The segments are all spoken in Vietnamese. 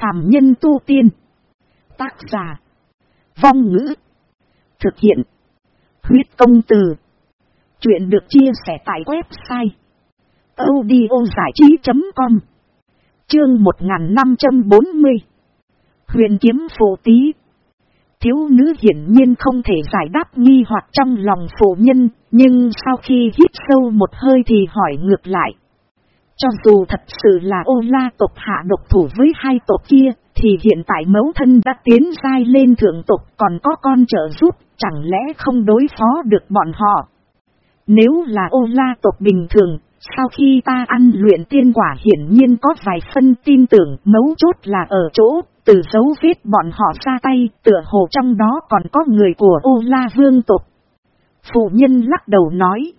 phàm nhân tu tiên. Tác giả. Vong ngữ. Thực hiện. Huyết công từ. Chuyện được chia sẻ tại website. audiozảichí.com Chương 1540 Huyền kiếm phổ tí Thiếu nữ hiển nhiên không thể giải đáp nghi hoặc trong lòng phụ nhân, nhưng sau khi hít sâu một hơi thì hỏi ngược lại. Cho dù thật sự là ô la tộc hạ độc thủ với hai tộc kia, thì hiện tại mẫu thân đã tiến dai lên thượng tộc còn có con trợ giúp, chẳng lẽ không đối phó được bọn họ. Nếu là ô la tộc bình thường, sau khi ta ăn luyện tiên quả hiển nhiên có vài phân tin tưởng mấu chốt là ở chỗ, từ dấu vết bọn họ ra tay, tựa hồ trong đó còn có người của ô la vương tộc. Phụ nhân lắc đầu nói,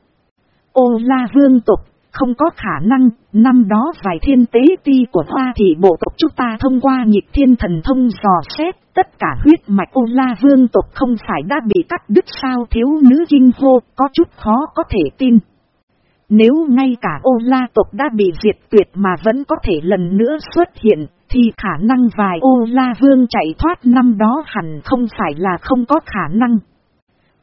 ô la vương tộc không có khả năng, năm đó vài thiên tế ti của hoa thì bộ tộc chúng ta thông qua nhịp thiên thần thông dò xét, tất cả huyết mạch ô la vương tộc không phải đã bị cắt đứt sao thiếu nữ kinh hô, có chút khó có thể tin. Nếu ngay cả ô la tộc đã bị diệt tuyệt mà vẫn có thể lần nữa xuất hiện, thì khả năng vài ô la vương chạy thoát năm đó hẳn không phải là không có khả năng.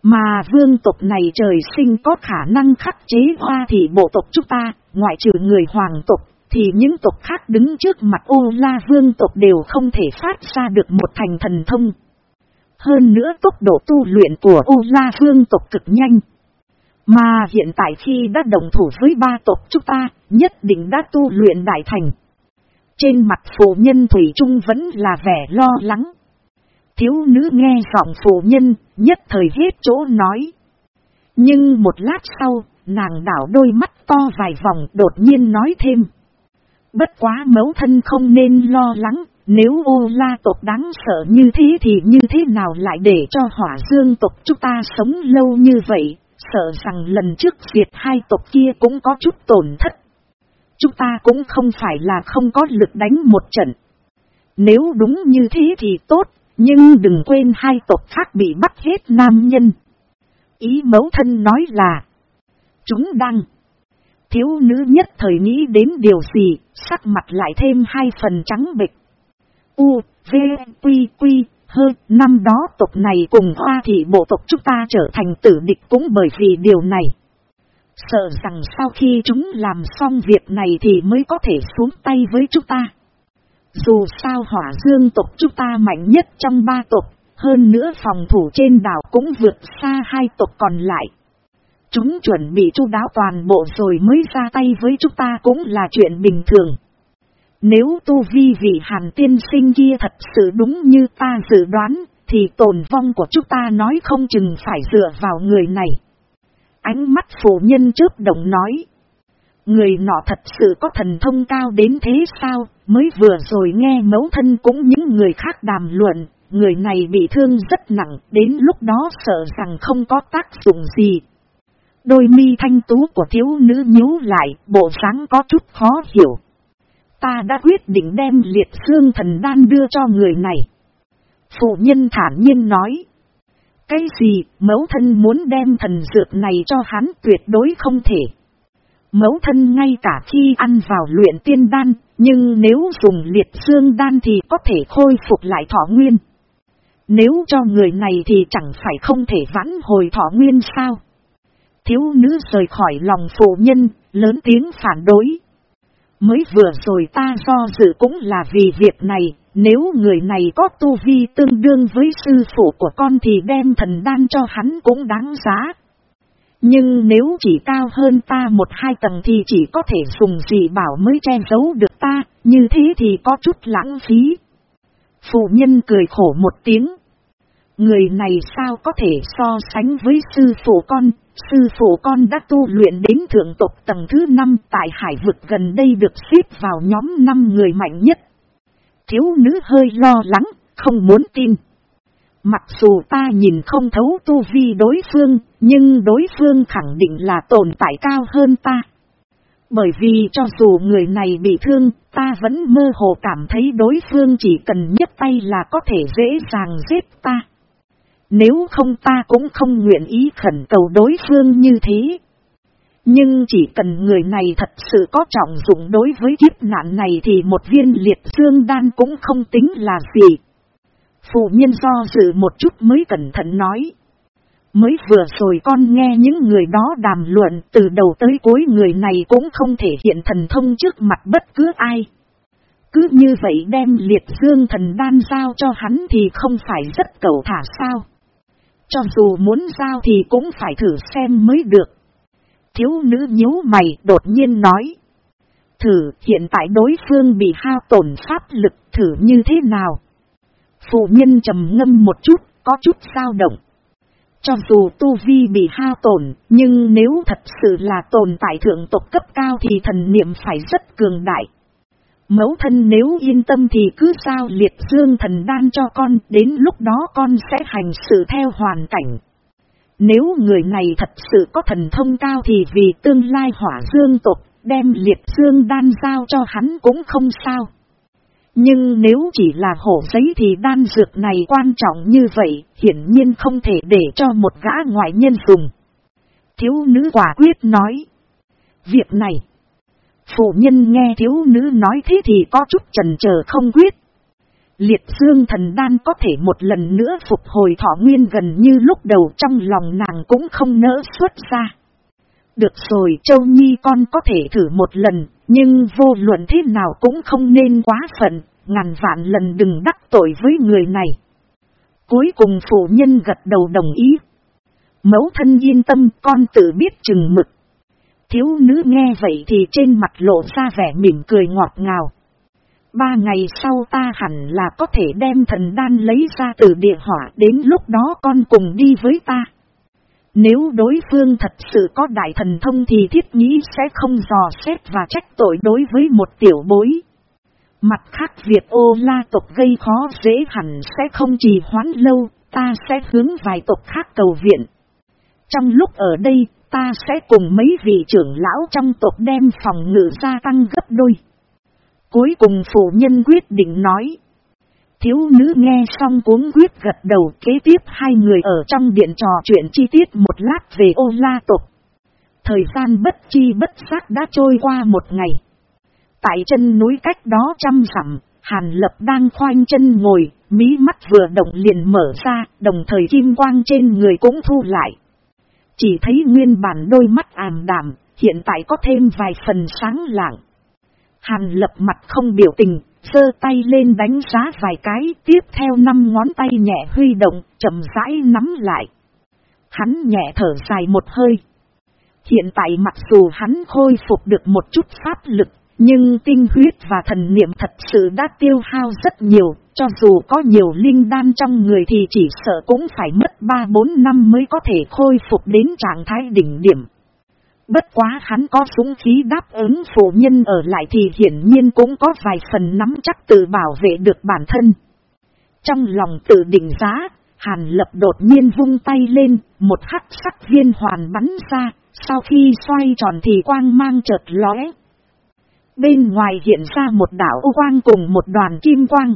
Mà vương tộc này trời sinh có khả năng khắc chế hoa thì bộ tộc chúng ta, ngoại trừ người hoàng tộc, thì những tộc khác đứng trước mặt ô la vương tộc đều không thể phát ra được một thành thần thông. Hơn nữa tốc độ tu luyện của ô la vương tộc cực nhanh. Mà hiện tại khi đã đồng thủ với ba tộc chúng ta, nhất định đã tu luyện đại thành. Trên mặt phụ nhân Thủy Trung vẫn là vẻ lo lắng. Thiếu nữ nghe giọng phụ nhân, nhất thời hết chỗ nói. Nhưng một lát sau, nàng đảo đôi mắt to vài vòng đột nhiên nói thêm. Bất quá mẫu thân không nên lo lắng, nếu ô la tộc đáng sợ như thế thì như thế nào lại để cho hỏa dương tộc chúng ta sống lâu như vậy, sợ rằng lần trước diệt hai tộc kia cũng có chút tổn thất. Chúng ta cũng không phải là không có lực đánh một trận. Nếu đúng như thế thì tốt, nhưng đừng quên hai tộc khác bị bắt hết nam nhân. Ý mẫu thân nói là, chúng đang. Thiếu nữ nhất thời nghĩ đến điều gì, sắc mặt lại thêm hai phần trắng bịch. U, V, Quy, Quy, Hơ, năm đó tộc này cùng hoa thị bộ tộc chúng ta trở thành tử địch cũng bởi vì điều này. Sợ rằng sau khi chúng làm xong việc này thì mới có thể xuống tay với chúng ta. Dù sao hỏa dương tộc chúng ta mạnh nhất trong ba tộc, hơn nữa phòng thủ trên đảo cũng vượt xa hai tộc còn lại. Chúng chuẩn bị chu đáo toàn bộ rồi mới ra tay với chúng ta cũng là chuyện bình thường. Nếu tu vi vị hàn tiên sinh kia thật sự đúng như ta dự đoán, thì tồn vong của chúng ta nói không chừng phải dựa vào người này. Ánh mắt phụ nhân chớp đồng nói. Người nọ thật sự có thần thông cao đến thế sao, mới vừa rồi nghe mẫu thân cũng những người khác đàm luận, người này bị thương rất nặng, đến lúc đó sợ rằng không có tác dụng gì. Đôi mi thanh tú của thiếu nữ nhíu lại, bộ dáng có chút khó hiểu. Ta đã quyết định đem liệt xương thần đan đưa cho người này. Phụ nhân thản nhiên nói. Cái gì, mẫu thân muốn đem thần dược này cho hắn tuyệt đối không thể. Mẫu thân ngay cả khi ăn vào luyện tiên đan, nhưng nếu dùng liệt xương đan thì có thể khôi phục lại thọ nguyên. Nếu cho người này thì chẳng phải không thể vãn hồi thọ nguyên sao. Thiếu nữ rời khỏi lòng phụ nhân, lớn tiếng phản đối. Mới vừa rồi ta do dự cũng là vì việc này, nếu người này có tu vi tương đương với sư phụ của con thì đem thần đan cho hắn cũng đáng giá. Nhưng nếu chỉ cao hơn ta một hai tầng thì chỉ có thể dùng gì bảo mới che giấu được ta, như thế thì có chút lãng phí. Phụ nhân cười khổ một tiếng. Người này sao có thể so sánh với sư phụ con, sư phụ con đã tu luyện đến thượng tộc tầng thứ 5 tại hải vực gần đây được xếp vào nhóm 5 người mạnh nhất. Thiếu nữ hơi lo lắng, không muốn tin. Mặc dù ta nhìn không thấu tu vi đối phương, nhưng đối phương khẳng định là tồn tại cao hơn ta. Bởi vì cho dù người này bị thương, ta vẫn mơ hồ cảm thấy đối phương chỉ cần nhấc tay là có thể dễ dàng giết ta. Nếu không ta cũng không nguyện ý khẩn cầu đối phương như thế. Nhưng chỉ cần người này thật sự có trọng dụng đối với kiếp nạn này thì một viên liệt dương đan cũng không tính là gì. Phụ nhân do dự một chút mới cẩn thận nói. Mới vừa rồi con nghe những người đó đàm luận, từ đầu tới cuối người này cũng không thể hiện thần thông trước mặt bất cứ ai. Cứ như vậy đem liệt dương thần đan giao cho hắn thì không phải rất cầu thả sao. Cho dù muốn giao thì cũng phải thử xem mới được. Thiếu nữ nhíu mày đột nhiên nói. Thử, hiện tại đối phương bị hao tổn pháp lực thử như thế nào. Phụ nhân trầm ngâm một chút, có chút sao động. Cho dù tu vi bị hao tổn, nhưng nếu thật sự là tồn tại thượng tộc cấp cao thì thần niệm phải rất cường đại. Mẫu thân nếu yên tâm thì cứ sao liệt dương thần đan cho con, đến lúc đó con sẽ hành sự theo hoàn cảnh. Nếu người này thật sự có thần thông cao thì vì tương lai hỏa dương tộc, đem liệt dương đan giao cho hắn cũng không sao. Nhưng nếu chỉ là hổ giấy thì đan dược này quan trọng như vậy, hiển nhiên không thể để cho một gã ngoại nhân dùng. Thiếu nữ quả quyết nói. Việc này, phụ nhân nghe thiếu nữ nói thế thì có chút trần chờ không quyết. Liệt dương thần đan có thể một lần nữa phục hồi thọ nguyên gần như lúc đầu trong lòng nàng cũng không nỡ xuất ra. Được rồi Châu Nhi con có thể thử một lần, nhưng vô luận thế nào cũng không nên quá phận, ngàn vạn lần đừng đắc tội với người này. Cuối cùng phụ nhân gật đầu đồng ý. Mẫu thân yên tâm con tự biết chừng mực. Thiếu nữ nghe vậy thì trên mặt lộ ra vẻ mỉm cười ngọt ngào. Ba ngày sau ta hẳn là có thể đem thần đan lấy ra từ địa hỏa đến lúc đó con cùng đi với ta. Nếu đối phương thật sự có đại thần thông thì thiết nghĩ sẽ không dò xét và trách tội đối với một tiểu bối. Mặt khác việc ô la tộc gây khó dễ hẳn sẽ không trì hoãn lâu, ta sẽ hướng vài tộc khác cầu viện. Trong lúc ở đây, ta sẽ cùng mấy vị trưởng lão trong tộc đem phòng ngự gia tăng gấp đôi. Cuối cùng phụ nhân quyết định nói. Thiếu nữ nghe xong cuốn quyết gật đầu kế tiếp hai người ở trong điện trò chuyện chi tiết một lát về ô la tộc. Thời gian bất chi bất giác đã trôi qua một ngày. Tại chân núi cách đó trăm sẵm, Hàn Lập đang khoanh chân ngồi, mí mắt vừa động liền mở ra, đồng thời kim quang trên người cũng thu lại. Chỉ thấy nguyên bản đôi mắt ảm đạm hiện tại có thêm vài phần sáng lạng. Hàn lập mặt không biểu tình, Sơ tay lên đánh giá vài cái, tiếp theo năm ngón tay nhẹ huy động, chậm rãi nắm lại. Hắn nhẹ thở dài một hơi. Hiện tại mặc dù hắn khôi phục được một chút pháp lực, nhưng tinh huyết và thần niệm thật sự đã tiêu hao rất nhiều, cho dù có nhiều linh đan trong người thì chỉ sợ cũng phải mất 3-4 năm mới có thể khôi phục đến trạng thái đỉnh điểm. Bất quá hắn có súng khí đáp ứng phụ nhân ở lại thì hiển nhiên cũng có vài phần nắm chắc tự bảo vệ được bản thân. Trong lòng tự định giá, Hàn lập đột nhiên vung tay lên, một hắc sắc viên hoàn bắn ra, sau khi xoay tròn thì quang mang chợt lóe. Bên ngoài hiện ra một đảo quang cùng một đoàn kim quang.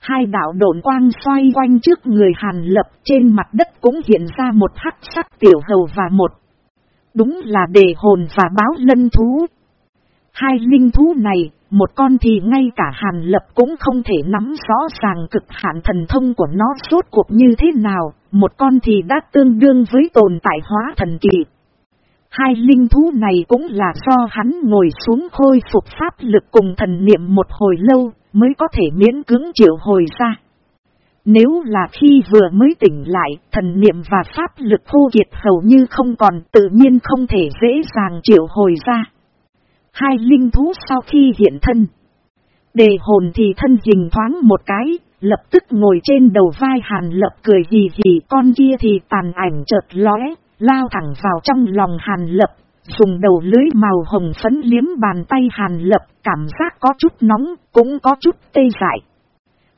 Hai đảo độn quang xoay quanh trước người Hàn lập trên mặt đất cũng hiện ra một hắc sắc tiểu hầu và một Đúng là đề hồn và báo lân thú. Hai linh thú này, một con thì ngay cả hàn lập cũng không thể nắm rõ ràng cực hạn thần thông của nó suốt cuộc như thế nào, một con thì đã tương đương với tồn tại hóa thần kỳ. Hai linh thú này cũng là do hắn ngồi xuống khôi phục pháp lực cùng thần niệm một hồi lâu, mới có thể miễn cứng triệu hồi ra. Nếu là khi vừa mới tỉnh lại, thần niệm và pháp lực khô kiệt hầu như không còn tự nhiên không thể dễ dàng triệu hồi ra. Hai linh thú sau khi hiện thân. Đề hồn thì thân hình thoáng một cái, lập tức ngồi trên đầu vai hàn lập cười hì hì con kia thì tàn ảnh chợt lóe, lao thẳng vào trong lòng hàn lập, dùng đầu lưới màu hồng phấn liếm bàn tay hàn lập cảm giác có chút nóng, cũng có chút tê dại.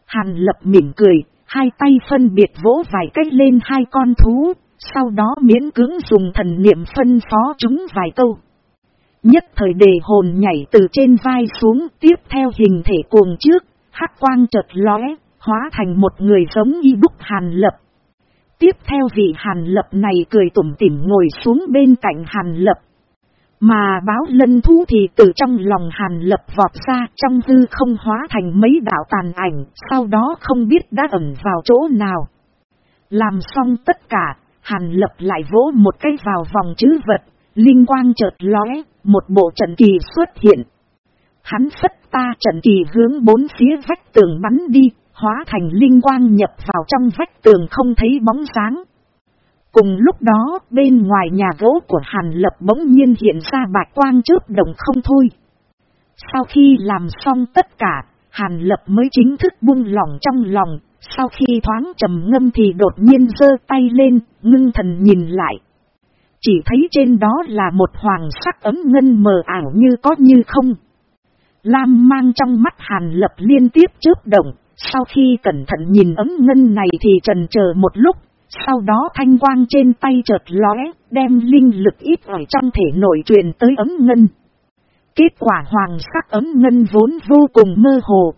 Hàn lập mỉm cười, hai tay phân biệt vỗ vài cách lên hai con thú, sau đó miễn cưỡng dùng thần niệm phân phó chúng vài câu. Nhất thời đề hồn nhảy từ trên vai xuống tiếp theo hình thể cuồng trước, hắc quang chợt lóe, hóa thành một người giống y đúc hàn lập. Tiếp theo vị hàn lập này cười tủm tỉm ngồi xuống bên cạnh hàn lập. Mà báo lân thú thì từ trong lòng hàn lập vọt ra trong hư không hóa thành mấy đạo tàn ảnh, sau đó không biết đã ẩn vào chỗ nào. Làm xong tất cả, hàn lập lại vỗ một cái vào vòng chữ vật, linh quang chợt lóe, một bộ trận kỳ xuất hiện. Hắn phất ta trận kỳ hướng bốn phía vách tường bắn đi, hóa thành linh quang nhập vào trong vách tường không thấy bóng sáng. Cùng lúc đó, bên ngoài nhà gỗ của Hàn Lập bỗng nhiên hiện ra bạch quang chớp đồng không thôi. Sau khi làm xong tất cả, Hàn Lập mới chính thức buông lỏng trong lòng, sau khi thoáng trầm ngâm thì đột nhiên giơ tay lên, ngưng thần nhìn lại. Chỉ thấy trên đó là một hoàng sắc ấm ngân mờ ảo như có như không. Lam mang trong mắt Hàn Lập liên tiếp chớp động, sau khi cẩn thận nhìn ấm ngân này thì trần chờ một lúc, sau đó thanh quang trên tay chợt lóe, đem linh lực ít ở trong thể nội truyền tới ấm ngân. Kết quả hoàng sắc ấm ngân vốn vô cùng mơ hồ.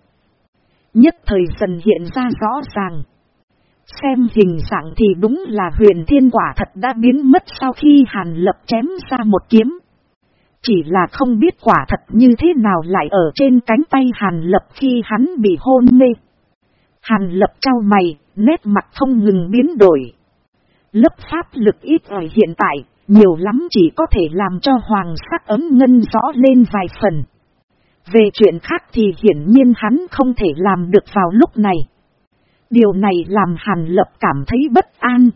Nhất thời dần hiện ra rõ ràng. Xem hình dạng thì đúng là huyền thiên quả thật đã biến mất sau khi hàn lập chém ra một kiếm. Chỉ là không biết quả thật như thế nào lại ở trên cánh tay hàn lập khi hắn bị hôn mê. Hàn lập trao mày, nét mặt không ngừng biến đổi. Lớp pháp lực ít ở hiện tại, nhiều lắm chỉ có thể làm cho hoàng sắc ấm ngân rõ lên vài phần. Về chuyện khác thì hiển nhiên hắn không thể làm được vào lúc này. Điều này làm Hàn Lập cảm thấy bất an.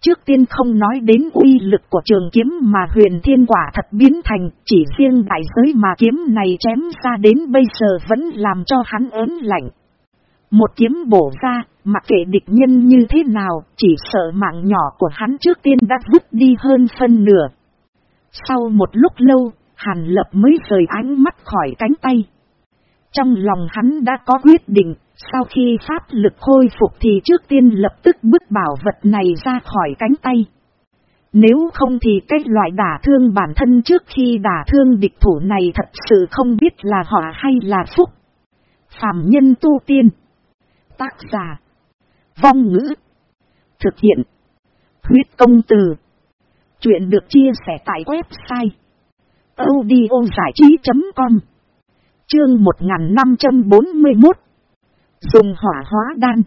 Trước tiên không nói đến uy lực của trường kiếm mà huyền thiên quả thật biến thành, chỉ riêng đại giới mà kiếm này chém ra đến bây giờ vẫn làm cho hắn ớn lạnh. Một kiếm bổ ra, mặc kệ địch nhân như thế nào, chỉ sợ mạng nhỏ của hắn trước tiên đã vứt đi hơn phân nửa. Sau một lúc lâu, Hàn Lập mới rời ánh mắt khỏi cánh tay. Trong lòng hắn đã có quyết định, sau khi pháp lực khôi phục thì trước tiên lập tức bước bảo vật này ra khỏi cánh tay. Nếu không thì cái loại đả thương bản thân trước khi đả thương địch thủ này thật sự không biết là họ hay là phúc. Phạm nhân tu tiên Tác giả. Vong ngữ. Thực hiện. Huyết công từ. Chuyện được chia sẻ tại website. audiozảichí.com Chương 1541 Dùng hỏa hóa đan.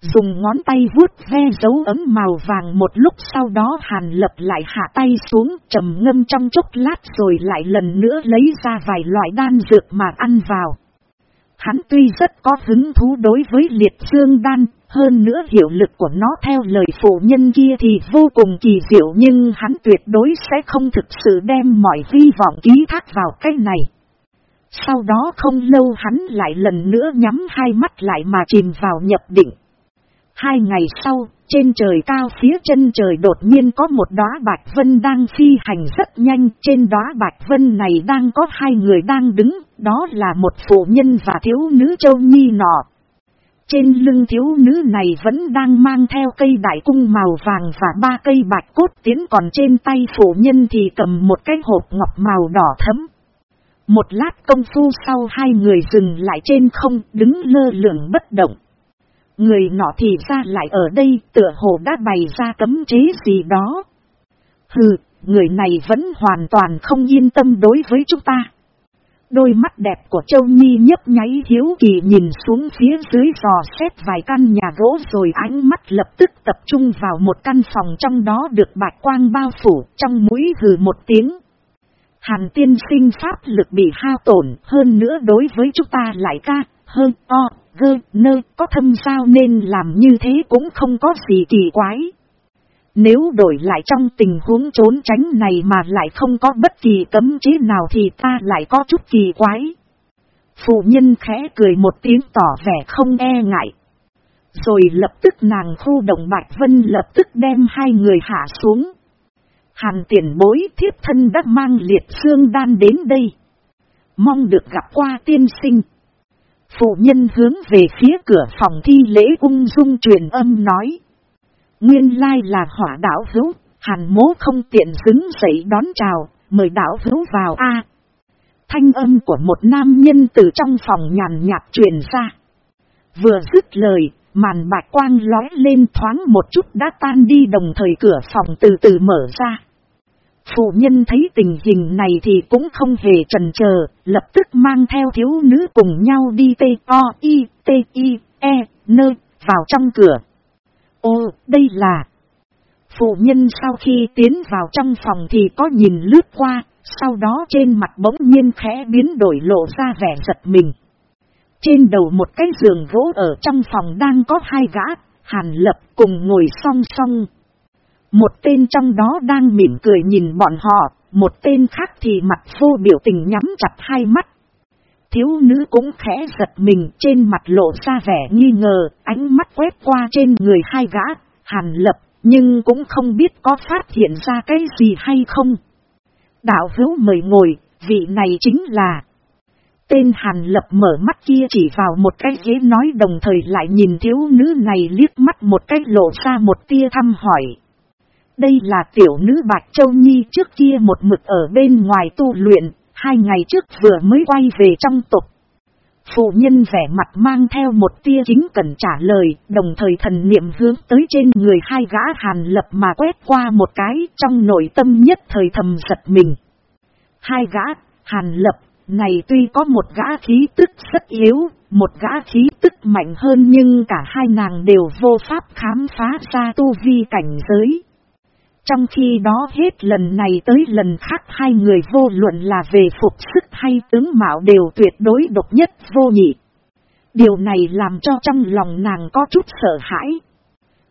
Dùng ngón tay vuốt ve dấu ấm màu vàng một lúc sau đó hàn lập lại hạ tay xuống trầm ngâm trong chốc lát rồi lại lần nữa lấy ra vài loại đan dược mà ăn vào. Hắn tuy rất có hứng thú đối với liệt dương đan, hơn nữa hiệu lực của nó theo lời phụ nhân kia thì vô cùng kỳ diệu nhưng hắn tuyệt đối sẽ không thực sự đem mọi hy vọng ký thác vào cái này. Sau đó không lâu hắn lại lần nữa nhắm hai mắt lại mà chìm vào nhập định. Hai ngày sau, trên trời cao phía chân trời đột nhiên có một đóa bạch vân đang phi hành rất nhanh. Trên đóa bạch vân này đang có hai người đang đứng, đó là một phụ nhân và thiếu nữ châu nhi nọ. Trên lưng thiếu nữ này vẫn đang mang theo cây đại cung màu vàng và ba cây bạch cốt tiến còn trên tay phụ nhân thì cầm một cái hộp ngọc màu đỏ thấm. Một lát công phu sau hai người dừng lại trên không đứng lơ lửng bất động. Người nọ thì ra lại ở đây tựa hồ đã bày ra cấm chế gì đó. Hừ, người này vẫn hoàn toàn không yên tâm đối với chúng ta. Đôi mắt đẹp của Châu Nhi nhấp nháy hiếu kỳ nhìn xuống phía dưới dò xét vài căn nhà gỗ rồi ánh mắt lập tức tập trung vào một căn phòng trong đó được bạch quang bao phủ trong mũi hừ một tiếng. Hàn tiên sinh pháp lực bị hao tổn hơn nữa đối với chúng ta lại ca, hơn o, gơ, nơ, có thâm sao nên làm như thế cũng không có gì kỳ quái. Nếu đổi lại trong tình huống trốn tránh này mà lại không có bất kỳ cấm chế nào thì ta lại có chút kỳ quái. Phụ nhân khẽ cười một tiếng tỏ vẻ không e ngại. Rồi lập tức nàng khu động Bạch Vân lập tức đem hai người hạ xuống. Hàn tiền bối thiếp thân đã mang liệt xương đan đến đây. Mong được gặp qua tiên sinh. Phụ nhân hướng về phía cửa phòng thi lễ ung dung truyền âm nói. Nguyên lai là hỏa đảo hữu, hàn mố không tiện dứng dậy đón chào, mời đảo hữu vào a Thanh âm của một nam nhân từ trong phòng nhàn nhạt truyền ra. Vừa dứt lời, màn bạch quang lói lên thoáng một chút đã tan đi đồng thời cửa phòng từ từ mở ra. Phụ nhân thấy tình hình này thì cũng không hề trần chờ lập tức mang theo thiếu nữ cùng nhau đi t o i t i e nơ vào trong cửa. Ô, đây là... Phụ nhân sau khi tiến vào trong phòng thì có nhìn lướt qua, sau đó trên mặt bỗng nhiên khẽ biến đổi lộ ra vẻ giật mình. Trên đầu một cái giường gỗ ở trong phòng đang có hai gã, hàn lập cùng ngồi song song. Một tên trong đó đang mỉm cười nhìn bọn họ, một tên khác thì mặt vô biểu tình nhắm chặt hai mắt. Thiếu nữ cũng khẽ giật mình trên mặt lộ ra vẻ nghi ngờ, ánh mắt quét qua trên người hai gã, hàn lập, nhưng cũng không biết có phát hiện ra cái gì hay không. Đạo hữu mời ngồi, vị này chính là... Tên Hàn Lập mở mắt kia chỉ vào một cái ghế nói đồng thời lại nhìn thiếu nữ này liếc mắt một cái lộ ra một tia thăm hỏi. Đây là tiểu nữ Bạch Châu Nhi trước kia một mực ở bên ngoài tu luyện, hai ngày trước vừa mới quay về trong tục. Phụ nhân vẻ mặt mang theo một tia chính cần trả lời, đồng thời thần niệm hướng tới trên người hai gã hàn lập mà quét qua một cái trong nội tâm nhất thời thầm giật mình. Hai gã, hàn lập, này tuy có một gã khí tức rất yếu, một gã khí tức mạnh hơn nhưng cả hai nàng đều vô pháp khám phá ra tu vi cảnh giới. Trong khi đó hết lần này tới lần khác hai người vô luận là về phục sức hay tướng mạo đều tuyệt đối độc nhất vô nhị. Điều này làm cho trong lòng nàng có chút sợ hãi.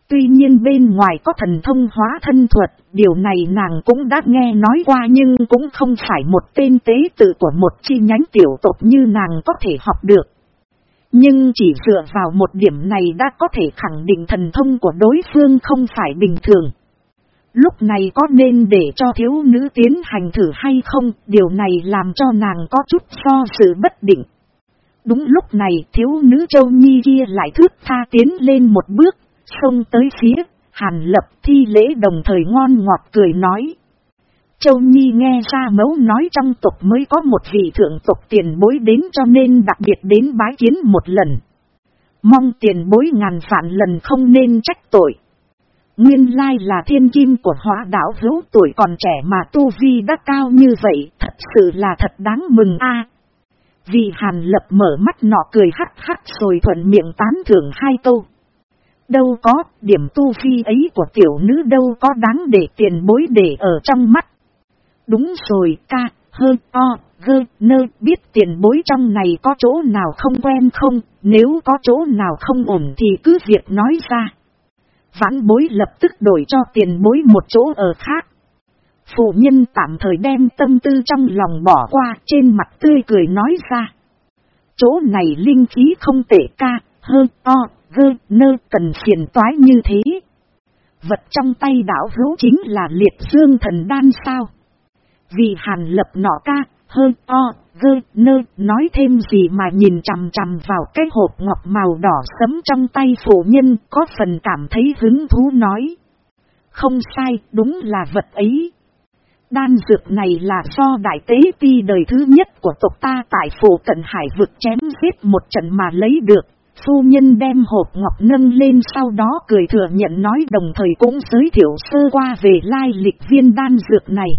Tuy nhiên bên ngoài có thần thông hóa thân thuật, điều này nàng cũng đã nghe nói qua nhưng cũng không phải một tên tế tự của một chi nhánh tiểu tộc như nàng có thể học được. Nhưng chỉ dựa vào một điểm này đã có thể khẳng định thần thông của đối phương không phải bình thường. Lúc này có nên để cho thiếu nữ tiến hành thử hay không, điều này làm cho nàng có chút so sự bất định. Đúng lúc này thiếu nữ châu nhi kia lại thước tha tiến lên một bước, xông tới phía, hàn lập thi lễ đồng thời ngon ngọt cười nói. Châu Nhi nghe ra mấu nói trong tộc mới có một vị thượng tộc tiền bối đến cho nên đặc biệt đến bái kiến một lần. Mong tiền bối ngàn phản lần không nên trách tội. Nguyên lai là thiên kim của hóa đảo hữu tuổi còn trẻ mà tu vi đã cao như vậy, thật sự là thật đáng mừng a. Vì hàn lập mở mắt nọ cười hắc hắc rồi thuận miệng tán thưởng hai câu. Đâu có, điểm tu vi ấy của tiểu nữ đâu có đáng để tiền bối để ở trong mắt. Đúng rồi ca, hơi o, gơ, nơ, biết tiền bối trong này có chỗ nào không quen không, nếu có chỗ nào không ổn thì cứ việc nói ra. Vãn bối lập tức đổi cho tiền bối một chỗ ở khác. Phụ nhân tạm thời đem tâm tư trong lòng bỏ qua trên mặt tươi cười nói ra. Chỗ này linh khí không tệ ca, hơn o, gơ, nơ cần phiền toái như thế. Vật trong tay đảo hữu chính là liệt dương thần đan sao. Vì hàn lập nọ ca, hơn o, gơ, nơ, nói thêm gì mà nhìn chằm chằm vào cái hộp ngọc màu đỏ sấm trong tay phụ nhân, có phần cảm thấy hứng thú nói. Không sai, đúng là vật ấy. Đan dược này là do đại tế ti đời thứ nhất của tộc ta tại phủ cận hải vực chém giết một trận mà lấy được. Phu nhân đem hộp ngọc nâng lên sau đó cười thừa nhận nói đồng thời cũng giới thiệu sơ qua về lai lịch viên đan dược này.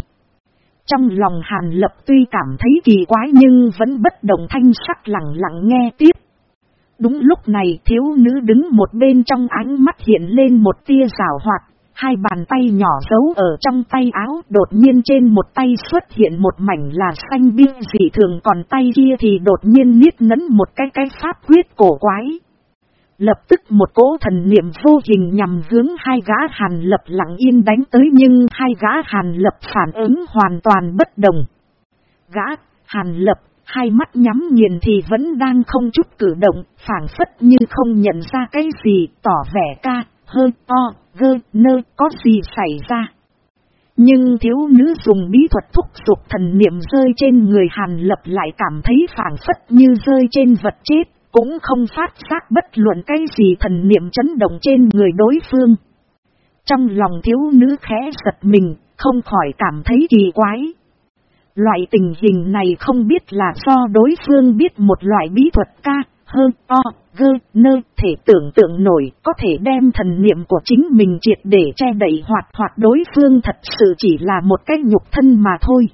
Trong lòng Hàn Lập tuy cảm thấy kỳ quái nhưng vẫn bất động thanh sắc lặng lặng nghe tiếp. Đúng lúc này thiếu nữ đứng một bên trong ánh mắt hiện lên một tia rào hoạt, hai bàn tay nhỏ giấu ở trong tay áo đột nhiên trên một tay xuất hiện một mảnh là xanh biên dị thường còn tay kia thì đột nhiên niết nấn một cái cái pháp quyết cổ quái. Lập tức một cỗ thần niệm vô hình nhằm hướng hai gã hàn lập lặng yên đánh tới nhưng hai gã hàn lập phản ứng hoàn toàn bất đồng. Gã, hàn lập, hai mắt nhắm nghiền thì vẫn đang không chút cử động, phản phất như không nhận ra cái gì, tỏ vẻ ca, hơi to, gơ, nơ, có gì xảy ra. Nhưng thiếu nữ dùng bí thuật thúc dục thần niệm rơi trên người hàn lập lại cảm thấy phản phất như rơi trên vật chết cũng không phát giác bất luận cái gì thần niệm chấn động trên người đối phương. Trong lòng thiếu nữ khẽ giật mình, không khỏi cảm thấy kỳ quái. Loại tình hình này không biết là do đối phương biết một loại bí thuật ca, hơn o, gơ, nơ, thể tưởng tượng nổi, có thể đem thần niệm của chính mình triệt để che đẩy hoạt hoạt đối phương thật sự chỉ là một cái nhục thân mà thôi.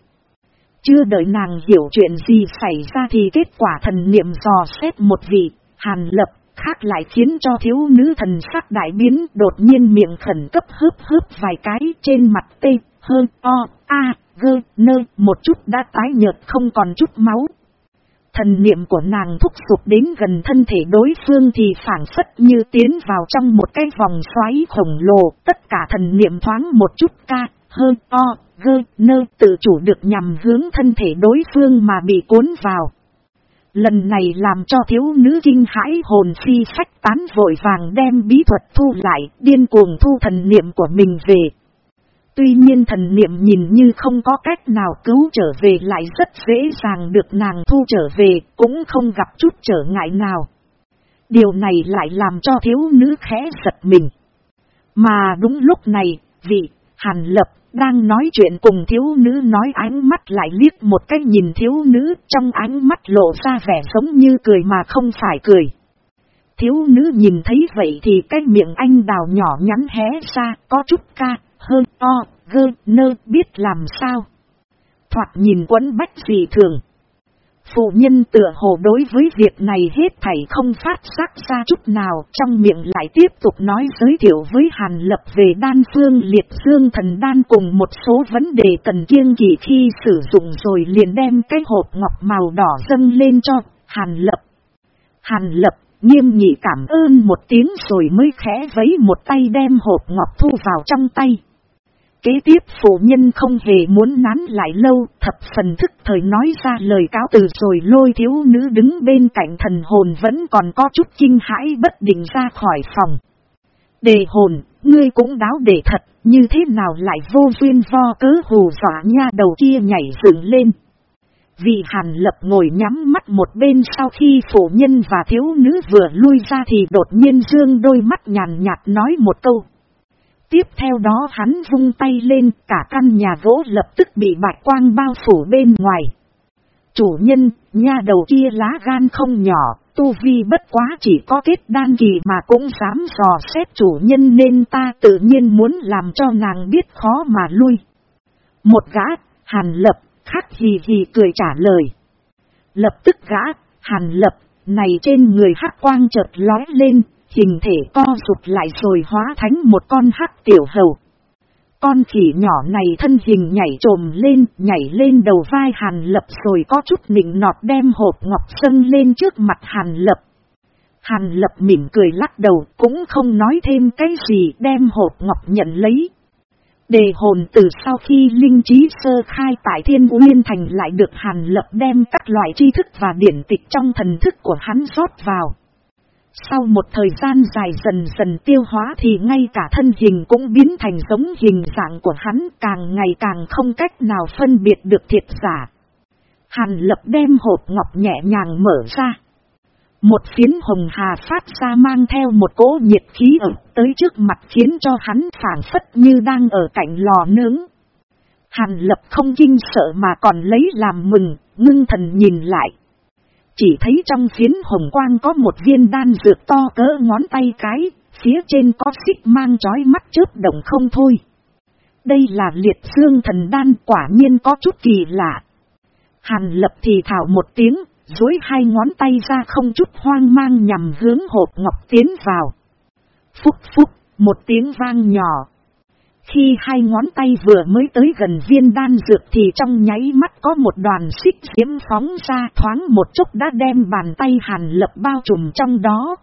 Chưa đợi nàng hiểu chuyện gì xảy ra thì kết quả thần niệm dò xét một vị, hàn lập, khác lại khiến cho thiếu nữ thần sắc đại biến đột nhiên miệng khẩn cấp hớp hớp vài cái trên mặt tê, hơn o, a, gơ, nơ, một chút đã tái nhợt không còn chút máu. Thần niệm của nàng thúc sụp đến gần thân thể đối phương thì phản phất như tiến vào trong một cái vòng xoáy khổng lồ, tất cả thần niệm thoáng một chút ca, hơn o, gơ, nơ tự chủ được nhằm hướng thân thể đối phương mà bị cuốn vào. Lần này làm cho thiếu nữ kinh hãi hồn phi sách tán vội vàng đem bí thuật thu lại, điên cuồng thu thần niệm của mình về. Tuy nhiên thần niệm nhìn như không có cách nào cứu trở về lại rất dễ dàng được nàng thu trở về, cũng không gặp chút trở ngại nào. Điều này lại làm cho thiếu nữ khẽ giật mình. Mà đúng lúc này, vị, hàn lập, đang nói chuyện cùng thiếu nữ nói ánh mắt lại liếc một cách nhìn thiếu nữ trong ánh mắt lộ ra vẻ giống như cười mà không phải cười. Thiếu nữ nhìn thấy vậy thì cái miệng anh đào nhỏ nhắn hé ra có chút ca, hơn o, gơ, nơ biết làm sao. Thoạt nhìn quấn bách gì thường. Phụ nhân tựa hồ đối với việc này hết thảy không phát giác ra chút nào, trong miệng lại tiếp tục nói giới thiệu với Hàn Lập về đan phương liệt dương thần đan cùng một số vấn đề cần kiêng kỳ khi sử dụng rồi liền đem cái hộp ngọc màu đỏ dâng lên cho Hàn Lập. Hàn Lập nghiêm nghị cảm ơn một tiếng rồi mới khẽ vấy một tay đem hộp ngọc thu vào trong tay. Kế tiếp phụ nhân không hề muốn nán lại lâu, thập phần thức thời nói ra lời cáo từ rồi lôi thiếu nữ đứng bên cạnh thần hồn vẫn còn có chút kinh hãi bất định ra khỏi phòng. Đề hồn, ngươi cũng đáo để thật, như thế nào lại vô duyên vo cớ hù dọa nha đầu kia nhảy dựng lên. Vì hàn lập ngồi nhắm mắt một bên sau khi phụ nhân và thiếu nữ vừa lui ra thì đột nhiên dương đôi mắt nhàn nhạt nói một câu. Tiếp theo đó hắn vung tay lên, cả căn nhà gỗ lập tức bị bạch quang bao phủ bên ngoài. Chủ nhân, nha đầu kia lá gan không nhỏ, tu vi bất quá chỉ có kết đan kỳ mà cũng dám dò xét chủ nhân nên ta tự nhiên muốn làm cho nàng biết khó mà lui. Một gã, hàn lập, khắc hì hì cười trả lời. Lập tức gã, hàn lập, này trên người hắc quang chợt lói lên, hình thể co rụt lại rồi hóa thành một con hắc tiểu hầu. Con khỉ nhỏ này thân hình nhảy trồm lên, nhảy lên đầu vai Hàn Lập rồi có chút nịnh nọt đem hộp ngọc sân lên trước mặt Hàn Lập. Hàn Lập mỉm cười lắc đầu, cũng không nói thêm cái gì đem hộp ngọc nhận lấy. Đề hồn từ sau khi linh trí sơ khai tại Thiên Uyên Thành lại được Hàn Lập đem các loại tri thức và điển tịch trong thần thức của hắn rót vào. Sau một thời gian dài dần dần tiêu hóa thì ngay cả thân hình cũng biến thành giống hình dạng của hắn càng ngày càng không cách nào phân biệt được thiệt giả. Hàn lập đem hộp ngọc nhẹ nhàng mở ra. Một phiến hồng hà phát ra mang theo một cỗ nhiệt khí ẩm tới trước mặt khiến cho hắn phản phất như đang ở cạnh lò nướng. Hàn lập không kinh sợ mà còn lấy làm mừng, ngưng thần nhìn lại. Chỉ thấy trong phiến hồng quang có một viên đan dược to cỡ ngón tay cái, phía trên có xích mang chói mắt chớp động không thôi. Đây là liệt xương thần đan quả nhiên có chút kỳ lạ. Hàn lập thì thảo một tiếng, dối hai ngón tay ra không chút hoang mang nhằm hướng hộp ngọc tiến vào. Phúc phúc, một tiếng vang nhỏ, khi hai ngón tay vừa mới tới gần viên đan dược thì trong nháy mắt có một đoàn xích diễm phóng ra thoáng một chút đã đem bàn tay hàn lập bao trùm trong đó.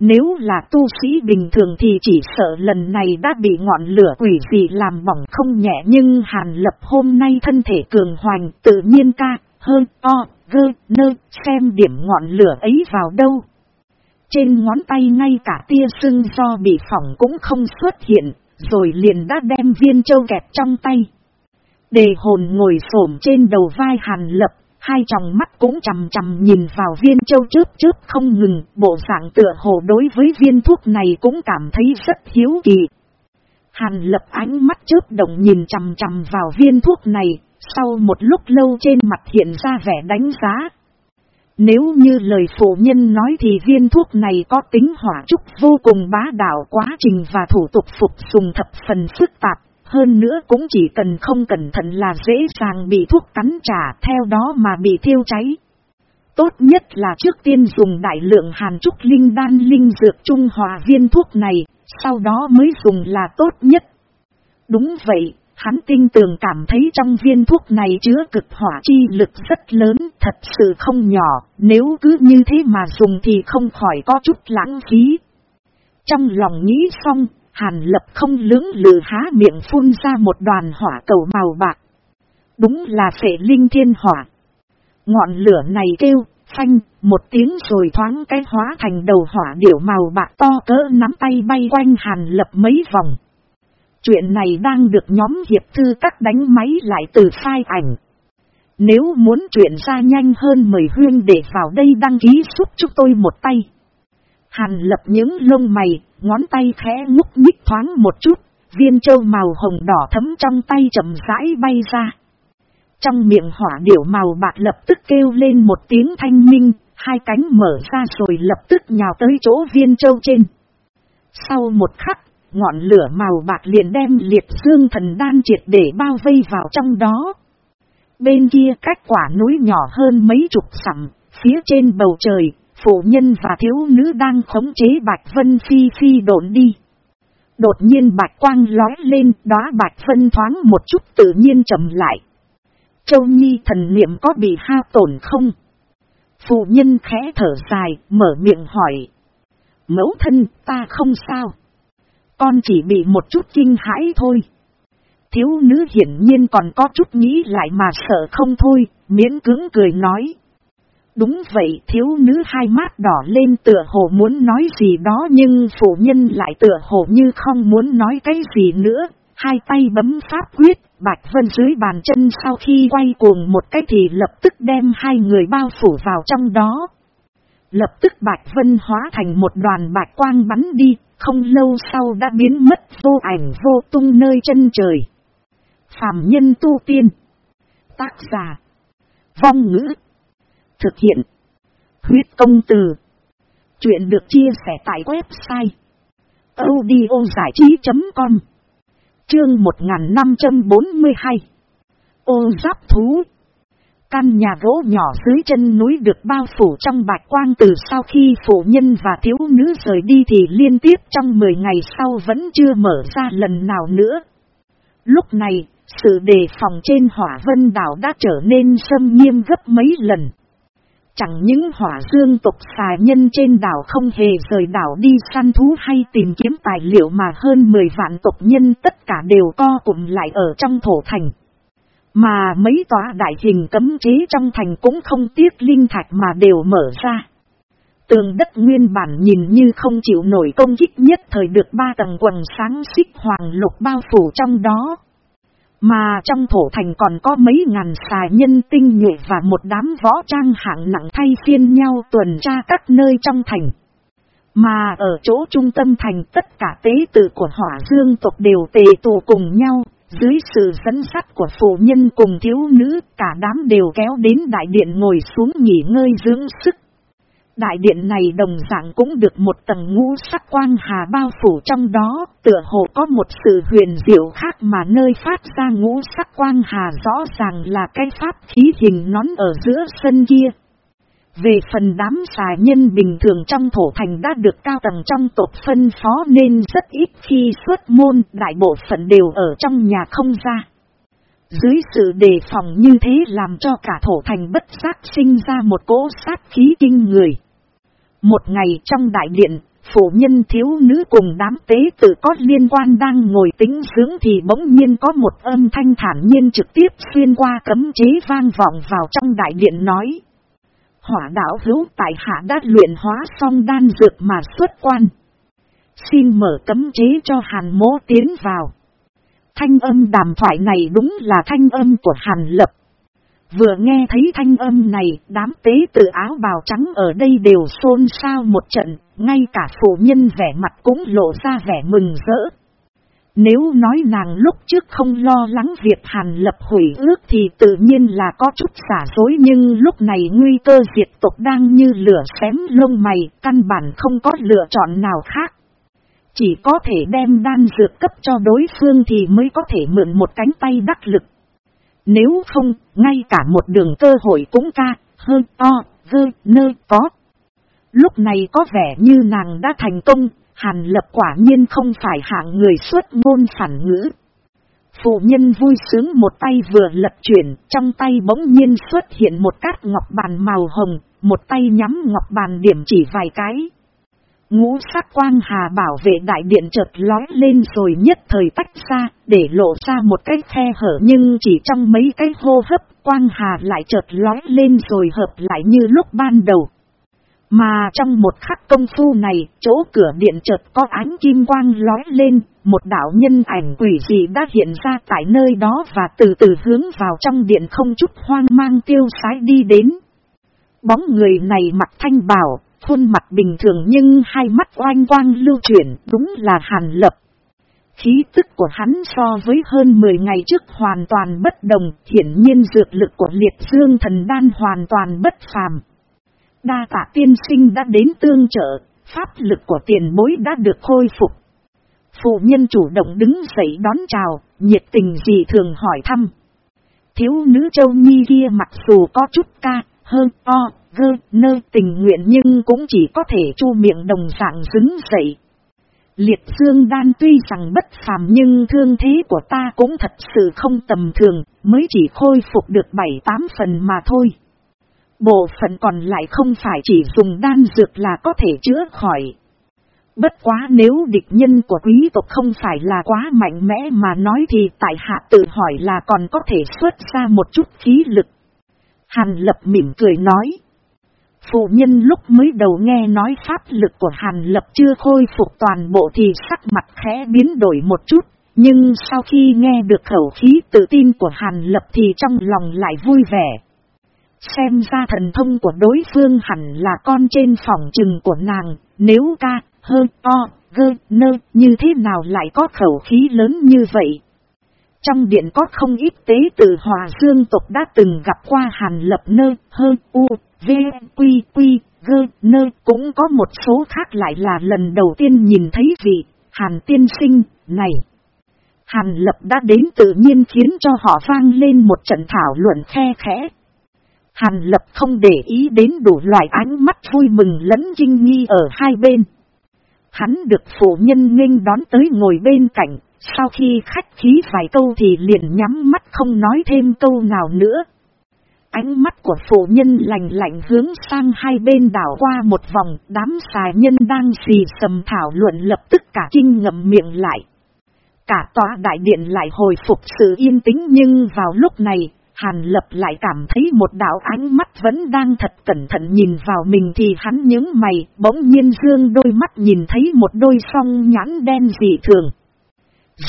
Nếu là tu sĩ bình thường thì chỉ sợ lần này đã bị ngọn lửa quỷ gì làm bỏng không nhẹ nhưng hàn lập hôm nay thân thể cường hoành tự nhiên ca, hơn o, gơ, nơ, xem điểm ngọn lửa ấy vào đâu. Trên ngón tay ngay cả tia sưng do bị phỏng cũng không xuất hiện, rồi liền đã đem viên châu kẹp trong tay. Đề hồn ngồi xổm trên đầu vai hàn lập, hai tròng mắt cũng chầm chầm nhìn vào viên châu chớp chớp không ngừng, bộ dạng tựa hồ đối với viên thuốc này cũng cảm thấy rất hiếu kỳ. Hàn lập ánh mắt chớp động nhìn chầm chầm vào viên thuốc này, sau một lúc lâu trên mặt hiện ra vẻ đánh giá. Nếu như lời phụ nhân nói thì viên thuốc này có tính hỏa trúc vô cùng bá đạo quá trình và thủ tục phục dùng thập phần phức tạp. Hơn nữa cũng chỉ cần không cẩn thận là dễ dàng bị thuốc cắn trả theo đó mà bị thiêu cháy. Tốt nhất là trước tiên dùng đại lượng hàn trúc linh đan linh dược trung hòa viên thuốc này, sau đó mới dùng là tốt nhất. Đúng vậy, hắn tinh tường cảm thấy trong viên thuốc này chứa cực hỏa chi lực rất lớn, thật sự không nhỏ, nếu cứ như thế mà dùng thì không khỏi có chút lãng phí. Trong lòng nghĩ xong, hàn lập không lưỡng lự há miệng phun ra một đoàn hỏa cầu màu bạc. Đúng là phệ linh thiên hỏa. Ngọn lửa này kêu, phanh, một tiếng rồi thoáng cái hóa thành đầu hỏa điểu màu bạc to cỡ nắm tay bay quanh hàn lập mấy vòng. Chuyện này đang được nhóm hiệp thư các đánh máy lại từ sai ảnh. Nếu muốn chuyện ra nhanh hơn mời huyên để vào đây đăng ký giúp chúng tôi một tay. Hàn lập những lông mày, ngón tay khẽ ngúc nhích thoáng một chút, viên châu màu hồng đỏ thấm trong tay chậm rãi bay ra. Trong miệng hỏa điểu màu bạc lập tức kêu lên một tiếng thanh minh, hai cánh mở ra rồi lập tức nhào tới chỗ viên châu trên. Sau một khắc, ngọn lửa màu bạc liền đem liệt xương thần đan triệt để bao vây vào trong đó. Bên kia cách quả núi nhỏ hơn mấy chục sẵm, phía trên bầu trời, phụ nhân và thiếu nữ đang khống chế Bạch Vân Phi Phi độn đi. Đột nhiên bạch quang lói lên, đóa bạch vân thoáng một chút tự nhiên chậm lại. Châu Nhi thần niệm có bị ha tổn không? Phụ nhân khẽ thở dài, mở miệng hỏi. Mẫu thân, ta không sao. Con chỉ bị một chút kinh hãi thôi. Thiếu nữ hiển nhiên còn có chút nghĩ lại mà sợ không thôi, miễn cứng cười nói. Đúng vậy thiếu nữ hai mắt đỏ lên tựa hồ muốn nói gì đó nhưng phụ nhân lại tựa hồ như không muốn nói cái gì nữa. Hai tay bấm pháp quyết, Bạch Vân dưới bàn chân sau khi quay cuồng một cái thì lập tức đem hai người bao phủ vào trong đó. Lập tức Bạch Vân hóa thành một đoàn bạch quang bắn đi, không lâu sau đã biến mất vô ảnh vô tung nơi chân trời. Phạm nhân tu tiên. Tác giả. Vong ngữ. Thực hiện. Huyết công từ. Chuyện được chia sẻ tại website. audiozảichí.com Chương 1542 Ô giáp thú Căn nhà gỗ nhỏ dưới chân núi được bao phủ trong bạch quang từ sau khi phụ nhân và thiếu nữ rời đi thì liên tiếp trong 10 ngày sau vẫn chưa mở ra lần nào nữa. Lúc này, sự đề phòng trên hỏa vân đảo đã trở nên sâm nghiêm gấp mấy lần. Chẳng những hỏa dương tục xà nhân trên đảo không hề rời đảo đi săn thú hay tìm kiếm tài liệu mà hơn 10 vạn tộc nhân tất cả đều co cụm lại ở trong thổ thành. Mà mấy tòa đại hình cấm chế trong thành cũng không tiếc linh thạch mà đều mở ra. Tường đất nguyên bản nhìn như không chịu nổi công kích nhất thời được ba tầng quần sáng xích hoàng lục bao phủ trong đó. Mà trong thổ thành còn có mấy ngàn xà nhân tinh nhuệ và một đám võ trang hạng nặng thay phiên nhau tuần tra các nơi trong thành. Mà ở chỗ trung tâm thành tất cả tế tự của hỏa dương tộc đều tề tù cùng nhau, dưới sự dẫn sắt của phụ nhân cùng thiếu nữ cả đám đều kéo đến đại điện ngồi xuống nghỉ ngơi dưỡng sức. Đại điện này đồng dạng cũng được một tầng ngũ sắc quang hà bao phủ trong đó, tựa hồ có một sự huyền diệu khác mà nơi phát ra ngũ sắc quang hà rõ ràng là cái pháp khí hình nón ở giữa sân kia. Về phần đám xà nhân bình thường trong thổ thành đã được cao tầng trong tộc phân phó nên rất ít khi xuất môn đại bộ phận đều ở trong nhà không ra. Dưới sự đề phòng như thế làm cho cả thổ thành bất giác sinh ra một cỗ sát khí kinh người. Một ngày trong đại điện, phụ nhân thiếu nữ cùng đám tế tử có liên quan đang ngồi tính dưỡng thì bỗng nhiên có một âm thanh thản nhiên trực tiếp xuyên qua cấm chế vang vọng vào trong đại điện nói. Hỏa đảo hữu tại hạ đã luyện hóa xong đan dược mà xuất quan. Xin mở cấm chế cho hàn mố tiến vào. Thanh âm đàm thoại này đúng là thanh âm của hàn lập. Vừa nghe thấy thanh âm này, đám tế tự áo bào trắng ở đây đều xôn xao một trận, ngay cả phụ nhân vẻ mặt cũng lộ ra vẻ mừng rỡ. Nếu nói nàng lúc trước không lo lắng việc Hàn Lập hủy ước thì tự nhiên là có chút xả dối nhưng lúc này nguy cơ diệt tộc đang như lửa xém lông mày, căn bản không có lựa chọn nào khác. Chỉ có thể đem đan dược cấp cho đối phương thì mới có thể mượn một cánh tay đắc lực. Nếu không, ngay cả một đường cơ hội cũng ca, hơi to, gơ, nơi có. Lúc này có vẻ như nàng đã thành công, Hàn lập quả nhiên không phải hạng người xuất ngôn phản ngữ. Phụ nhân vui sướng một tay vừa lật chuyển, trong tay bỗng nhiên xuất hiện một cát ngọc bàn màu hồng, một tay nhắm ngọc bàn điểm chỉ vài cái. Ngũ sắc quang hà bảo vệ đại điện chợt lói lên rồi nhất thời tách ra, để lộ ra một cái khe hở nhưng chỉ trong mấy cái hô hấp, quang hà lại chợt lói lên rồi hợp lại như lúc ban đầu. Mà trong một khắc công phu này, chỗ cửa điện chợt có ánh kim quang lói lên, một đạo nhân ảnh quỷ dị đã hiện ra tại nơi đó và từ từ hướng vào trong điện không chút hoang mang tiêu sái đi đến. Bóng người này mặt thanh bảo, khuôn mặt bình thường nhưng hai mắt oanh quang lưu chuyển đúng là hàn lập. Khí tức của hắn so với hơn 10 ngày trước hoàn toàn bất đồng, hiển nhiên dược lực của liệt dương thần đan hoàn toàn bất phàm. Đa tạ tiên sinh đã đến tương trợ, pháp lực của tiền bối đã được khôi phục. Phụ nhân chủ động đứng dậy đón chào, nhiệt tình gì thường hỏi thăm. Thiếu nữ châu nhi kia mặc dù có chút ca, hơn o, gơ, nơi tình nguyện nhưng cũng chỉ có thể chu miệng đồng dạng dứng dậy. Liệt dương đan tuy rằng bất phàm nhưng thương thế của ta cũng thật sự không tầm thường, mới chỉ khôi phục được 7-8 phần mà thôi. Bộ phận còn lại không phải chỉ dùng đan dược là có thể chữa khỏi. Bất quá nếu địch nhân của quý tộc không phải là quá mạnh mẽ mà nói thì tại hạ tự hỏi là còn có thể xuất ra một chút khí lực. Hàn lập mỉm cười nói. Phụ nhân lúc mới đầu nghe nói pháp lực của Hàn lập chưa khôi phục toàn bộ thì sắc mặt khẽ biến đổi một chút. Nhưng sau khi nghe được khẩu khí tự tin của Hàn lập thì trong lòng lại vui vẻ. Xem ra thần thông của đối phương hẳn là con trên phòng trừng của nàng, nếu ca, hơ, o, gơ, nơ, như thế nào lại có khẩu khí lớn như vậy. Trong điện có không ít tế từ hòa dương tộc đã từng gặp qua hàn lập nơ, hơ, u, v, quy, quy, gơ, nơ, cũng có một số khác lại là lần đầu tiên nhìn thấy vị, hàn tiên sinh, này. Hàn lập đã đến tự nhiên khiến cho họ vang lên một trận thảo luận khe khẽ, Hàn lập không để ý đến đủ loại ánh mắt vui mừng lẫn kinh nghi ở hai bên. Hắn được phụ nhân nghênh đón tới ngồi bên cạnh, sau khi khách khí vài câu thì liền nhắm mắt không nói thêm câu nào nữa. Ánh mắt của phụ nhân lành lạnh hướng sang hai bên đảo qua một vòng, đám xà nhân đang xì sầm thảo luận lập tức cả kinh ngậm miệng lại. Cả tòa đại điện lại hồi phục sự yên tĩnh nhưng vào lúc này, Hàn lập lại cảm thấy một đạo ánh mắt vẫn đang thật cẩn thận nhìn vào mình thì hắn những mày, bỗng nhiên dương đôi mắt nhìn thấy một đôi song nhãn đen dị thường.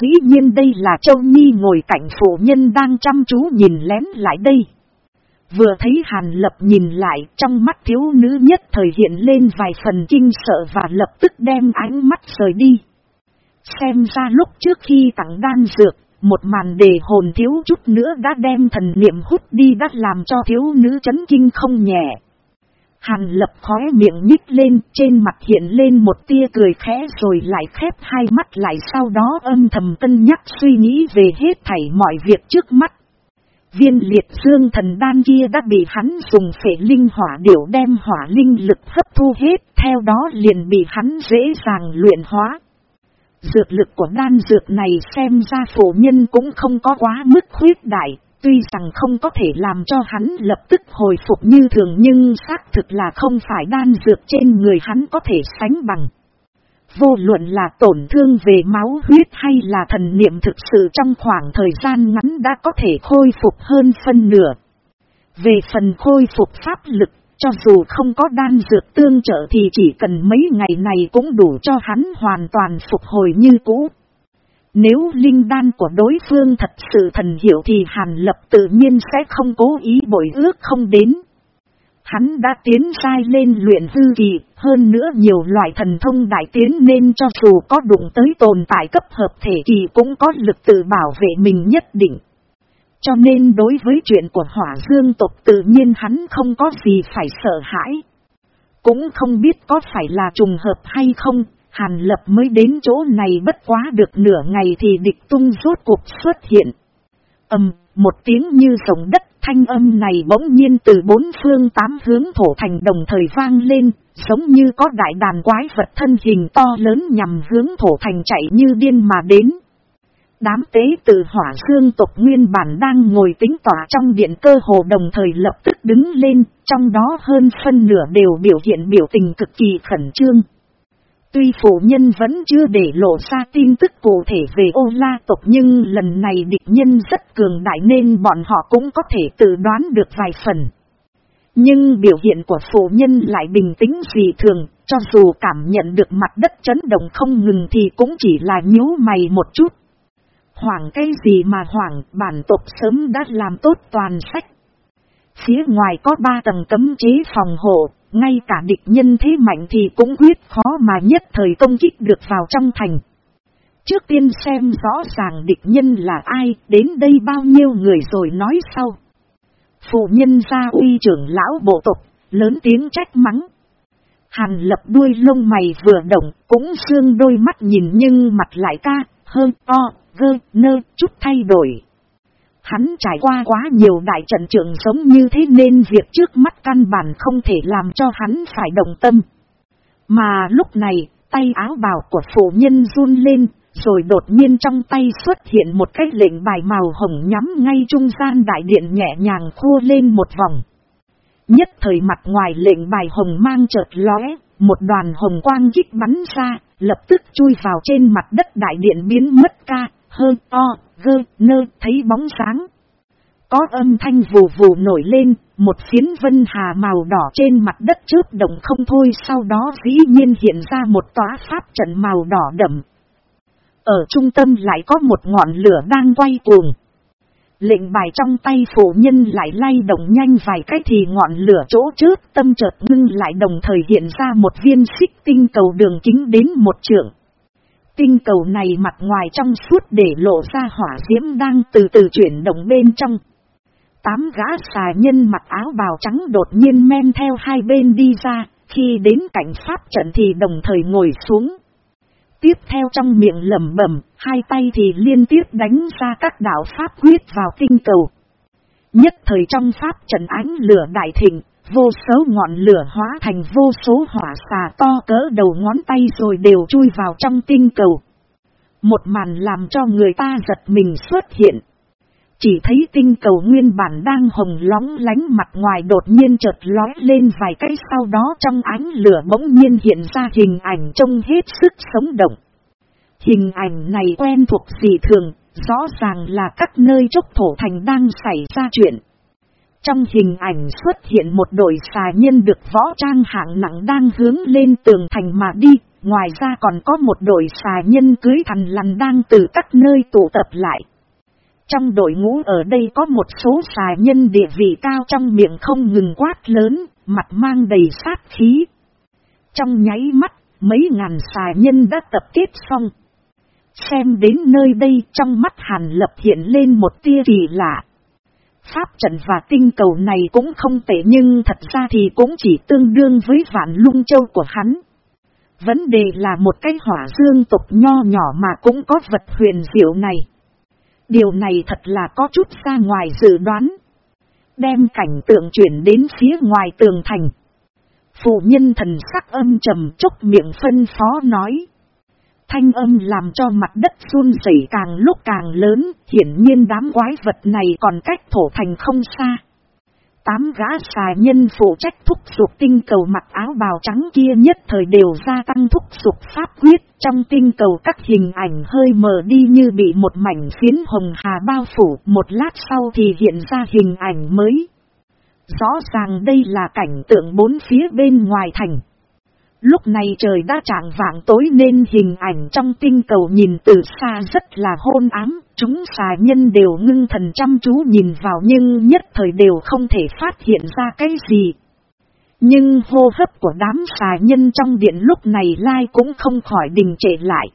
Dĩ nhiên đây là Châu Nhi ngồi cạnh phụ nhân đang chăm chú nhìn lén lại đây. Vừa thấy Hàn Lập nhìn lại trong mắt thiếu nữ nhất thời hiện lên vài phần kinh sợ và lập tức đem ánh mắt rời đi. Xem ra lúc trước khi tặng đan dược, một màn đề hồn thiếu chút nữa đã đem thần niệm hút đi đã làm cho thiếu nữ chấn kinh không nhẹ. Hàn lập khóe miệng nhích lên, trên mặt hiện lên một tia cười khẽ rồi lại khép hai mắt lại sau đó âm thầm cân nhắc suy nghĩ về hết thảy mọi việc trước mắt. Viên liệt dương thần đan kia đã bị hắn dùng phệ linh hỏa điểu đem hỏa linh lực hấp thu hết, theo đó liền bị hắn dễ dàng luyện hóa. Dược lực của đan dược này xem ra phổ nhân cũng không có quá mức khuyết đại, tuy rằng không có thể làm cho hắn lập tức hồi phục như thường nhưng xác thực là không phải đan dược trên người hắn có thể sánh bằng. Vô luận là tổn thương về máu huyết hay là thần niệm thực sự trong khoảng thời gian ngắn đã có thể khôi phục hơn phân nửa. Về phần khôi phục pháp lực cho dù không có đan dược tương trợ thì chỉ cần mấy ngày này cũng đủ cho hắn hoàn toàn phục hồi như cũ. Nếu linh đan của đối phương thật sự thần hiểu thì Hàn Lập tự nhiên sẽ không cố ý bội ước không đến. Hắn đã tiến sai lên luyện hư kỳ, hơn nữa nhiều loại thần thông đại tiến nên cho dù có đụng tới tồn tại cấp hợp thể kỳ cũng có lực tự bảo vệ mình nhất định. Cho nên đối với chuyện của hỏa dương tộc tự nhiên hắn không có gì phải sợ hãi. Cũng không biết có phải là trùng hợp hay không, Hàn Lập mới đến chỗ này bất quá được nửa ngày thì địch tung rốt cuộc xuất hiện. Âm, một tiếng như rồng đất thanh âm này bỗng nhiên từ bốn phương tám hướng thổ thành đồng thời vang lên, giống như có đại đàn quái vật thân hình to lớn nhằm hướng thổ thành chạy như điên mà đến. Đám tế từ hỏa dương tộc nguyên bản đang ngồi tính tỏa trong điện cơ hồ đồng thời lập tức đứng lên, trong đó hơn phân nửa đều biểu hiện biểu tình cực kỳ khẩn trương. Tuy phụ nhân vẫn chưa để lộ ra tin tức cụ thể về ô la tộc nhưng lần này địch nhân rất cường đại nên bọn họ cũng có thể tự đoán được vài phần. Nhưng biểu hiện của phụ nhân lại bình tĩnh dị thường, cho dù cảm nhận được mặt đất chấn động không ngừng thì cũng chỉ là nhíu mày một chút. Hoảng cái gì mà hoảng bản tộc sớm đã làm tốt toàn sách. Phía ngoài có ba tầng cấm chế phòng hộ, ngay cả địch nhân thế mạnh thì cũng quyết khó mà nhất thời công kích được vào trong thành. Trước tiên xem rõ ràng địch nhân là ai, đến đây bao nhiêu người rồi nói sau. Phụ nhân gia uy trưởng lão bộ tộc, lớn tiếng trách mắng. Hàn lập đuôi lông mày vừa động, cũng xương đôi mắt nhìn nhưng mặt lại ca, hơn to, gơ, nơ, chút thay đổi. Hắn trải qua quá nhiều đại trận trưởng giống như thế nên việc trước mắt căn bản không thể làm cho hắn phải đồng tâm. Mà lúc này, tay áo bào của phụ nhân run lên, rồi đột nhiên trong tay xuất hiện một cái lệnh bài màu hồng nhắm ngay trung gian đại điện nhẹ nhàng khua lên một vòng. Nhất thời mặt ngoài lệnh bài hồng mang chợt lóe, một đoàn hồng quang kích bắn ra, lập tức chui vào trên mặt đất đại điện biến mất ca, hơn to, gơ, nơ, thấy bóng sáng. Có âm thanh vù vù nổi lên, một phiến vân hà màu đỏ trên mặt đất trước động không thôi sau đó dĩ nhiên hiện ra một tòa pháp trận màu đỏ đậm. Ở trung tâm lại có một ngọn lửa đang quay cuồng. Lệnh bài trong tay phụ nhân lại lay động nhanh vài cách thì ngọn lửa chỗ trước tâm chợt ngưng lại đồng thời hiện ra một viên xích tinh cầu đường kính đến một trượng. Tinh cầu này mặt ngoài trong suốt để lộ ra hỏa diễm đang từ từ chuyển động bên trong. Tám gã xà nhân mặc áo bào trắng đột nhiên men theo hai bên đi ra, khi đến cảnh pháp trận thì đồng thời ngồi xuống. Tiếp theo trong miệng lẩm bẩm, hai tay thì liên tiếp đánh ra các đạo pháp quyết vào tinh cầu. Nhất thời trong pháp trận ánh lửa đại thịnh, vô số ngọn lửa hóa thành vô số hỏa xà to cỡ đầu ngón tay rồi đều chui vào trong tinh cầu. Một màn làm cho người ta giật mình xuất hiện. Chỉ thấy tinh cầu nguyên bản đang hồng lóng lánh mặt ngoài đột nhiên chợt lói lên vài cái sau đó trong ánh lửa bỗng nhiên hiện ra hình ảnh trông hết sức sống động. Hình ảnh này quen thuộc dị thường, rõ ràng là các nơi chốc thổ thành đang xảy ra chuyện. Trong hình ảnh xuất hiện một đội xà nhân được võ trang hạng nặng đang hướng lên tường thành mà đi, ngoài ra còn có một đội xà nhân cưới thằn lằn đang từ các nơi tụ tập lại. Trong đội ngũ ở đây có một số xà nhân địa vị cao trong miệng không ngừng quát lớn, mặt mang đầy sát khí. Trong nháy mắt, mấy ngàn xà nhân đã tập kết xong. Xem đến nơi đây trong mắt Hàn Lập hiện lên một tia kỳ lạ. Pháp trận và tinh cầu này cũng không tệ nhưng thật ra thì cũng chỉ tương đương với vạn lung châu của hắn. Vấn đề là một cái hỏa dương tục nho nhỏ mà cũng có vật huyền diệu này. Điều này thật là có chút ra ngoài dự đoán. Đem cảnh tượng chuyển đến phía ngoài tường thành. Phụ nhân thần sắc âm trầm chốc miệng phân phó nói. Thanh âm làm cho mặt đất run rẩy càng lúc càng lớn, hiển nhiên đám quái vật này còn cách thổ thành không xa. Tám gã xà nhân phụ trách thúc dục tinh cầu mặc áo bào trắng kia nhất thời đều gia tăng thúc dục pháp quyết, trong tinh cầu các hình ảnh hơi mờ đi như bị một mảnh phiến hồng hà bao phủ, một lát sau thì hiện ra hình ảnh mới. Rõ ràng đây là cảnh tượng bốn phía bên ngoài thành. Lúc này trời đã trạng vạng tối nên hình ảnh trong tinh cầu nhìn từ xa rất là hôn ám, chúng xà nhân đều ngưng thần chăm chú nhìn vào nhưng nhất thời đều không thể phát hiện ra cái gì. Nhưng hô hấp của đám xà nhân trong điện lúc này lai cũng không khỏi đình trệ lại.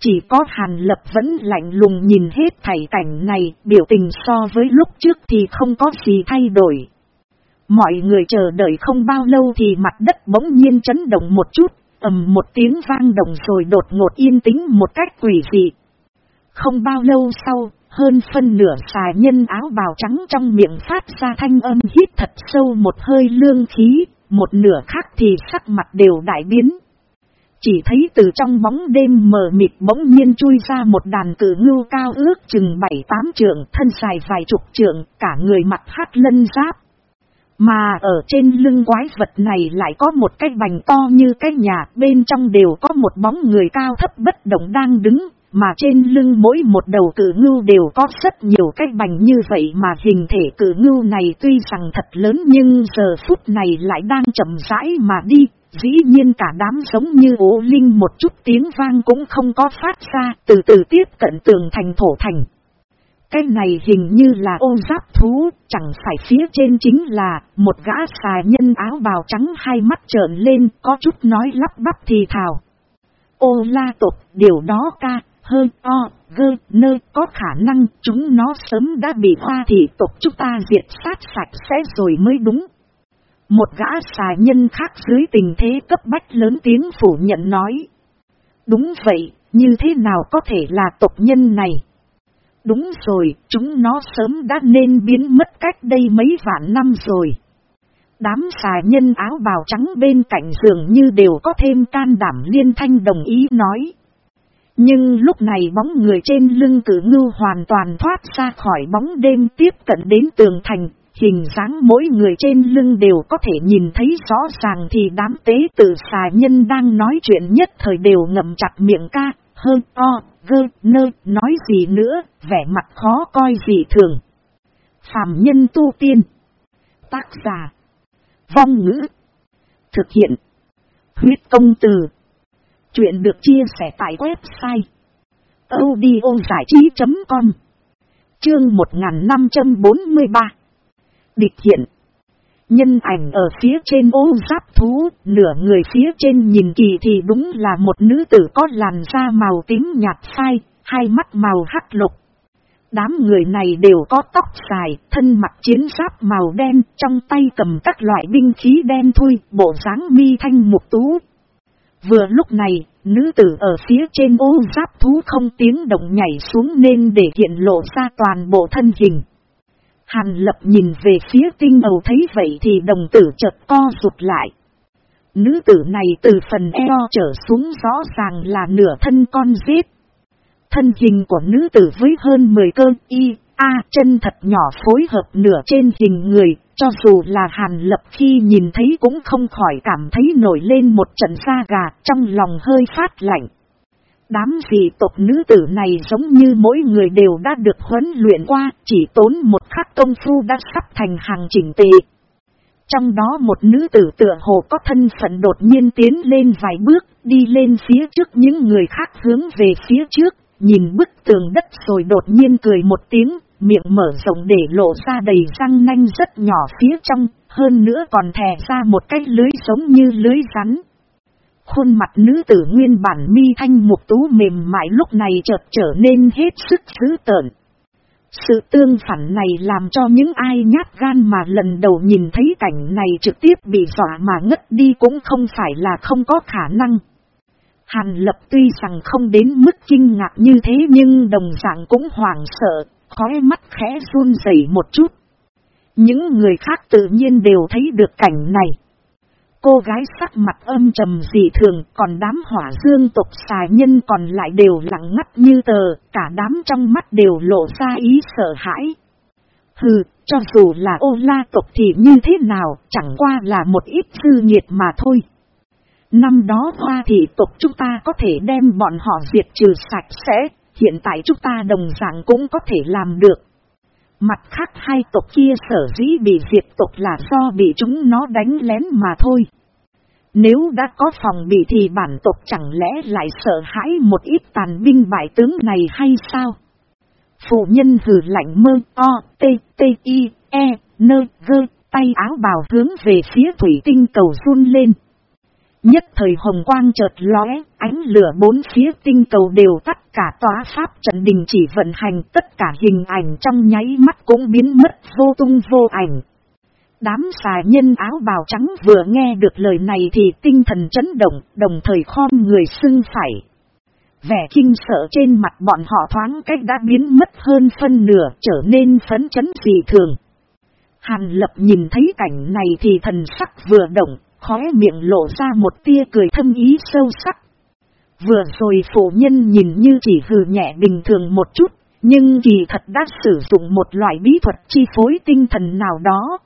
Chỉ có Hàn Lập vẫn lạnh lùng nhìn hết thảy cảnh này, biểu tình so với lúc trước thì không có gì thay đổi. Mọi người chờ đợi không bao lâu thì mặt đất bỗng nhiên chấn động một chút, ầm một tiếng vang động rồi đột ngột yên tĩnh một cách quỷ dị. Không bao lâu sau, hơn phân nửa xà nhân áo bào trắng trong miệng phát ra thanh âm hít thật sâu một hơi lương khí, một nửa khác thì sắc mặt đều đại biến. Chỉ thấy từ trong bóng đêm mờ mịt bỗng nhiên chui ra một đàn cử ngưu cao ước chừng bảy tám trượng, thân dài vài chục trượng, cả người mặt hát lân giáp. Mà ở trên lưng quái vật này lại có một cái bành to như cái nhà, bên trong đều có một bóng người cao thấp bất động đang đứng, mà trên lưng mỗi một đầu cử ngưu đều có rất nhiều cái bành như vậy mà hình thể cử ngưu này tuy rằng thật lớn nhưng giờ phút này lại đang chậm rãi mà đi, Dĩ nhiên cả đám giống như ố linh một chút tiếng vang cũng không có phát ra, từ từ tiếp cận tường thành thổ thành. Cái này hình như là ô giáp thú, chẳng phải phía trên chính là một gã xà nhân áo bào trắng hai mắt trợn lên, có chút nói lắp bắp thì thào. Ô la tục, điều đó ca, hơn o, gơ, nơ, có khả năng chúng nó sớm đã bị hoa thị tục chúng ta diệt sát sạch sẽ rồi mới đúng. Một gã xà nhân khác dưới tình thế cấp bách lớn tiếng phủ nhận nói. Đúng vậy, như thế nào có thể là tộc nhân này? Đúng rồi, chúng nó sớm đã nên biến mất cách đây mấy vạn năm rồi. Đám xà nhân áo bào trắng bên cạnh giường như đều có thêm can đảm liên thanh đồng ý nói. Nhưng lúc này bóng người trên lưng cử ngưu hoàn toàn thoát ra khỏi bóng đêm tiếp cận đến tường thành, Hình dáng mỗi người trên lưng đều có thể nhìn thấy rõ ràng thì đám tế tử xà nhân đang nói chuyện nhất thời đều ngậm chặt miệng ca, hơn o, gơ, nơ, nói gì nữa, vẻ mặt khó coi gì thường. Phạm nhân tu tiên. Tác giả. Vong ngữ. Thực hiện. Huyết công từ. Chuyện được chia sẻ tại website. audio com Chương 1543 Địch hiện. Nhân ảnh ở phía trên ô giáp thú, nửa người phía trên nhìn kỳ thì đúng là một nữ tử có làn da màu tím nhạt phai, hai mắt màu hắc lục. Đám người này đều có tóc dài, thân mặt chiến giáp màu đen, trong tay cầm các loại binh khí đen thui, bộ dáng mi thanh mục tú. Vừa lúc này, nữ tử ở phía trên ô giáp thú không tiếng động nhảy xuống nên để hiện lộ ra toàn bộ thân hình. Hàn lập nhìn về phía tinh ầu thấy vậy thì đồng tử chợt co rụt lại. Nữ tử này từ phần eo trở xuống rõ ràng là nửa thân con giết. Thân hình của nữ tử với hơn 10 cơn y, a chân thật nhỏ phối hợp nửa trên hình người, cho dù là hàn lập khi nhìn thấy cũng không khỏi cảm thấy nổi lên một trận da gà trong lòng hơi phát lạnh. Đám dị tộc nữ tử này giống như mỗi người đều đã được huấn luyện qua, chỉ tốn một khắc công phu đã sắp thành hàng chỉnh tề. Trong đó một nữ tử tựa hồ có thân phận đột nhiên tiến lên vài bước, đi lên phía trước những người khác hướng về phía trước, nhìn bức tường đất rồi đột nhiên cười một tiếng, miệng mở rộng để lộ ra đầy răng nanh rất nhỏ phía trong, hơn nữa còn thè ra một cái lưới giống như lưới rắn. Khuôn mặt nữ tử nguyên bản mi thanh mục tú mềm mại lúc này chợt trở nên hết sức dữ tợn. Sự tương phản này làm cho những ai nhát gan mà lần đầu nhìn thấy cảnh này trực tiếp bị dọa mà ngất đi cũng không phải là không có khả năng. Hàn lập tuy rằng không đến mức kinh ngạc như thế nhưng đồng dạng cũng hoảng sợ, khói mắt khẽ run rẩy một chút. Những người khác tự nhiên đều thấy được cảnh này. Cô gái sắc mặt âm trầm dị thường, còn đám hỏa dương tộc xà nhân còn lại đều lặng ngắt như tờ, cả đám trong mắt đều lộ ra ý sợ hãi. Hừ, cho dù là ô la tộc thì như thế nào, chẳng qua là một ít dư nhiệt mà thôi. Năm đó hoa thị tộc chúng ta có thể đem bọn họ diệt trừ sạch sẽ, hiện tại chúng ta đồng dạng cũng có thể làm được. Mặt khác hai tộc kia sở dĩ bị diệt tộc là do bị chúng nó đánh lén mà thôi. Nếu đã có phòng bị thì bản tộc chẳng lẽ lại sợ hãi một ít tàn binh bại tướng này hay sao? Phụ nhân hừ lạnh mơ o, t, t, i, e, nơ, gơ, tay áo bào hướng về phía thủy tinh cầu run lên. Nhất thời hồng quang chợt lóe, ánh lửa bốn phía tinh cầu đều tắt cả tòa pháp trận đình chỉ vận hành tất cả hình ảnh trong nháy mắt cũng biến mất vô tung vô ảnh. Đám xà nhân áo bào trắng vừa nghe được lời này thì tinh thần chấn động, đồng thời khom người xưng phải. Vẻ kinh sợ trên mặt bọn họ thoáng cách đã biến mất hơn phân nửa trở nên phấn chấn dị thường. Hàn lập nhìn thấy cảnh này thì thần sắc vừa động, khóe miệng lộ ra một tia cười thâm ý sâu sắc. Vừa rồi phụ nhân nhìn như chỉ hừ nhẹ bình thường một chút, nhưng kỳ thật đã sử dụng một loại bí thuật chi phối tinh thần nào đó.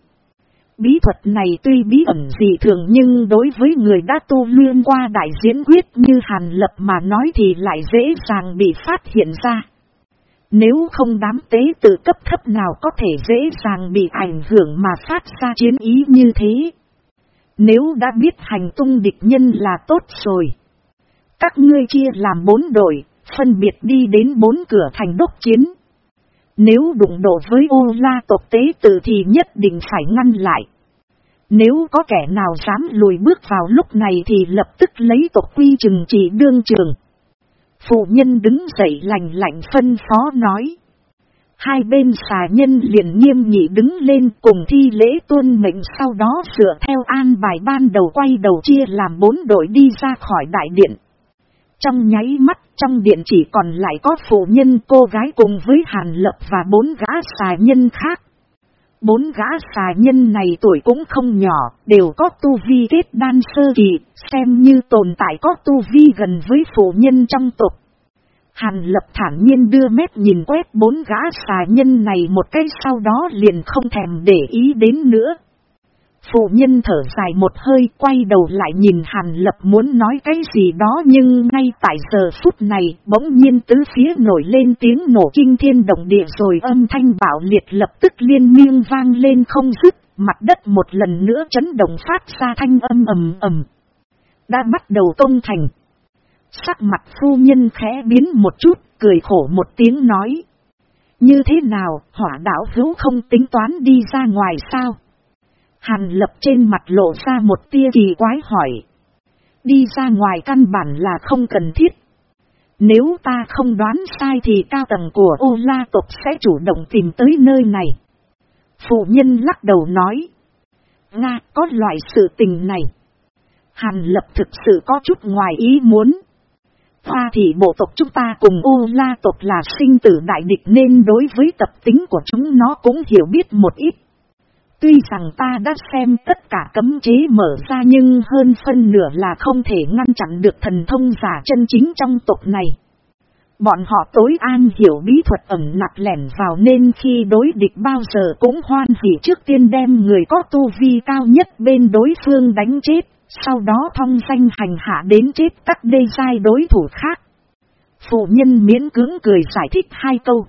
Bí thuật này tuy bí ẩn dị thường nhưng đối với người đã tu luyện qua đại diễn quyết như Hàn Lập mà nói thì lại dễ dàng bị phát hiện ra. Nếu không đám tế tự cấp thấp nào có thể dễ dàng bị ảnh hưởng mà phát ra chiến ý như thế. Nếu đã biết hành tung địch nhân là tốt rồi. Các ngươi chia làm bốn đội, phân biệt đi đến bốn cửa thành đốc chiến. Nếu đụng độ với ô la tộc tế tử thì nhất định phải ngăn lại. Nếu có kẻ nào dám lùi bước vào lúc này thì lập tức lấy tộc quy trừng trị đương trường. Phụ nhân đứng dậy lành lạnh phân phó nói. Hai bên xà nhân liền nghiêm nghị đứng lên cùng thi lễ tuân mệnh sau đó sửa theo an bài ban đầu quay đầu chia làm bốn đội đi ra khỏi đại điện. Trong nháy mắt trong điện chỉ còn lại có phụ nhân cô gái cùng với hàn lập và bốn gã xà nhân khác. Bốn gã xà nhân này tuổi cũng không nhỏ, đều có tu vi kết đan sơ kỳ, xem như tồn tại có tu vi gần với phụ nhân trong tộc. Hàn lập thản nhiên đưa mép nhìn quét bốn gã xà nhân này một cái sau đó liền không thèm để ý đến nữa. Phụ nhân thở dài một hơi quay đầu lại nhìn Hàn Lập muốn nói cái gì đó nhưng ngay tại giờ phút này bỗng nhiên tứ phía nổi lên tiếng nổ kinh thiên động địa rồi âm thanh bạo liệt lập tức liên miên vang lên không dứt, mặt đất một lần nữa chấn động phát ra thanh âm ầm ầm. Đã bắt đầu công thành. Sắc mặt phu nhân khẽ biến một chút, cười khổ một tiếng nói. Như thế nào, hỏa đảo hữu không tính toán đi ra ngoài sao? Hàn lập trên mặt lộ ra một tia kỳ quái hỏi. Đi ra ngoài căn bản là không cần thiết. Nếu ta không đoán sai thì cao tầng của ô la tộc sẽ chủ động tìm tới nơi này. Phụ nhân lắc đầu nói. Nga có loại sự tình này. Hàn lập thực sự có chút ngoài ý muốn. Hoa thì bộ tộc chúng ta cùng U la tộc là sinh tử đại địch nên đối với tập tính của chúng nó cũng hiểu biết một ít. Tuy rằng ta đã xem tất cả cấm chế mở ra nhưng hơn phân nửa là không thể ngăn chặn được thần thông giả chân chính trong tộc này. Bọn họ tối an hiểu bí thuật ẩn nặc lẻn vào nên khi đối địch bao giờ cũng hoan hỉ trước tiên đem người có tu vi cao nhất bên đối phương đánh chết, sau đó thông danh hành hạ đến chết các đê sai đối thủ khác. Phụ nhân miễn cưỡng cười giải thích hai câu.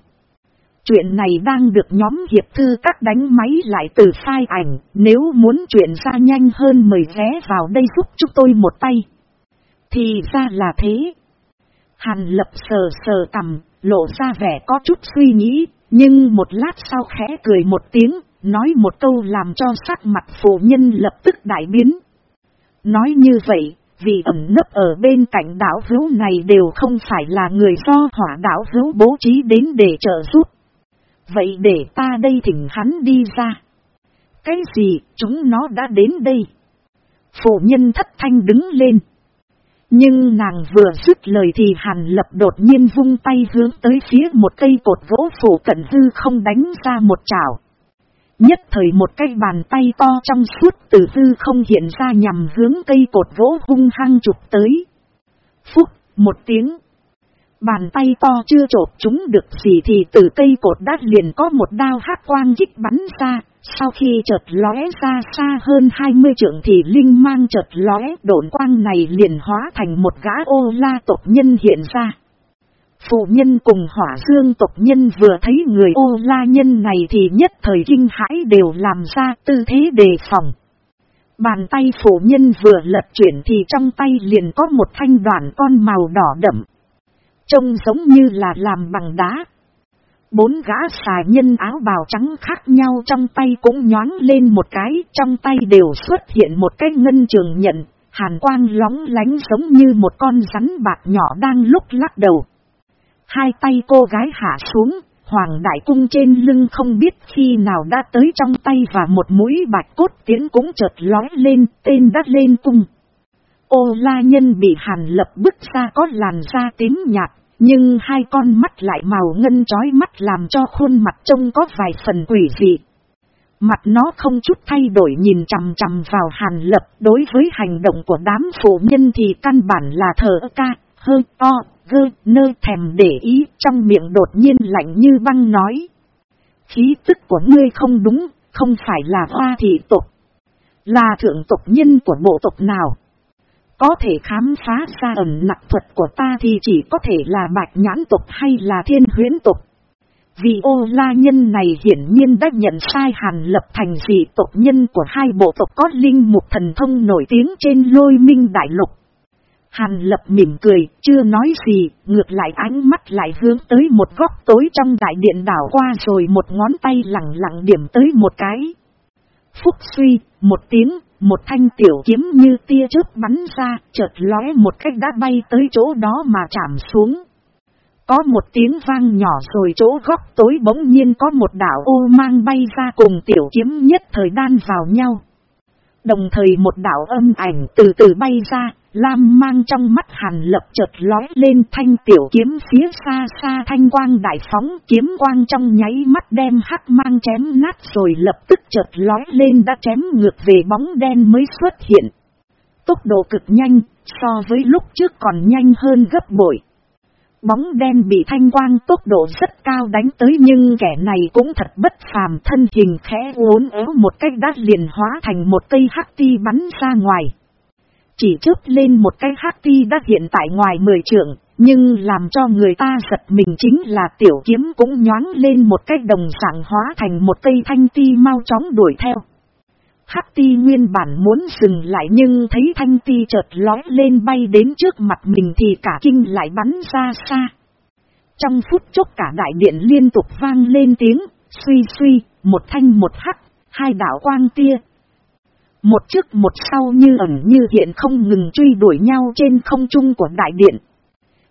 Chuyện này đang được nhóm hiệp thư các đánh máy lại từ sai ảnh, nếu muốn chuyện ra nhanh hơn mời ghé vào đây giúp chúng tôi một tay. Thì ra là thế. Hàn lập sờ sờ cầm, lộ ra vẻ có chút suy nghĩ, nhưng một lát sau khẽ cười một tiếng, nói một câu làm cho sắc mặt phụ nhân lập tức đại biến. Nói như vậy, vì ẩn nấp ở bên cạnh đảo hữu này đều không phải là người do hỏa đảo hữu bố trí đến để trợ giúp. Vậy để ta đây thỉnh hắn đi ra. Cái gì, chúng nó đã đến đây. Phụ nhân thất thanh đứng lên. Nhưng nàng vừa dứt lời thì hàn lập đột nhiên vung tay hướng tới phía một cây cột gỗ phủ cận hư không đánh ra một chảo. Nhất thời một cây bàn tay to trong suốt từ tư không hiện ra nhằm hướng cây cột gỗ hung hăng chụp tới. Phúc, một tiếng. Bàn tay to chưa trộp chúng được gì thì từ cây cột đát liền có một đao hát quang kích bắn ra, sau khi chợt lóe ra xa hơn 20 trượng thì linh mang chợt lóe độn quang này liền hóa thành một gã ô la tộc nhân hiện ra. Phụ nhân cùng hỏa dương tộc nhân vừa thấy người ô la nhân này thì nhất thời kinh hãi đều làm ra tư thế đề phòng. Bàn tay phụ nhân vừa lật chuyển thì trong tay liền có một thanh đoàn con màu đỏ đậm. Trông giống như là làm bằng đá. Bốn gã xà nhân áo bào trắng khác nhau trong tay cũng nhoáng lên một cái, trong tay đều xuất hiện một cái ngân trường nhận, hàn quang lóng lánh giống như một con rắn bạc nhỏ đang lúc lắc đầu. Hai tay cô gái hạ xuống, hoàng đại cung trên lưng không biết khi nào đã tới trong tay và một mũi bạch cốt tiến cũng chợt lói lên, tên đã lên cung. Ô la nhân bị hàn lập bức ra có làn da tím nhạt, nhưng hai con mắt lại màu ngân chói mắt làm cho khuôn mặt trông có vài phần quỷ dị. Mặt nó không chút thay đổi nhìn chằm chằm vào hàn lập đối với hành động của đám phụ nhân thì căn bản là thở ca, hơi to, gơ, nơi thèm để ý trong miệng đột nhiên lạnh như băng nói. Khí tức của ngươi không đúng, không phải là hoa thị tộc là thượng tộc nhân của bộ tộc nào. Có thể khám phá ra ẩn nặc thuật của ta thì chỉ có thể là bạch nhãn tộc hay là thiên huyến tộc Vì ô la nhân này hiển nhiên đã nhận sai hàn lập thành dị tộc nhân của hai bộ tộc có linh mục thần thông nổi tiếng trên lôi minh đại lục. Hàn lập mỉm cười, chưa nói gì, ngược lại ánh mắt lại hướng tới một góc tối trong đại điện đảo qua rồi một ngón tay lặng lặng điểm tới một cái. Phúc suy, một tiếng, một thanh tiểu kiếm như tia chớp bắn ra, chợt lóe một cách đã bay tới chỗ đó mà chạm xuống. Có một tiếng vang nhỏ rồi chỗ góc tối bỗng nhiên có một đảo ô mang bay ra cùng tiểu kiếm nhất thời đan vào nhau. Đồng thời một đảo âm ảnh từ từ bay ra, Lam mang trong mắt hàn lập chợt lói lên thanh tiểu kiếm phía xa xa thanh quang đại phóng kiếm quang trong nháy mắt đem hắc mang chém nát rồi lập tức chợt lói lên đã chém ngược về bóng đen mới xuất hiện. Tốc độ cực nhanh, so với lúc trước còn nhanh hơn gấp bội. Bóng đen bị thanh quang tốc độ rất cao đánh tới nhưng kẻ này cũng thật bất phàm thân hình khẽ uốn éo một cách đắt liền hóa thành một cây hắc ti bắn ra ngoài. Chỉ chớp lên một cái hắc ti đã hiện tại ngoài mười trượng, nhưng làm cho người ta giật mình chính là tiểu kiếm cũng nhoáng lên một cái đồng dạng hóa thành một cây thanh ti mau chóng đuổi theo. Hắc ti nguyên bản muốn dừng lại nhưng thấy thanh ti chợt lói lên bay đến trước mặt mình thì cả kinh lại bắn ra xa. Trong phút chốc cả đại điện liên tục vang lên tiếng, suy suy, một thanh một hắc, hai đảo quang tia. Một trước một sau như ẩn như hiện không ngừng truy đuổi nhau trên không trung của đại điện.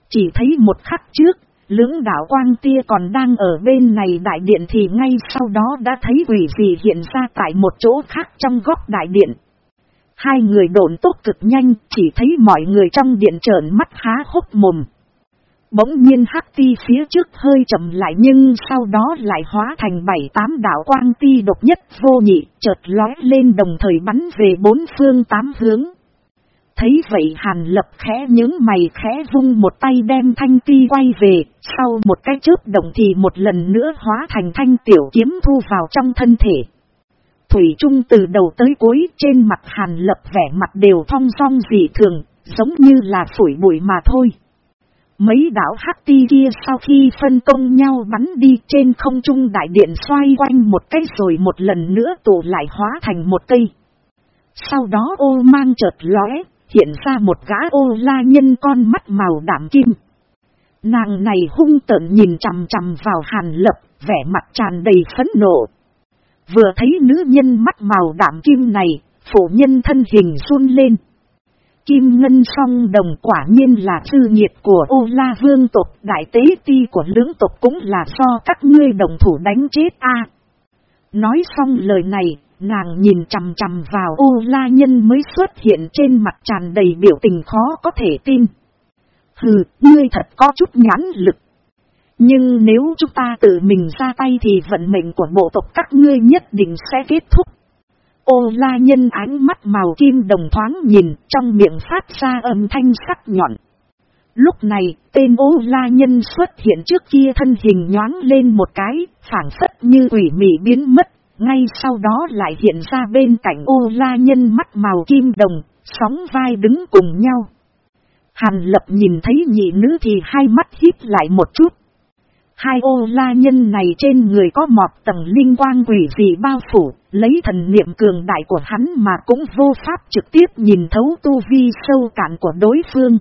Chỉ thấy một khắc trước, Lưỡng đảo quang tia còn đang ở bên này đại điện thì ngay sau đó đã thấy quỷ gì hiện ra tại một chỗ khác trong góc đại điện. Hai người độn tốt cực nhanh, chỉ thấy mọi người trong điện trợn mắt há hốc mồm. Bỗng nhiên hắc ti phía trước hơi chậm lại nhưng sau đó lại hóa thành bảy tám đảo quang ti độc nhất vô nhị, chợt lói lên đồng thời bắn về bốn phương tám hướng. Thấy vậy hàn lập khẽ những mày khẽ vung một tay đem thanh ti quay về, sau một cái chớp động thì một lần nữa hóa thành thanh tiểu kiếm thu vào trong thân thể. Thủy Trung từ đầu tới cuối trên mặt hàn lập vẻ mặt đều thong song dị thường, giống như là phủi bụi mà thôi. Mấy đảo hắc ti kia sau khi phân công nhau bắn đi trên không trung đại điện xoay quanh một cái rồi một lần nữa tụ lại hóa thành một cây. Sau đó ô mang chợt lóe, hiện ra một gã ô la nhân con mắt màu đảm kim. Nàng này hung tợn nhìn chằm chằm vào hàn lập, vẻ mặt tràn đầy phẫn nộ. Vừa thấy nữ nhân mắt màu đảm kim này, phụ nhân thân hình run lên. Kim ngân song đồng quả nhiên là sư nhiệt của ô la vương tộc, đại tế ti của lưỡng tộc cũng là do các ngươi đồng thủ đánh chết a Nói xong lời này, Nàng nhìn chằm chằm vào ô la nhân mới xuất hiện trên mặt tràn đầy biểu tình khó có thể tin. Hừ, ngươi thật có chút nhãn lực. Nhưng nếu chúng ta tự mình ra tay thì vận mệnh của bộ tộc các ngươi nhất định sẽ kết thúc. Ô la nhân ánh mắt màu kim đồng thoáng nhìn trong miệng phát ra âm thanh sắc nhọn. Lúc này, tên ô la nhân xuất hiện trước kia thân hình nhoáng lên một cái, phản phất như quỷ mị biến mất ngay sau đó lại hiện ra bên cạnh ô la nhân mắt màu kim đồng, sóng vai đứng cùng nhau. Hàn lập nhìn thấy nhị nữ thì hai mắt híp lại một chút. Hai ô la nhân này trên người có mọt tầng linh quang quỷ dị bao phủ, lấy thần niệm cường đại của hắn mà cũng vô pháp trực tiếp nhìn thấu tu vi sâu cạn của đối phương.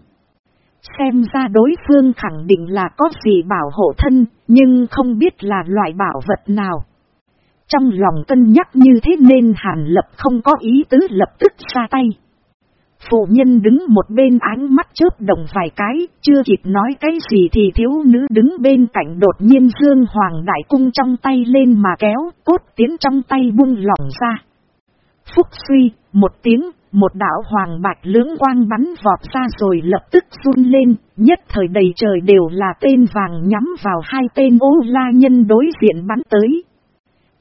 Xem ra đối phương khẳng định là có gì bảo hộ thân, nhưng không biết là loại bảo vật nào. Trong lòng cân nhắc như thế nên Hàn Lập không có ý tứ lập tức ra tay. Phụ nhân đứng một bên ánh mắt chớp đồng vài cái, chưa kịp nói cái gì thì thiếu nữ đứng bên cạnh đột nhiên dương hoàng đại cung trong tay lên mà kéo, cốt tiến trong tay bung lỏng ra. Phúc suy, một tiếng, một đảo hoàng bạch lưỡng quang bắn vọt ra rồi lập tức run lên, nhất thời đầy trời đều là tên vàng nhắm vào hai tên ô la nhân đối diện bắn tới.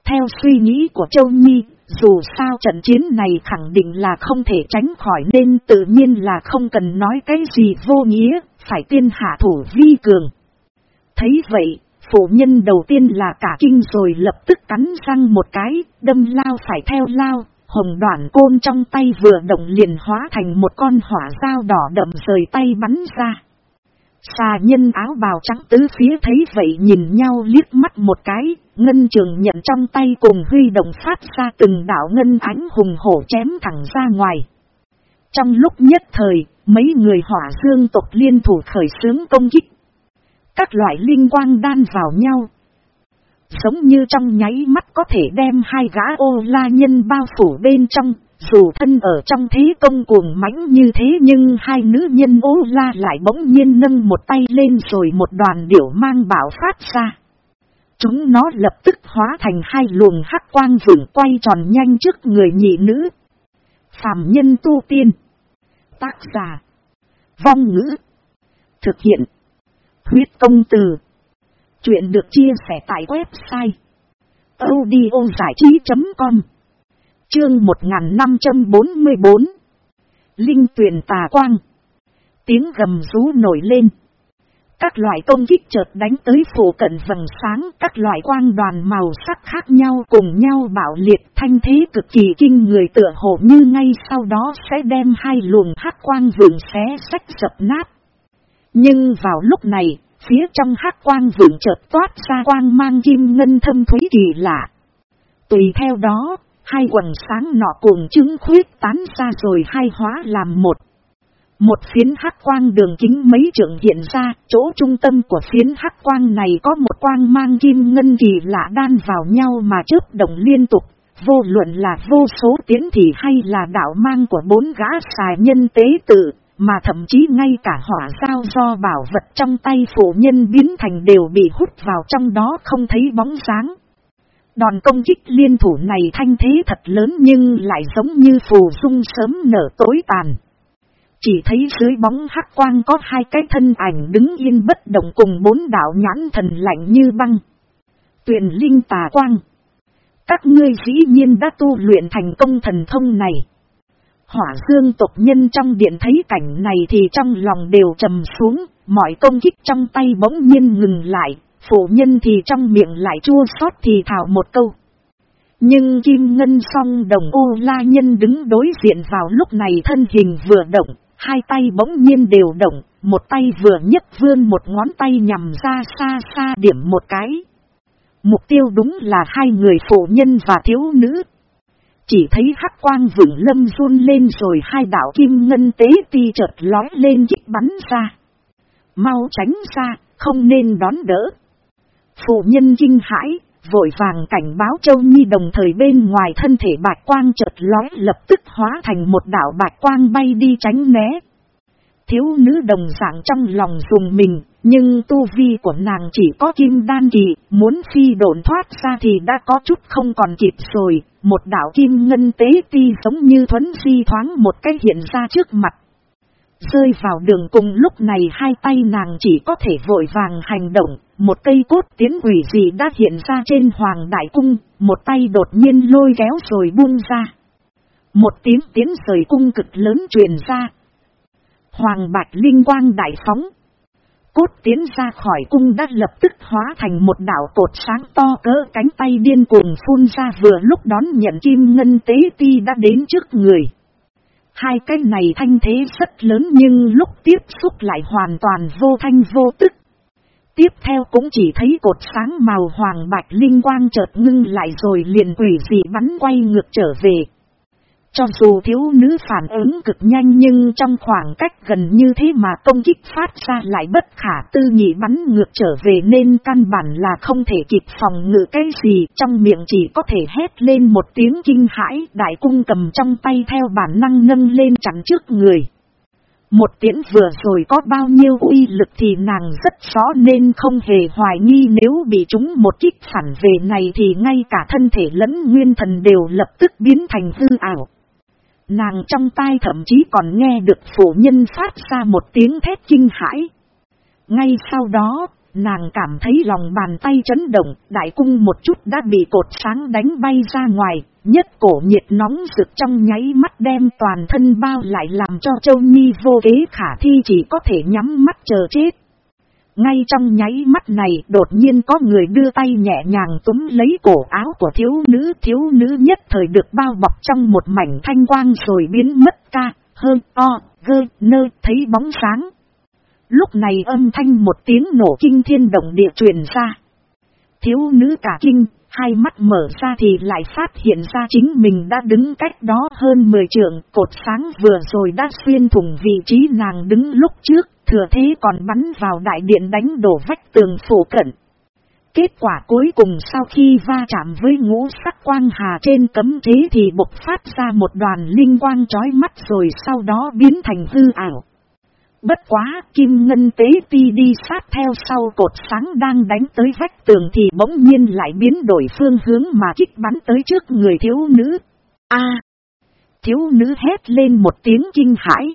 Theo suy nghĩ của Châu Nhi, dù sao trận chiến này khẳng định là không thể tránh khỏi nên tự nhiên là không cần nói cái gì vô nghĩa, phải tiên hạ thủ vi cường. Thấy vậy, phụ nhân đầu tiên là cả kinh rồi lập tức cắn răng một cái, đâm lao phải theo lao, hồng đoạn côn trong tay vừa động liền hóa thành một con hỏa dao đỏ đậm rời tay bắn ra. Xà nhân áo bào trắng tứ phía thấy vậy nhìn nhau liếc mắt một cái, ngân trường nhận trong tay cùng huy động phát ra từng đảo ngân ánh hùng hổ chém thẳng ra ngoài. Trong lúc nhất thời, mấy người hỏa dương tộc liên thủ khởi xướng công kích. Các loại linh quang đan vào nhau. Giống như trong nháy mắt có thể đem hai gã ô la nhân bao phủ bên trong, dù thân ở trong thế công cuồng mãnh như thế nhưng hai nữ nhân ô la lại bỗng nhiên nâng một tay lên rồi một đoàn điểu mang bảo phát ra. Chúng nó lập tức hóa thành hai luồng hắc quang vượng quay tròn nhanh trước người nhị nữ. Phạm nhân tu tiên. Tác giả. Vong ngữ. Thực hiện. Huyết công từ. Chuyện được chia sẻ tại website. audio trí.com Chương 1544 Linh tuyển tà quang Tiếng gầm rú nổi lên. Các loại công kích chợt đánh tới phủ cận vầng sáng, các loại quang đoàn màu sắc khác nhau cùng nhau bạo liệt thanh thế cực kỳ kinh người tựa hồ như ngay sau đó sẽ đem hai luồng hắc quang vượng xé sách dập nát. Nhưng vào lúc này, phía trong hắc quang vượng chợt toát ra quang mang kim ngân thâm thúy kỳ lạ. Tùy theo đó, Hai quần sáng nọ cuồng chứng khuyết tán ra rồi hai hóa làm một. Một phiến hắc quang đường kính mấy trượng hiện ra, chỗ trung tâm của phiến hắc quang này có một quang mang kim ngân kỳ lạ đan vào nhau mà chớp động liên tục, vô luận là vô số tiến thị hay là đạo mang của bốn gã xài nhân tế tự, mà thậm chí ngay cả hỏa sao do bảo vật trong tay phụ nhân biến thành đều bị hút vào trong đó không thấy bóng dáng. Đòn công kích liên thủ này thanh thế thật lớn nhưng lại giống như phù dung sớm nở tối tàn. Chỉ thấy dưới bóng hắc quang có hai cái thân ảnh đứng yên bất động cùng bốn đạo nhãn thần lạnh như băng. Tuyền linh tà quang. Các ngươi dĩ nhiên đã tu luyện thành công thần thông này. Hỏa dương tộc nhân trong điện thấy cảnh này thì trong lòng đều trầm xuống, mọi công kích trong tay bỗng nhiên ngừng lại, Phụ nhân thì trong miệng lại chua xót thì thảo một câu. Nhưng Kim Ngân song đồng ô la nhân đứng đối diện vào lúc này thân hình vừa động, hai tay bỗng nhiên đều động, một tay vừa nhấc vươn một ngón tay nhằm ra xa xa điểm một cái. Mục tiêu đúng là hai người phụ nhân và thiếu nữ. Chỉ thấy hắc quang vững lâm run lên rồi hai đảo kim ngân tế ti chợt lói lên kích bắn ra. Mau tránh ra, không nên đón đỡ. Phụ nhân kinh hãi, vội vàng cảnh báo Châu Nhi đồng thời bên ngoài thân thể bạch quang chợt lói lập tức hóa thành một đảo bạch quang bay đi tránh né. Thiếu nữ đồng dạng trong lòng dùng mình, nhưng tu vi của nàng chỉ có kim đan kỳ, muốn phi độn thoát ra thì đã có chút không còn kịp rồi, một đảo kim ngân tế ti giống như thuấn di thoáng một cái hiện ra trước mặt. Rơi vào đường cùng lúc này hai tay nàng chỉ có thể vội vàng hành động, một cây cốt tiến quỷ gì đã hiện ra trên hoàng đại cung, một tay đột nhiên lôi kéo rồi buông ra. Một tiếng tiến rời cung cực lớn truyền ra. Hoàng bạch linh quang đại phóng. Cốt tiến ra khỏi cung đã lập tức hóa thành một đảo cột sáng to cỡ cánh tay điên cuồng phun ra vừa lúc đón nhận kim ngân tế ti đã đến trước người. Hai cái này thanh thế rất lớn nhưng lúc tiếp xúc lại hoàn toàn vô thanh vô tức. Tiếp theo cũng chỉ thấy cột sáng màu hoàng bạch linh quang chợt ngưng lại rồi liền quỷ dị bắn quay ngược trở về. Cho dù thiếu nữ phản ứng cực nhanh nhưng trong khoảng cách gần như thế mà công kích phát ra lại bất khả tư nghị bắn ngược trở về nên căn bản là không thể kịp phòng ngự cái gì trong miệng chỉ có thể hét lên một tiếng kinh hãi, đại cung cầm trong tay theo bản năng nâng lên chắn trước người. Một tiễn vừa rồi có bao nhiêu uy lực thì nàng rất rõ nên không hề hoài nghi nếu bị chúng một kích phản về này thì ngay cả thân thể lẫn nguyên thần đều lập tức biến thành hư ảo. Nàng trong tai thậm chí còn nghe được phụ nhân phát ra một tiếng thét kinh hãi. Ngay sau đó, nàng cảm thấy lòng bàn tay chấn động, đại cung một chút đã bị cột sáng đánh bay ra ngoài, nhất cổ nhiệt nóng rực trong nháy mắt đem toàn thân bao lại làm cho Châu Nhi vô kế khả thi chỉ có thể nhắm mắt chờ chết. Ngay trong nháy mắt này đột nhiên có người đưa tay nhẹ nhàng túm lấy cổ áo của thiếu nữ. Thiếu nữ nhất thời được bao bọc trong một mảnh thanh quang rồi biến mất ca, hơn o, gơ, nơ, thấy bóng sáng. Lúc này âm thanh một tiếng nổ kinh thiên động địa truyền ra. Thiếu nữ cả kinh, hai mắt mở ra thì lại phát hiện ra chính mình đã đứng cách đó hơn 10 trượng, cột sáng vừa rồi đã xuyên thủng vị trí nàng đứng lúc trước, thừa thế còn bắn vào đại điện đánh đổ vách tường phủ cận. Kết quả cuối cùng sau khi va chạm với ngũ sắc quang hà trên cấm chế thì bộc phát ra một đoàn linh quang trói mắt rồi sau đó biến thành hư ảo. Bất quá, kim ngân tế ti đi sát theo sau cột sáng đang đánh tới vách tường thì bỗng nhiên lại biến đổi phương hướng mà kích bắn tới trước người thiếu nữ. a Thiếu nữ hét lên một tiếng kinh hãi.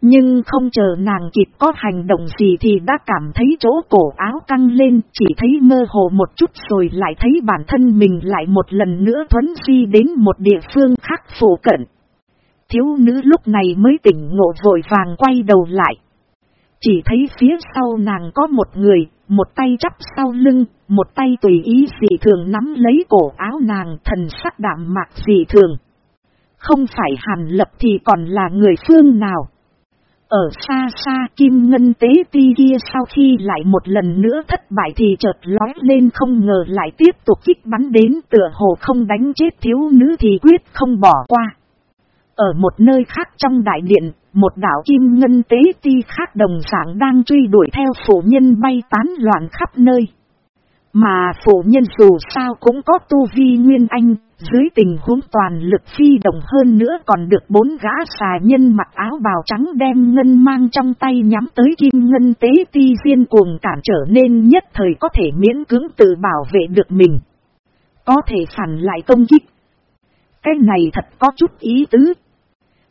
Nhưng không chờ nàng kịp có hành động gì thì đã cảm thấy chỗ cổ áo căng lên, chỉ thấy mơ hồ một chút rồi lại thấy bản thân mình lại một lần nữa thuấn di đến một địa phương khác phổ cận. Thiếu nữ lúc này mới tỉnh ngộ vội vàng quay đầu lại. Chỉ thấy phía sau nàng có một người, một tay chắp sau lưng, một tay tùy ý dị thường nắm lấy cổ áo nàng thần sắc đạm mạc dị thường. Không phải hàn lập thì còn là người phương nào. Ở xa xa kim ngân tế ti kia sau khi lại một lần nữa thất bại thì chợt lói lên không ngờ lại tiếp tục kích bắn đến tựa hồ không đánh chết thiếu nữ thì quyết không bỏ qua. Ở một nơi khác trong đại điện, một đảo kim ngân tế ti khác đồng sản đang truy đuổi theo phụ nhân bay tán loạn khắp nơi. Mà phụ nhân dù sao cũng có tu vi nguyên anh, dưới tình huống toàn lực phi động hơn nữa còn được bốn gã xà nhân mặc áo bào trắng đem ngân mang trong tay nhắm tới kim ngân tế ti diên cuồng cản trở nên nhất thời có thể miễn cưỡng tự bảo vệ được mình. Có thể phản lại công kích. Cái này thật có chút ý tứ.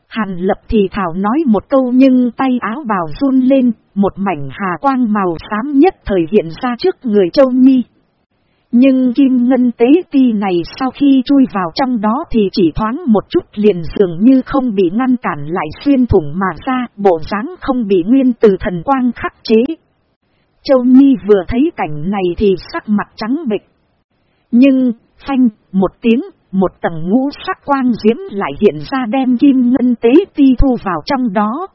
Hàn lập thì thảo nói một câu nhưng tay áo bào run lên, một mảnh hà quang màu xám nhất thời hiện ra trước người châu nhi. Nhưng kim ngân tế ti này sau khi chui vào trong đó thì chỉ thoáng một chút liền dường như không bị ngăn cản lại xuyên thủng mà ra, bộ dáng không bị nguyên từ thần quang khắc chế. Châu Nhi vừa thấy cảnh này thì sắc mặt trắng bệch. Nhưng, phanh, một tiếng, một tầng ngũ sắc quang diễm lại hiện ra đem kim ngân tế ti thu vào trong đó.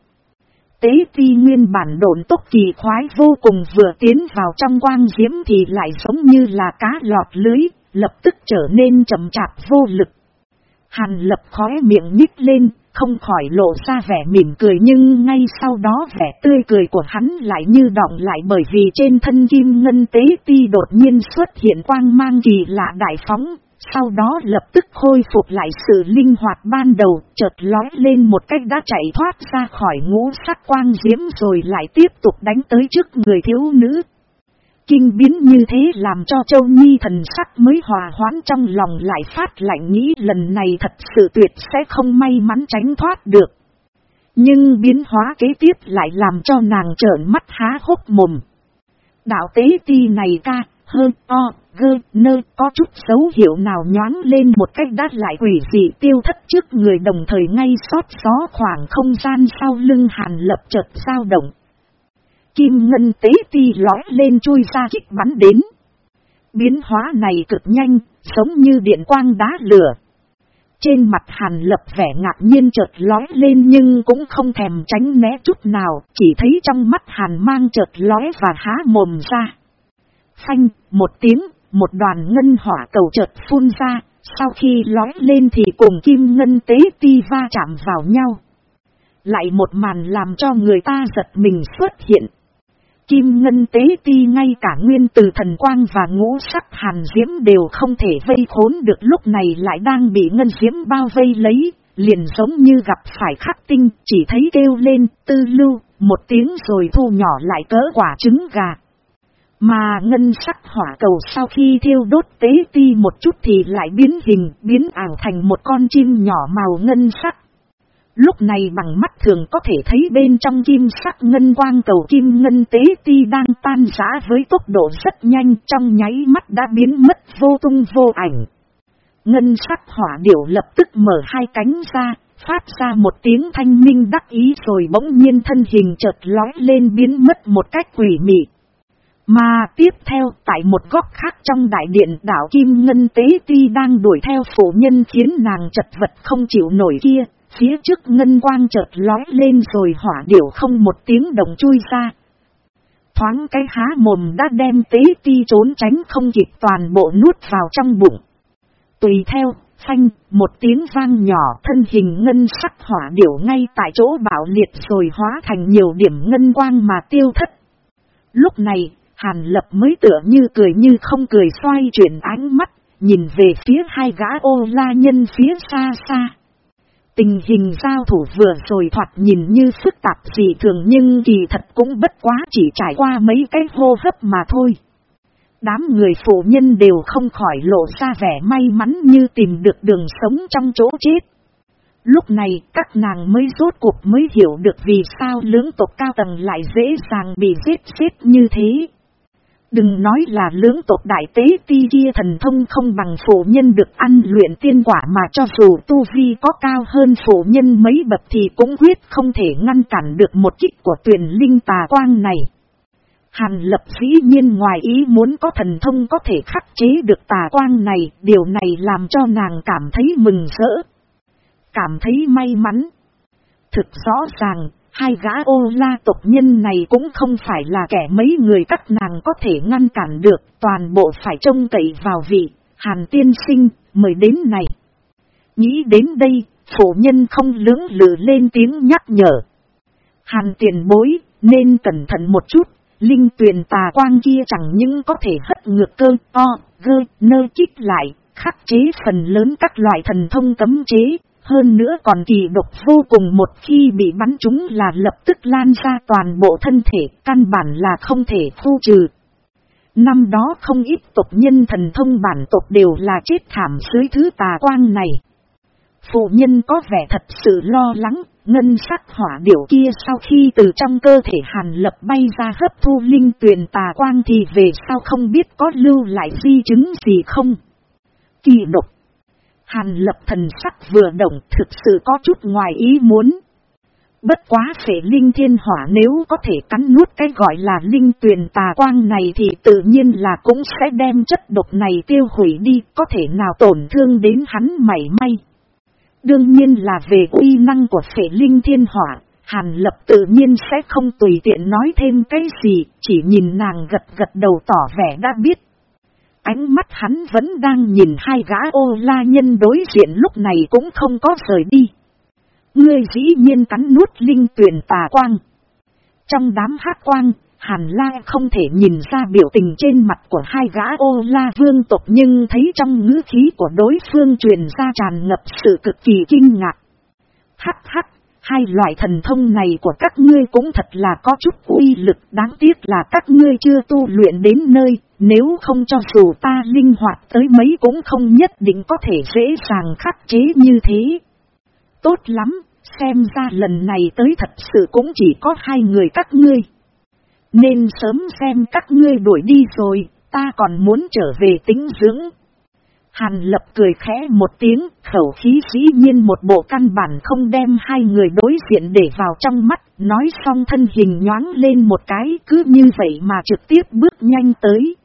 Tế ti nguyên bản độn tốc kỳ khoái vô cùng vừa tiến vào trong quang diễm thì lại giống như là cá lọt lưới, lập tức trở nên chậm chạp vô lực. Hàn lập khóe miệng nhích lên, không khỏi lộ ra vẻ mỉm cười nhưng ngay sau đó vẻ tươi cười của hắn lại như đọng lại bởi vì trên thân kim ngân tế ti đột nhiên xuất hiện quang mang kỳ lạ đại phóng, sau đó lập tức khôi phục lại sự linh hoạt ban đầu, chợt lói lên một cách đã chạy thoát ra khỏi ngũ sắc quang diễm rồi lại tiếp tục đánh tới trước người thiếu nữ. Kinh biến như thế làm cho Châu Nhi thần sắc mới hòa hoãn trong lòng lại phát lạnh nghĩ lần này thật sự tuyệt sẽ không may mắn tránh thoát được. Nhưng biến hóa kế tiếp lại làm cho nàng trợn mắt há hốc mồm. Đạo tế ti này ca, hơn o, gơ, nơ, có chút dấu hiệu nào nhoáng lên một cách đát lại quỷ dị tiêu thất trước người đồng thời ngay xót xó khoảng không gian sau lưng hàn lập chợt dao động. Kim ngân tế ti lói lên chui ra kích bắn đến. Biến hóa này cực nhanh, giống như điện quang đá lửa. Trên mặt hàn lập vẻ ngạc nhiên chợt lói lên nhưng cũng không thèm tránh né chút nào, chỉ thấy trong mắt hàn mang chợt lói và há mồm ra. Phanh, một tiếng, một đoàn ngân hỏa cầu chợt phun ra, Sau khi lói lên thì cùng kim ngân tế ti va chạm vào nhau. Lại một màn làm cho người ta giật mình xuất hiện. Kim ngân tế ti ngay cả nguyên từ thần quang và ngũ sắc hàn diễm đều không thể vây khốn được lúc này lại đang bị ngân diễm bao vây lấy, liền giống như gặp phải khắc tinh, chỉ thấy kêu lên, tư lưu, một tiếng rồi thu nhỏ lại cỡ quả trứng gà. Mà ngân sắc hỏa cầu sau khi thiêu đốt tế ti một chút thì lại biến hình, biến ảo thành một con chim nhỏ màu ngân sắc. Lúc này bằng mắt thường có thể thấy bên trong kim sắc ngân quang cầu kim ngân tế ti đang tan rã với tốc độ rất nhanh trong nháy mắt đã biến mất vô tung vô ảnh. Ngân sắc hỏa điểu lập tức mở hai cánh ra, phát ra một tiếng thanh minh đắc ý rồi bỗng nhiên thân hình chợt lói lên biến mất một cách quỷ mị. Mà tiếp theo tại một góc khác trong đại điện đảo Kim Ngân Tế Ti đang đuổi theo phụ nhân khiến nàng chật vật không chịu nổi kia, phía trước ngân quang chợt lói lên rồi hỏa điểu không một tiếng đồng chui ra. Thoáng cái há mồm đã đem Tế Ti trốn tránh không kịp toàn bộ nuốt vào trong bụng. Tùy theo, phanh, một tiếng vang nhỏ thân hình ngân sắc hỏa điểu ngay tại chỗ bạo liệt rồi hóa thành nhiều điểm ngân quang mà tiêu thất. Lúc này, Hàn lập mới tựa như cười như không cười xoay chuyển ánh mắt, nhìn về phía hai gã ô la nhân phía xa xa. Tình hình giao thủ vừa rồi thoạt nhìn như phức tạp gì thường nhưng kỳ thật cũng bất quá chỉ trải qua mấy cái hô hấp mà thôi. Đám người phụ nhân đều không khỏi lộ ra vẻ may mắn như tìm được đường sống trong chỗ chết. Lúc này các nàng mới rốt cuộc mới hiểu được vì sao lưỡng tộc cao tầng lại dễ dàng bị giết chết như thế. Đừng nói là lưỡng tộc đại tế ti kia thần thông không bằng phụ nhân được ăn luyện tiên quả mà cho dù tu vi có cao hơn phụ nhân mấy bậc thì cũng quyết không thể ngăn cản được một kích của tuyển linh tà quang này. Hàn lập dĩ nhiên ngoài ý muốn có thần thông có thể khắc chế được tà quang này, điều này làm cho nàng cảm thấy mừng rỡ. Cảm thấy may mắn. Thực rõ ràng, hai gã ô la tộc nhân này cũng không phải là kẻ mấy người các nàng có thể ngăn cản được, toàn bộ phải trông cậy vào vị, hàn tiên sinh, mời đến này. Nghĩ đến đây, phổ nhân không lưỡng lự lên tiếng nhắc nhở. Hàn tiền bối, nên cẩn thận một chút, linh tuyền tà quang kia chẳng những có thể hất ngược cơ, o, gơ, nơ chích lại, khắc chế phần lớn các loại thần thông cấm chế, hơn nữa còn kỳ độc vô cùng một khi bị bắn chúng là lập tức lan ra toàn bộ thân thể, căn bản là không thể thu trừ. Năm đó không ít tộc nhân thần thông bản tộc đều là chết thảm dưới thứ tà quang này. Phụ nhân có vẻ thật sự lo lắng, ngân sắc hỏa điểu kia sau khi từ trong cơ thể hàn lập bay ra hấp thu linh tuyền tà quang thì về sau không biết có lưu lại di chứng gì không. Kỳ độc Hàn lập thần sắc vừa động thực sự có chút ngoài ý muốn. Bất quá phể linh thiên hỏa nếu có thể cắn nuốt cái gọi là linh tuyền tà quang này thì tự nhiên là cũng sẽ đem chất độc này tiêu hủy đi, có thể nào tổn thương đến hắn mảy may. Đương nhiên là về uy năng của phể linh thiên hỏa, Hàn lập tự nhiên sẽ không tùy tiện nói thêm cái gì, chỉ nhìn nàng gật gật đầu tỏ vẻ đã biết Ánh mắt hắn vẫn đang nhìn hai gã ô la nhân đối diện lúc này cũng không có rời đi. Ngươi dĩ nhiên cắn nuốt linh tuyển tà quang. Trong đám hát quang, Hàn La không thể nhìn ra biểu tình trên mặt của hai gã ô la vương tộc nhưng thấy trong ngữ khí của đối phương truyền ra tràn ngập sự cực kỳ kinh ngạc. Hắc hắc, hai loại thần thông này của các ngươi cũng thật là có chút uy lực đáng tiếc là các ngươi chưa tu luyện đến nơi, nếu không cho dù ta linh hoạt tới mấy cũng không nhất định có thể dễ dàng khắc chế như thế. Tốt lắm, xem ra lần này tới thật sự cũng chỉ có hai người các ngươi. Nên sớm xem các ngươi đuổi đi rồi, ta còn muốn trở về tính dưỡng. Hàn lập cười khẽ một tiếng, khẩu khí dĩ nhiên một bộ căn bản không đem hai người đối diện để vào trong mắt, nói xong thân hình nhoáng lên một cái cứ như vậy mà trực tiếp bước nhanh tới.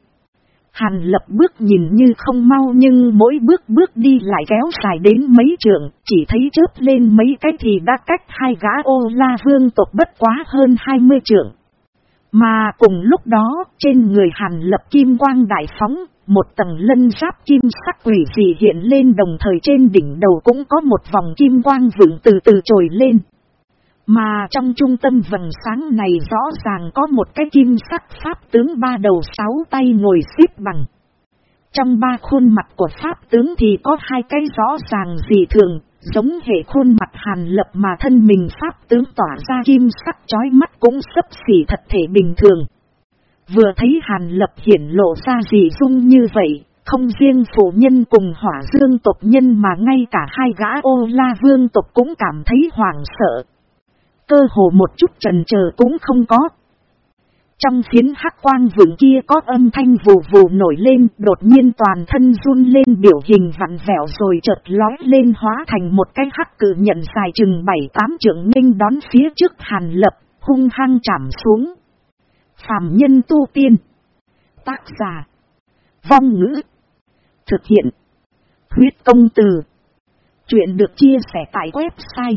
Hàn lập bước nhìn như không mau nhưng mỗi bước bước đi lại kéo dài đến mấy trường chỉ thấy chớp lên mấy cái thì đã cách hai gã ô la vương tộc bất quá hơn 20 trường mà cùng lúc đó, trên người hàn lập kim quang đại phóng, một tầng lân giáp kim sắc quỷ dị hiện lên đồng thời trên đỉnh đầu cũng có một vòng kim quang vững từ từ trồi lên. Mà trong trung tâm vầng sáng này rõ ràng có một cái kim sắc pháp tướng ba đầu sáu tay ngồi xếp bằng. Trong ba khuôn mặt của pháp tướng thì có hai cái rõ ràng dị thường, giống hệ khuôn mặt hàn lập mà thân mình pháp tướng tỏa ra kim sắc chói mắt cũng sấp xỉ thật thể bình thường. Vừa thấy hàn lập hiển lộ ra dị dung như vậy, không riêng phụ nhân cùng hỏa dương tộc nhân mà ngay cả hai gã ô la vương tộc cũng cảm thấy hoảng sợ. Cơ hồ một chút trần chờ cũng không có. Trong phiến hắc quang vượng kia có âm thanh vù vù nổi lên, đột nhiên toàn thân run lên biểu hình vặn vẹo rồi chợt lói lên hóa thành một cái hắc cử nhận dài chừng bảy tám trượng ninh đón phía trước hàn lập, hung hăng chạm xuống. Phạm nhân tu tiên. Tác giả. Vong ngữ. Thực hiện. Huyết công từ. Chuyện được chia sẻ tại website.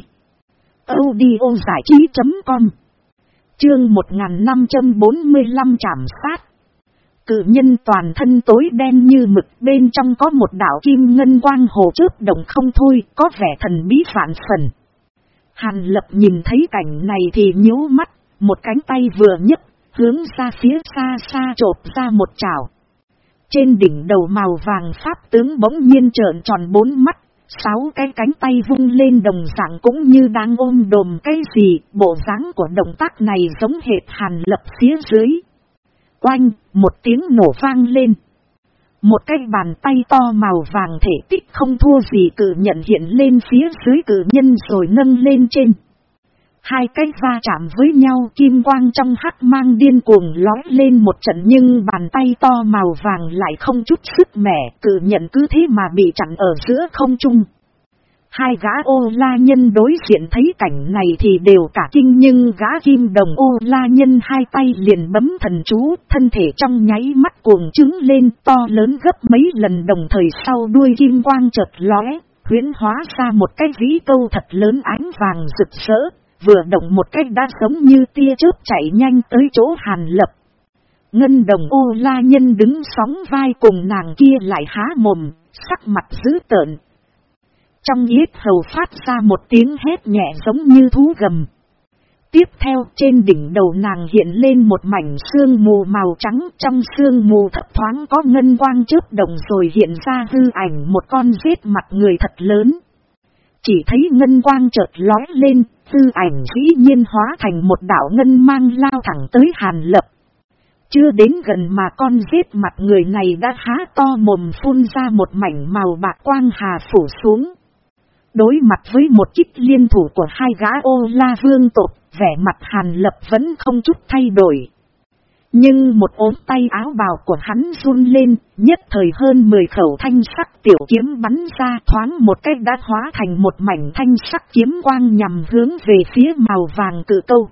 audiozảichí.com Chương 1545 trảm sát. Cự nhân toàn thân tối đen như mực bên trong có một đảo kim ngân quang hồ chớp động không thôi, có vẻ thần bí phản phần. Hàn lập nhìn thấy cảnh này thì nhíu mắt, một cánh tay vừa nhấc hướng ra phía xa xa trộp ra một chảo. Trên đỉnh đầu màu vàng pháp tướng bỗng nhiên trợn tròn bốn mắt, sáu cái cánh tay vung lên đồng dạng cũng như đang ôm đồm cái gì, bộ dáng của động tác này giống hệt hàn lập phía dưới. quanh một tiếng nổ vang lên. Một cái bàn tay to màu vàng thể tích không thua gì cử nhận hiện lên phía dưới cử nhân rồi nâng lên trên. Hai cái va chạm với nhau kim quang trong hắc mang điên cuồng lói lên một trận nhưng bàn tay to màu vàng lại không chút sức mẻ cử nhận cứ thế mà bị chặn ở giữa không trung. Hai gã ô la nhân đối diện thấy cảnh này thì đều cả kinh nhưng gã kim đồng ô la nhân hai tay liền bấm thần chú, thân thể trong nháy mắt cuồng trứng lên to lớn gấp mấy lần đồng thời sau đuôi kim quang chợt lóe, huyến hóa ra một cái vĩ câu thật lớn ánh vàng rực rỡ, vừa động một cách đã giống như tia chớp chạy nhanh tới chỗ hàn lập. Ngân đồng ô la nhân đứng sóng vai cùng nàng kia lại há mồm, sắc mặt dữ tợn. Trong yết hầu phát ra một tiếng hét nhẹ giống như thú gầm. Tiếp theo trên đỉnh đầu nàng hiện lên một mảnh xương mù màu trắng trong xương mù thập thoáng có ngân quang chớp đồng rồi hiện ra hư ảnh một con giết mặt người thật lớn. Chỉ thấy ngân quang chợt lói lên, Tư ảnh dĩ nhiên hóa thành một đảo ngân mang lao thẳng tới hàn lập. Chưa đến gần mà con giết mặt người này đã há to mồm phun ra một mảnh màu bạc quang hà phủ xuống. Đối mặt với một kích liên thủ của hai gã ô la vương tộc, vẻ mặt hàn lập vẫn không chút thay đổi. Nhưng một ốm tay áo bào của hắn run lên, nhất thời hơn 10 khẩu thanh sắc tiểu kiếm bắn ra thoáng một cách đã hóa thành một mảnh thanh sắc kiếm quang nhằm hướng về phía màu vàng cự câu.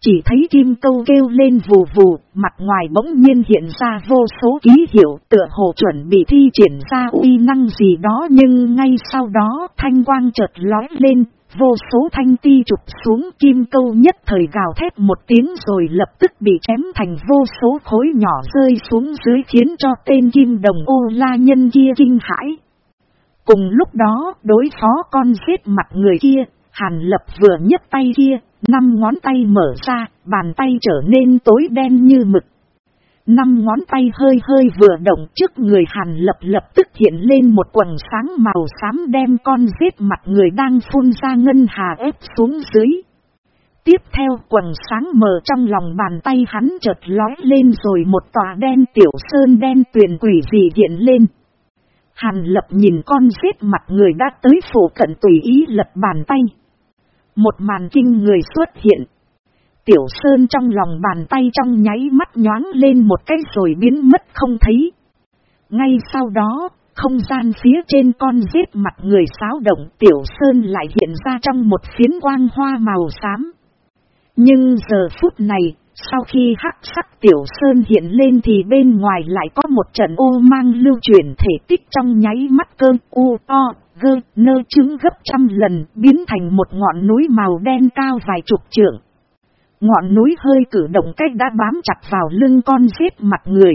Chỉ thấy kim câu kêu lên vù vù, mặt ngoài bỗng nhiên hiện ra vô số ký hiệu tựa hồ chuẩn bị thi triển ra uy năng gì đó nhưng ngay sau đó thanh quang chợt lói lên, Vô số thanh ti chụp xuống kim câu nhất thời gào thét một tiếng rồi lập tức bị chém thành vô số khối nhỏ rơi xuống dưới khiến cho tên kim đồng ô la nhân kia kinh hãi. Cùng lúc đó đối phó con giết mặt người kia, hàn lập vừa nhấc tay kia, năm ngón tay mở ra, bàn tay trở nên tối đen như mực Năm ngón tay hơi hơi vừa động trước người hàn lập lập tức hiện lên một quần sáng màu xám đem con giết mặt người đang phun ra ngân hà ép xuống dưới. Tiếp theo quần sáng mờ trong lòng bàn tay hắn chợt lói lên rồi một tòa đen tiểu sơn đen tuyền quỷ dị hiện lên. Hàn lập nhìn con giết mặt người đã tới phủ cận tùy ý lật bàn tay. Một màn kinh người xuất hiện. Tiểu Sơn trong lòng bàn tay trong nháy mắt nhoáng lên một cái rồi biến mất không thấy. Ngay sau đó, không gian phía trên con giết mặt người xáo động Tiểu Sơn lại hiện ra trong một phiến quang hoa màu xám. Nhưng giờ phút này, sau khi hắc sắc Tiểu Sơn hiện lên thì bên ngoài lại có một trận ô mang lưu chuyển thể tích trong nháy mắt cơn u to, gơ, nơ trứng gấp trăm lần biến thành một ngọn núi màu đen cao vài chục trượng. Ngọn núi hơi cử động cách đã bám chặt vào lưng con giết mặt người.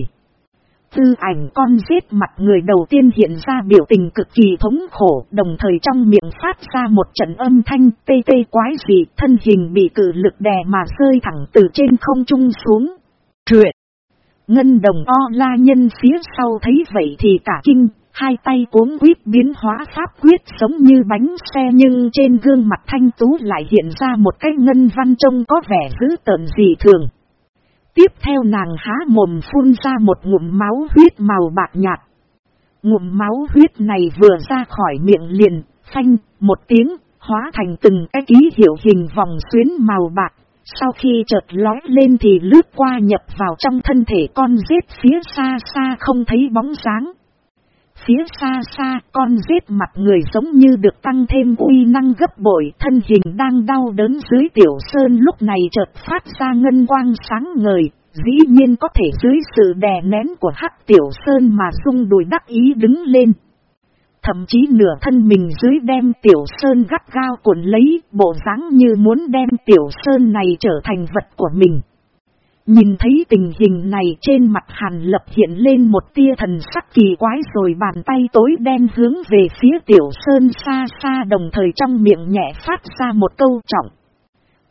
Tư ảnh con giết mặt người đầu tiên hiện ra biểu tình cực kỳ thống khổ, đồng thời trong miệng phát ra một trận âm thanh tê tê quái dị, thân hình bị cử lực đè mà rơi thẳng từ trên không trung xuống. Truyện! Ngân đồng o la nhân phía sau thấy vậy thì cả kinh, hai tay cuốn quyết biến hóa pháp quyết sống như bánh xe nhưng trên gương mặt thanh tú lại hiện ra một cái ngân văn trông có vẻ dữ tợn dị thường. Tiếp theo nàng há mồm phun ra một ngụm máu huyết màu bạc nhạt. Ngụm máu huyết này vừa ra khỏi miệng liền, phanh, một tiếng, hóa thành từng cái ký hiệu hình vòng xuyến màu bạc. Sau khi chợt lói lên thì lướt qua nhập vào trong thân thể con rết phía xa xa không thấy bóng dáng. Phía xa xa, con giết mặt người giống như được tăng thêm uy năng gấp bội, thân hình đang đau đớn dưới tiểu sơn lúc này chợt phát ra ngân quang sáng ngời, dĩ nhiên có thể dưới sự đè nén của hắc tiểu sơn mà sung đùi đắc ý đứng lên. Thậm chí nửa thân mình dưới đem tiểu sơn gắt gao cuộn lấy, bộ dáng như muốn đem tiểu sơn này trở thành vật của mình. Nhìn thấy tình hình này trên mặt hàn lập hiện lên một tia thần sắc kỳ quái rồi bàn tay tối đen hướng về phía tiểu sơn xa xa đồng thời trong miệng nhẹ phát ra một câu trọng.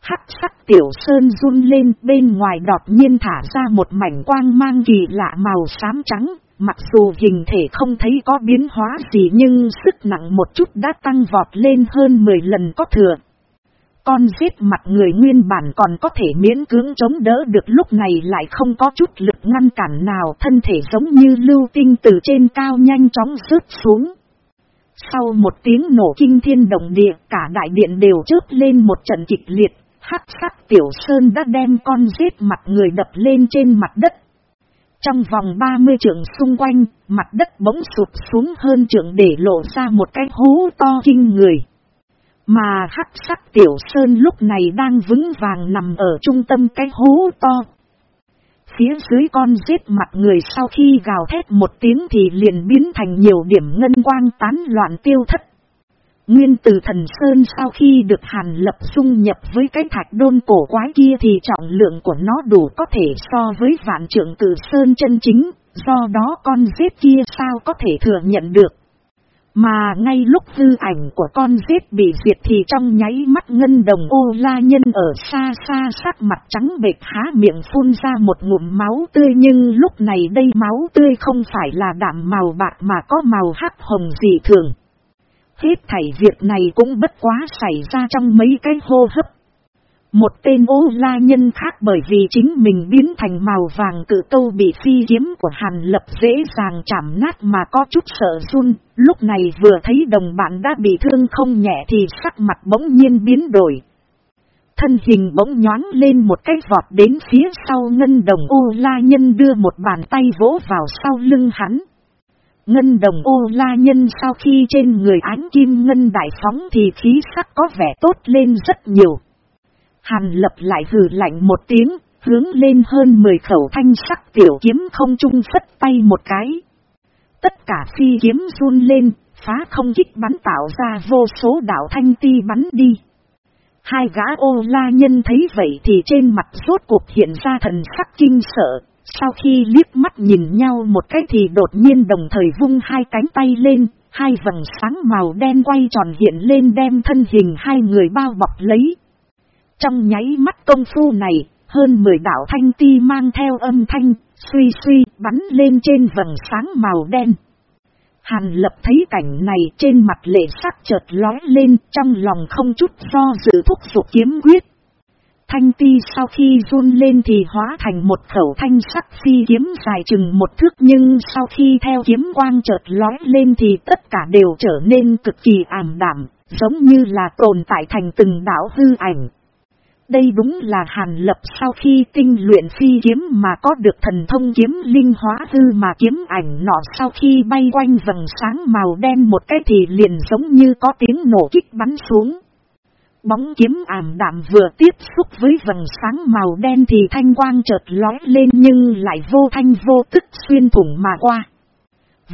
Hắc sắc tiểu sơn run lên bên ngoài đột nhiên thả ra một mảnh quang mang kỳ lạ màu xám trắng, mặc dù hình thể không thấy có biến hóa gì nhưng sức nặng một chút đã tăng vọt lên hơn 10 lần có thừa. Con giết mặt người nguyên bản còn có thể miễn cưỡng chống đỡ được lúc này lại không có chút lực ngăn cản nào thân thể giống như lưu tinh từ trên cao nhanh chóng rớt xuống. Sau một tiếng nổ kinh thiên động địa cả đại điện đều chớp lên một trận kịch liệt, hắc sắc tiểu sơn đã đem con giết mặt người đập lên trên mặt đất. Trong vòng 30 trượng xung quanh, mặt đất bỗng sụp xuống hơn trượng để lộ ra một cái hố to kinh người. Mà hắc sắc tiểu sơn lúc này đang vững vàng nằm ở trung tâm cái hố to. Phía dưới con giết mặt người sau khi gào thét một tiếng thì liền biến thành nhiều điểm ngân quang tán loạn tiêu thất. Nguyên từ thần Sơn sau khi được hàn lập dung nhập với cái thạch đôn cổ quái kia thì trọng lượng của nó đủ có thể so với vạn trưởng cử Sơn chân chính, do đó con giết kia sao có thể thừa nhận được. Mà ngay lúc dư ảnh của con giết bị diệt thì trong nháy mắt ngân đồng ô la nhân ở xa xa sắc mặt trắng bệch há miệng phun ra một ngụm máu tươi nhưng lúc này đây máu tươi không phải là đạm màu bạc mà có màu hắc hồng dị thường. Hết thảy việc này cũng bất quá xảy ra trong mấy cái hô hấp. Một tên ô la nhân khác bởi vì chính mình biến thành màu vàng cự câu bị phi kiếm của Hàn Lập dễ dàng chạm nát mà có chút sợ run, lúc này vừa thấy đồng bạn đã bị thương không nhẹ thì sắc mặt bỗng nhiên biến đổi. Thân hình bỗng nhoáng lên một cái vọt đến phía sau ngân đồng ô la nhân đưa một bàn tay vỗ vào sau lưng hắn. Ngân đồng ô la nhân sau khi trên người ánh kim ngân đại phóng thì khí sắc có vẻ tốt lên rất nhiều. Hàn lập lại hừ lạnh một tiếng, hướng lên hơn 10 khẩu thanh sắc tiểu kiếm không trung phất tay một cái. Tất cả phi kiếm run lên, phá không kích bắn tạo ra vô số đảo thanh ti bắn đi. Hai gã ô la nhân thấy vậy thì trên mặt rốt cuộc hiện ra thần sắc kinh sợ. Sau khi liếc mắt nhìn nhau một cái thì đột nhiên đồng thời vung hai cánh tay lên, hai vầng sáng màu đen quay tròn hiện lên đem thân hình hai người bao bọc lấy. Trong nháy mắt công phu này, hơn 10 đạo thanh ti mang theo âm thanh, suy suy bắn lên trên vầng sáng màu đen. Hàn lập thấy cảnh này trên mặt lệ sắc chợt lói lên trong lòng không chút do dự thúc dục kiếm quyết. Thanh ti sau khi run lên thì hóa thành một khẩu thanh sắc phi kiếm dài chừng một thước nhưng sau khi theo kiếm quang chợt lói lên thì tất cả đều trở nên cực kỳ ảm đảm, giống như là tồn tại thành từng đảo hư ảnh. Đây đúng là hàn lập sau khi tinh luyện phi kiếm mà có được thần thông kiếm linh hóa hư mà kiếm ảnh nọ sau khi bay quanh vầng sáng màu đen một cái thì liền giống như có tiếng nổ kích bắn xuống. Bóng kiếm ảm đạm vừa tiếp xúc với vầng sáng màu đen thì thanh quang chợt lói lên nhưng lại vô thanh vô tức xuyên thủng mà qua.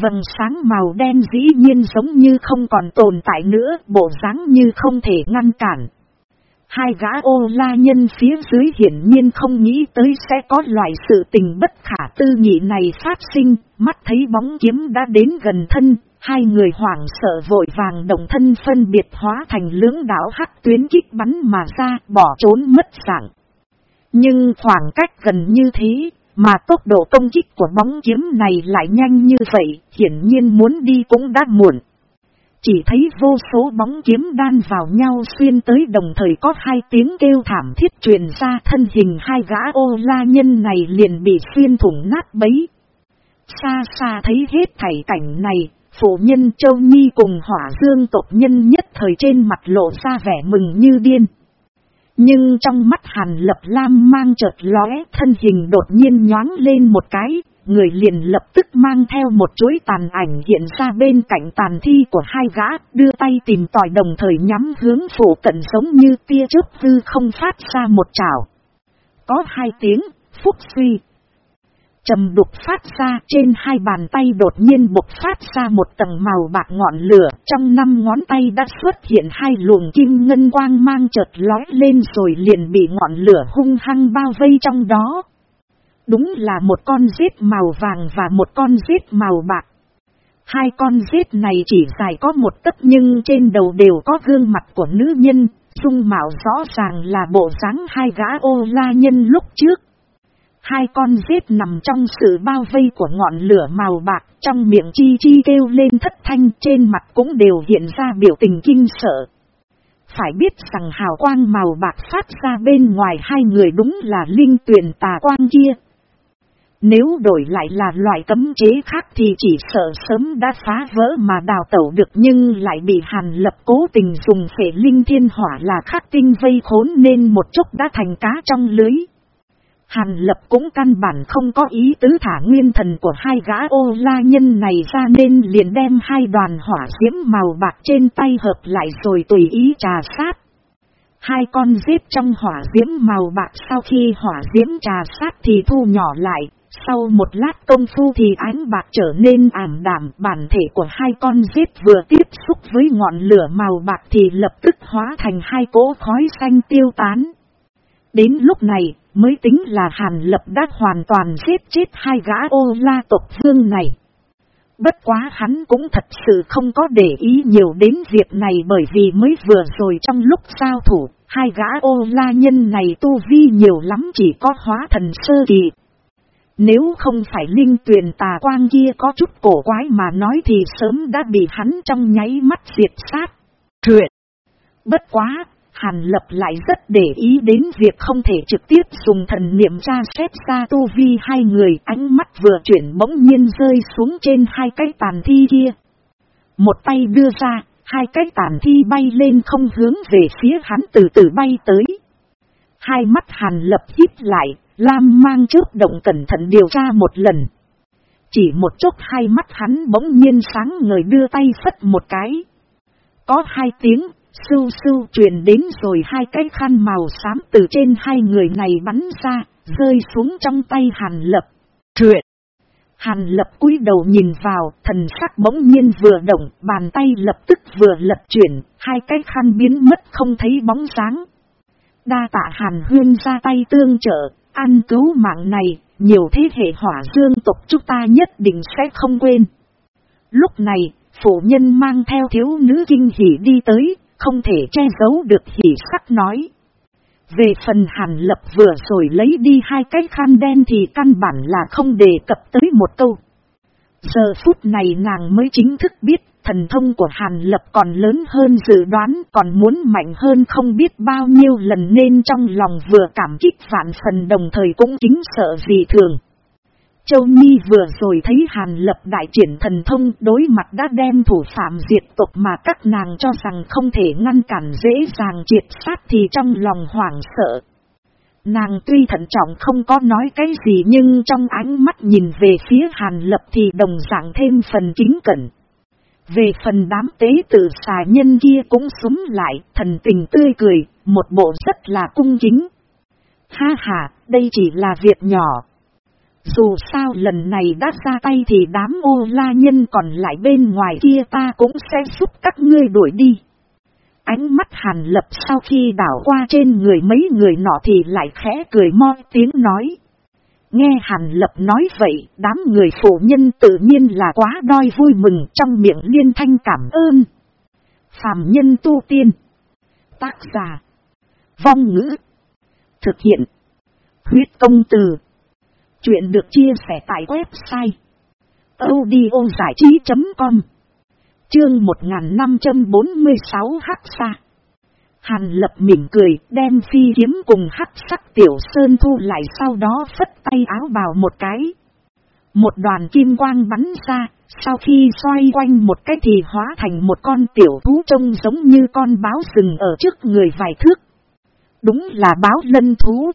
Vầng sáng màu đen dĩ nhiên giống như không còn tồn tại nữa, bộ dáng như không thể ngăn cản. Hai gã ô la nhân phía dưới hiển nhiên không nghĩ tới sẽ có loại sự tình bất khả tư nghị này phát sinh, mắt thấy bóng kiếm đã đến gần thân, hai người hoảng sợ vội vàng đồng thân phân biệt hóa thành lưỡng đảo hắc tuyến kích bắn mà ra, bỏ trốn mất dạng. Nhưng khoảng cách gần như thế, mà tốc độ công kích của bóng kiếm này lại nhanh như vậy, hiển nhiên muốn đi cũng đã muộn. Chỉ thấy vô số bóng kiếm đan vào nhau xuyên tới đồng thời có hai tiếng kêu thảm thiết truyền ra thân hình hai gã ô la nhân này liền bị xuyên thủng nát bấy. Xa xa thấy hết thảy cảnh này, phụ nhân Châu Nhi cùng hỏa dương tộc nhân nhất thời trên mặt lộ ra vẻ mừng như điên. Nhưng trong mắt hàn lập lam mang chợt lóe thân hình đột nhiên nhoáng lên một cái, người liền lập tức mang theo một chuỗi tàn ảnh hiện ra bên cạnh tàn thi của hai gã, đưa tay tìm tòi đồng thời nhắm hướng phủ cận giống như tia chớp hư không phát ra một trào Có hai tiếng, phúc suy. Trầm đục phát ra trên hai bàn tay đột nhiên bộc phát ra một tầng màu bạc ngọn lửa, trong năm ngón tay đã xuất hiện hai luồng kim ngân quang mang chợt lói lên rồi liền bị ngọn lửa hung hăng bao vây trong đó. Đúng là một con rết màu vàng và một con rết màu bạc. Hai con rết này chỉ dài có một tấc nhưng trên đầu đều có gương mặt của nữ nhân, dung mạo rõ ràng là bộ dáng hai gã ô la nhân lúc trước. Hai con rết nằm trong sự bao vây của ngọn lửa màu bạc, trong miệng chi chi kêu lên thất thanh trên mặt cũng đều hiện ra biểu tình kinh sợ. Phải biết rằng hào quang màu bạc phát ra bên ngoài hai người đúng là linh tuyển tà quang kia, nếu đổi lại là loại cấm chế khác thì chỉ sợ sớm đã phá vỡ mà đào tẩu được nhưng lại bị hàn lập cố tình dùng phể linh thiên hỏa là khắc tinh vây khốn nên một chút đã thành cá trong lưới. Hàn lập cũng căn bản không có ý tứ thả nguyên thần của hai gã ô la nhân này ra nên liền đem hai đoàn hỏa diễm màu bạc trên tay hợp lại rồi tùy ý trà sát. Hai con giết trong hỏa diễm màu bạc sau khi hỏa diễm trà sát thì thu nhỏ lại, sau một lát công phu thì ánh bạc trở nên ảm đạm bản thể của hai con giết vừa tiếp xúc với ngọn lửa màu bạc thì lập tức hóa thành hai cỗ khói xanh tiêu tán. Đến lúc này mới tính là Hàn Lập đã hoàn toàn giết chết hai gã ô la tộc vương này. Bất quá hắn cũng thật sự không có để ý nhiều đến việc này bởi vì mới vừa rồi trong lúc giao thủ, hai gã ô la nhân này tu vi nhiều lắm chỉ có hóa thần sơ kỳ. Nếu không phải linh tuyển tà quang kia có chút cổ quái mà nói thì sớm đã bị hắn trong nháy mắt diệt sát. Truyện. Bất quá, Hàn Lập lại rất để ý đến việc không thể trực tiếp dùng thần niệm tra xét ra tu vi hai người ánh mắt vừa chuyển bỗng nhiên rơi xuống trên hai cái tàn thi kia. Một tay đưa ra, hai cái tàn thi bay lên không hướng về phía hắn từ từ bay tới. Hai mắt Hàn Lập hít lại, Lam mang trước động cẩn thận điều tra một lần. Chỉ một chút hai mắt hắn bỗng nhiên sáng người đưa tay phất một cái. Có hai tiếng, sưu sưu truyền đến rồi hai cái khăn màu xám từ trên hai người này bắn ra, rơi xuống trong tay Hàn Lập. Truyện! Hàn Lập cúi đầu nhìn vào, thần sắc bỗng nhiên vừa động, bàn tay lập tức vừa lật chuyển, hai cái khăn biến mất không thấy bóng sáng. Đa tạ Hàn Huyên ra tay tương trợ, Ăn cứu mạng này, nhiều thế hệ hỏa dương tộc chúng ta nhất định sẽ không quên. Lúc này, phụ nhân mang theo thiếu nữ kinh hỉ đi tới, không thể che giấu được hỉ sắc nói. Về phần hàn lập vừa rồi lấy đi hai cái khăn đen thì căn bản là không đề cập tới một câu. Giờ phút này nàng mới chính thức biết, thần thông của Hàn Lập còn lớn hơn dự đoán, còn muốn mạnh hơn không biết bao nhiêu lần nên trong lòng vừa cảm kích vạn phần đồng thời cũng chính sợ gì thường. Châu Nhi vừa rồi thấy Hàn Lập đại triển thần thông đối mặt đã đem thủ phạm diệt tộc mà các nàng cho rằng không thể ngăn cản dễ dàng triệt sát thì trong lòng hoảng sợ. Nàng tuy thận trọng không có nói cái gì nhưng trong ánh mắt nhìn về phía Hàn Lập thì đồng dạng thêm phần kính cẩn. Về phần đám tế tử xà nhân kia cũng súng lại, thần tình tươi cười, một bộ rất là cung kính. Ha ha, đây chỉ là việc nhỏ. Dù sao lần này đã ra tay thì đám ô la nhân còn lại bên ngoài kia ta cũng sẽ giúp các ngươi đuổi đi. Ánh mắt hàn lập sau khi đảo qua trên người mấy người nọ thì lại khẽ cười mo tiếng nói. Nghe hàn lập nói vậy, đám người phụ nhân tự nhiên là quá đôi vui mừng trong miệng liên thanh cảm ơn. Phạm nhân tu tiên. Tác giả. Vong ngữ. Thực hiện. Huyết công từ. Chuyện được chia sẻ tại website. audiozảichí.com Chương 1546 Hắc Sa Hàn lập mỉm cười, đem phi kiếm cùng hắc sắc tiểu sơn thu lại sau đó phất tay áo bào một cái. Một đoàn kim quang bắn ra, sau khi xoay quanh một cái thì hóa thành một con tiểu thú trông giống như con báo rừng ở trước người vài thước. Đúng là báo lân thú.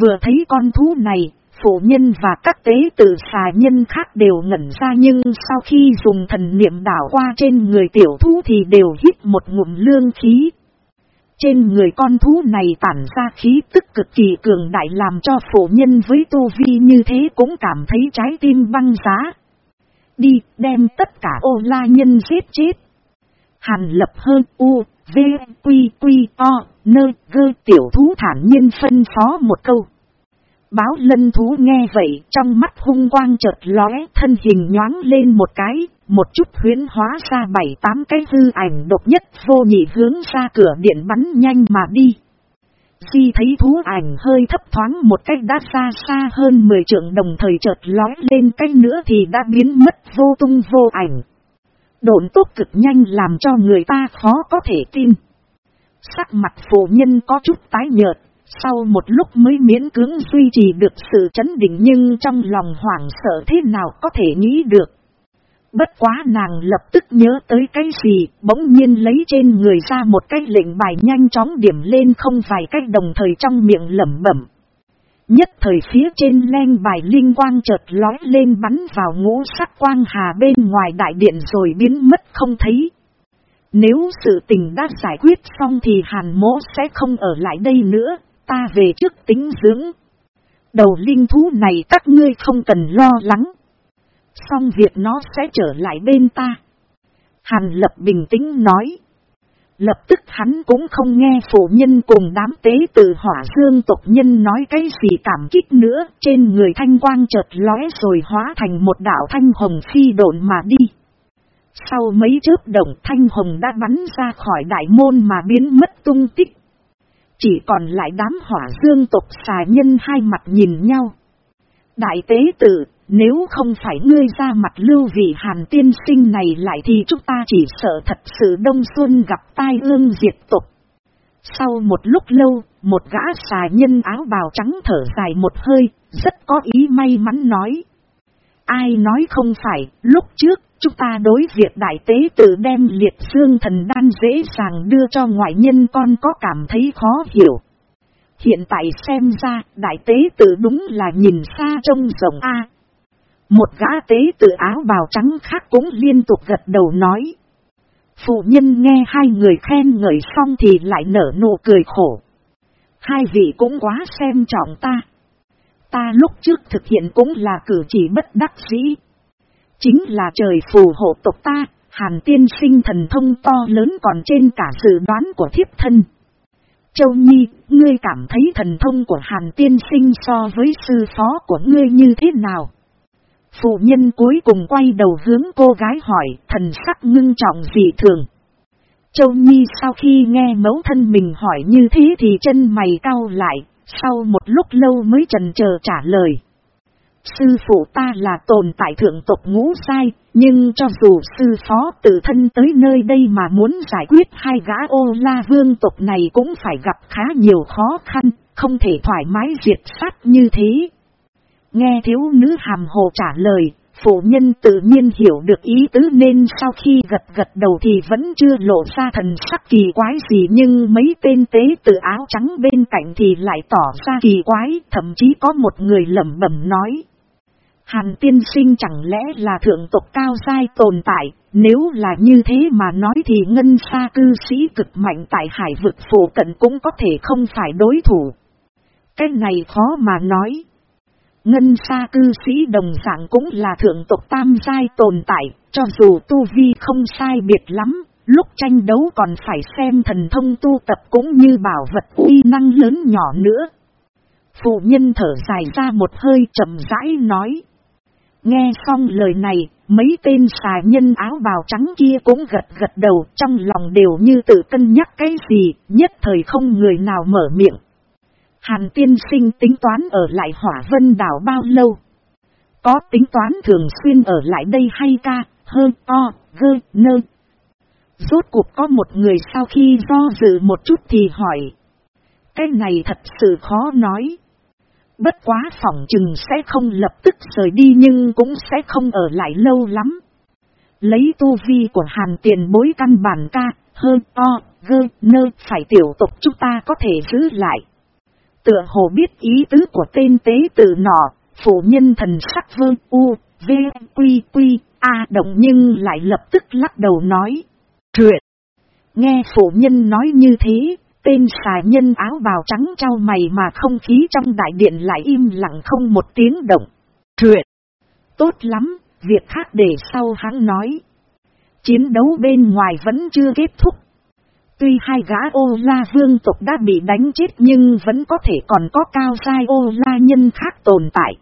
Vừa thấy con thú này, phụ nhân và các tế tử xà nhân khác đều ngẩn ra nhưng sau khi dùng thần niệm đảo qua trên người tiểu thú thì đều hít một ngụm lương khí. Trên người con thú này tản ra khí tức cực kỳ cường đại làm cho phụ nhân với tu vi như thế cũng cảm thấy trái tim băng giá. Đi, đem tất cả ô la nhân giết chết. Hàn lập hơn u, v, quy, quy, o, nơ, gơ tiểu thú thản nhiên phân phó một câu. Báo lân thú nghe vậy, trong mắt hung quang chợt lóe, thân hình nhoáng lên một cái, một chút huyến hóa ra bảy tám cái hư ảnh độc nhất vô nhị hướng ra cửa điện bắn nhanh mà đi. Khi thấy thú ảnh hơi thấp thoáng một cách đã xa xa hơn 10 trượng đồng thời chợt lóe lên cái nữa thì đã biến mất vô tung vô ảnh. Độn tốt cực nhanh làm cho người ta khó có thể tin. Sắc mặt phụ nhân có chút tái nhợt, sau một lúc mới miễn cưỡng duy trì được sự chấn định nhưng trong lòng hoảng sợ thế nào có thể nghĩ được. Bất quá nàng lập tức nhớ tới cái gì, bỗng nhiên lấy trên người ra một cái lệnh bài nhanh chóng điểm lên không vài cách đồng thời trong miệng lẩm bẩm. Nhất thời phía trên len bài linh quang chợt lói lên bắn vào ngũ sắc quang hà bên ngoài đại điện rồi biến mất không thấy. Nếu sự tình đã giải quyết xong thì hàn mỗ sẽ không ở lại đây nữa, ta về trước tính dưỡng. Đầu linh thú này các ngươi không cần lo lắng. Xong việc nó sẽ trở lại bên ta. Hàn lập bình tĩnh nói. Lập tức hắn cũng không nghe phụ nhân cùng đám tế từ hỏa dương tộc nhân nói cái gì cảm kích nữa, trên người thanh quang chợt lóe rồi hóa thành một đảo thanh hồng phi độn mà đi. Sau mấy chớp động thanh hồng đã bắn ra khỏi đại môn mà biến mất tung tích. Chỉ còn lại đám hỏa dương tộc xà nhân hai mặt nhìn nhau. Đại tế tử, nếu không phải ngươi ra mặt lưu vị hàn tiên sinh này lại thì chúng ta chỉ sợ thật sự đông xuân gặp tai ương diệt tục. Sau một lúc lâu, một gã xà nhân áo bào trắng thở dài một hơi, rất có ý may mắn nói. Ai nói không phải, lúc trước, chúng ta đối việc đại tế tự đem liệt xương thần đan dễ dàng đưa cho ngoại nhân con có cảm thấy khó hiểu. Hiện tại xem ra, đại tế tự đúng là nhìn xa trông rộng A. Một gã tế tự áo bào trắng khác cũng liên tục gật đầu nói. Phụ nhân nghe hai người khen ngợi xong thì lại nở nụ cười khổ. Hai vị cũng quá xem trọng ta. Ta lúc trước thực hiện cũng là cử chỉ bất đắc dĩ. Chính là trời phù hộ tộc ta, hàn tiên sinh thần thông to lớn còn trên cả dự đoán của thiếp thân. Châu Nhi, ngươi cảm thấy thần thông của hàn tiên sinh so với sư phó của ngươi như thế nào? Phụ nhân cuối cùng quay đầu hướng cô gái hỏi, thần sắc ngưng trọng dị thường. Châu Nhi sau khi nghe mẫu thân mình hỏi như thế thì chân mày cau lại, sau một lúc lâu mới trần chờ trả lời. Sư phụ ta là tồn tại thượng tộc ngũ sai, nhưng cho dù sư phó tự thân tới nơi đây mà muốn giải quyết hai gã ô la vương tộc này cũng phải gặp khá nhiều khó khăn, không thể thoải mái diệt sát như thế. Nghe thiếu nữ hàm hồ trả lời, phụ nhân tự nhiên hiểu được ý tứ nên sau khi gật gật đầu thì vẫn chưa lộ ra thần sắc kỳ quái gì nhưng mấy tên tế tự áo trắng bên cạnh thì lại tỏ ra kỳ quái, thậm chí có một người lẩm bẩm nói. Hàn tiên sinh chẳng lẽ là thượng tộc cao giai tồn tại, nếu là như thế mà nói thì ngân xa cư sĩ cực mạnh tại hải vực phổ cận cũng có thể không phải đối thủ. Cái này khó mà nói. Ngân xa cư sĩ đồng dạng cũng là thượng tộc tam giai tồn tại, cho dù tu vi không sai biệt lắm, Lúc tranh đấu còn phải xem thần thông tu tập cũng như bảo vật uy năng lớn nhỏ nữa. Phụ nhân thở dài ra một hơi chậm rãi nói. Nghe xong lời này, mấy tên xà nhân áo bào trắng kia cũng gật gật đầu trong lòng đều như tự cân nhắc cái gì, nhất thời không người nào mở miệng. Hàn tiên sinh tính toán ở lại hỏa vân đảo bao lâu? Có tính toán thường xuyên ở lại đây hay ca, hơn o, gơ, nơ. Rốt cuộc có một người sau khi do dự một chút thì hỏi. Cái này thật sự khó nói. Bất quá phỏng chừng sẽ không lập tức rời đi nhưng cũng sẽ không ở lại lâu lắm. Lấy tu vi của hàn tiền bối căn bản ca, hơn o, gơ, nơ, phải tiểu tục chúng ta có thể giữ lại. Tựa hồ biết ý tứ của tên tế tử nọ, phụ nhân thần sắc vơ u, v, quy, quy, a động nhưng lại lập tức lắc đầu nói. Truyện! Nghe phụ nhân nói như thế, tên xà nhân áo bào trắng trao mày mà không khí trong đại điện lại im lặng không một tiếng động. Truyện! Tốt lắm, việc khác để sau hắn nói. Chiến đấu bên ngoài vẫn chưa kết thúc. Tuy hai gã ô la vương tộc đã bị đánh chết nhưng vẫn có thể còn có cao sai ô la nhân khác tồn tại.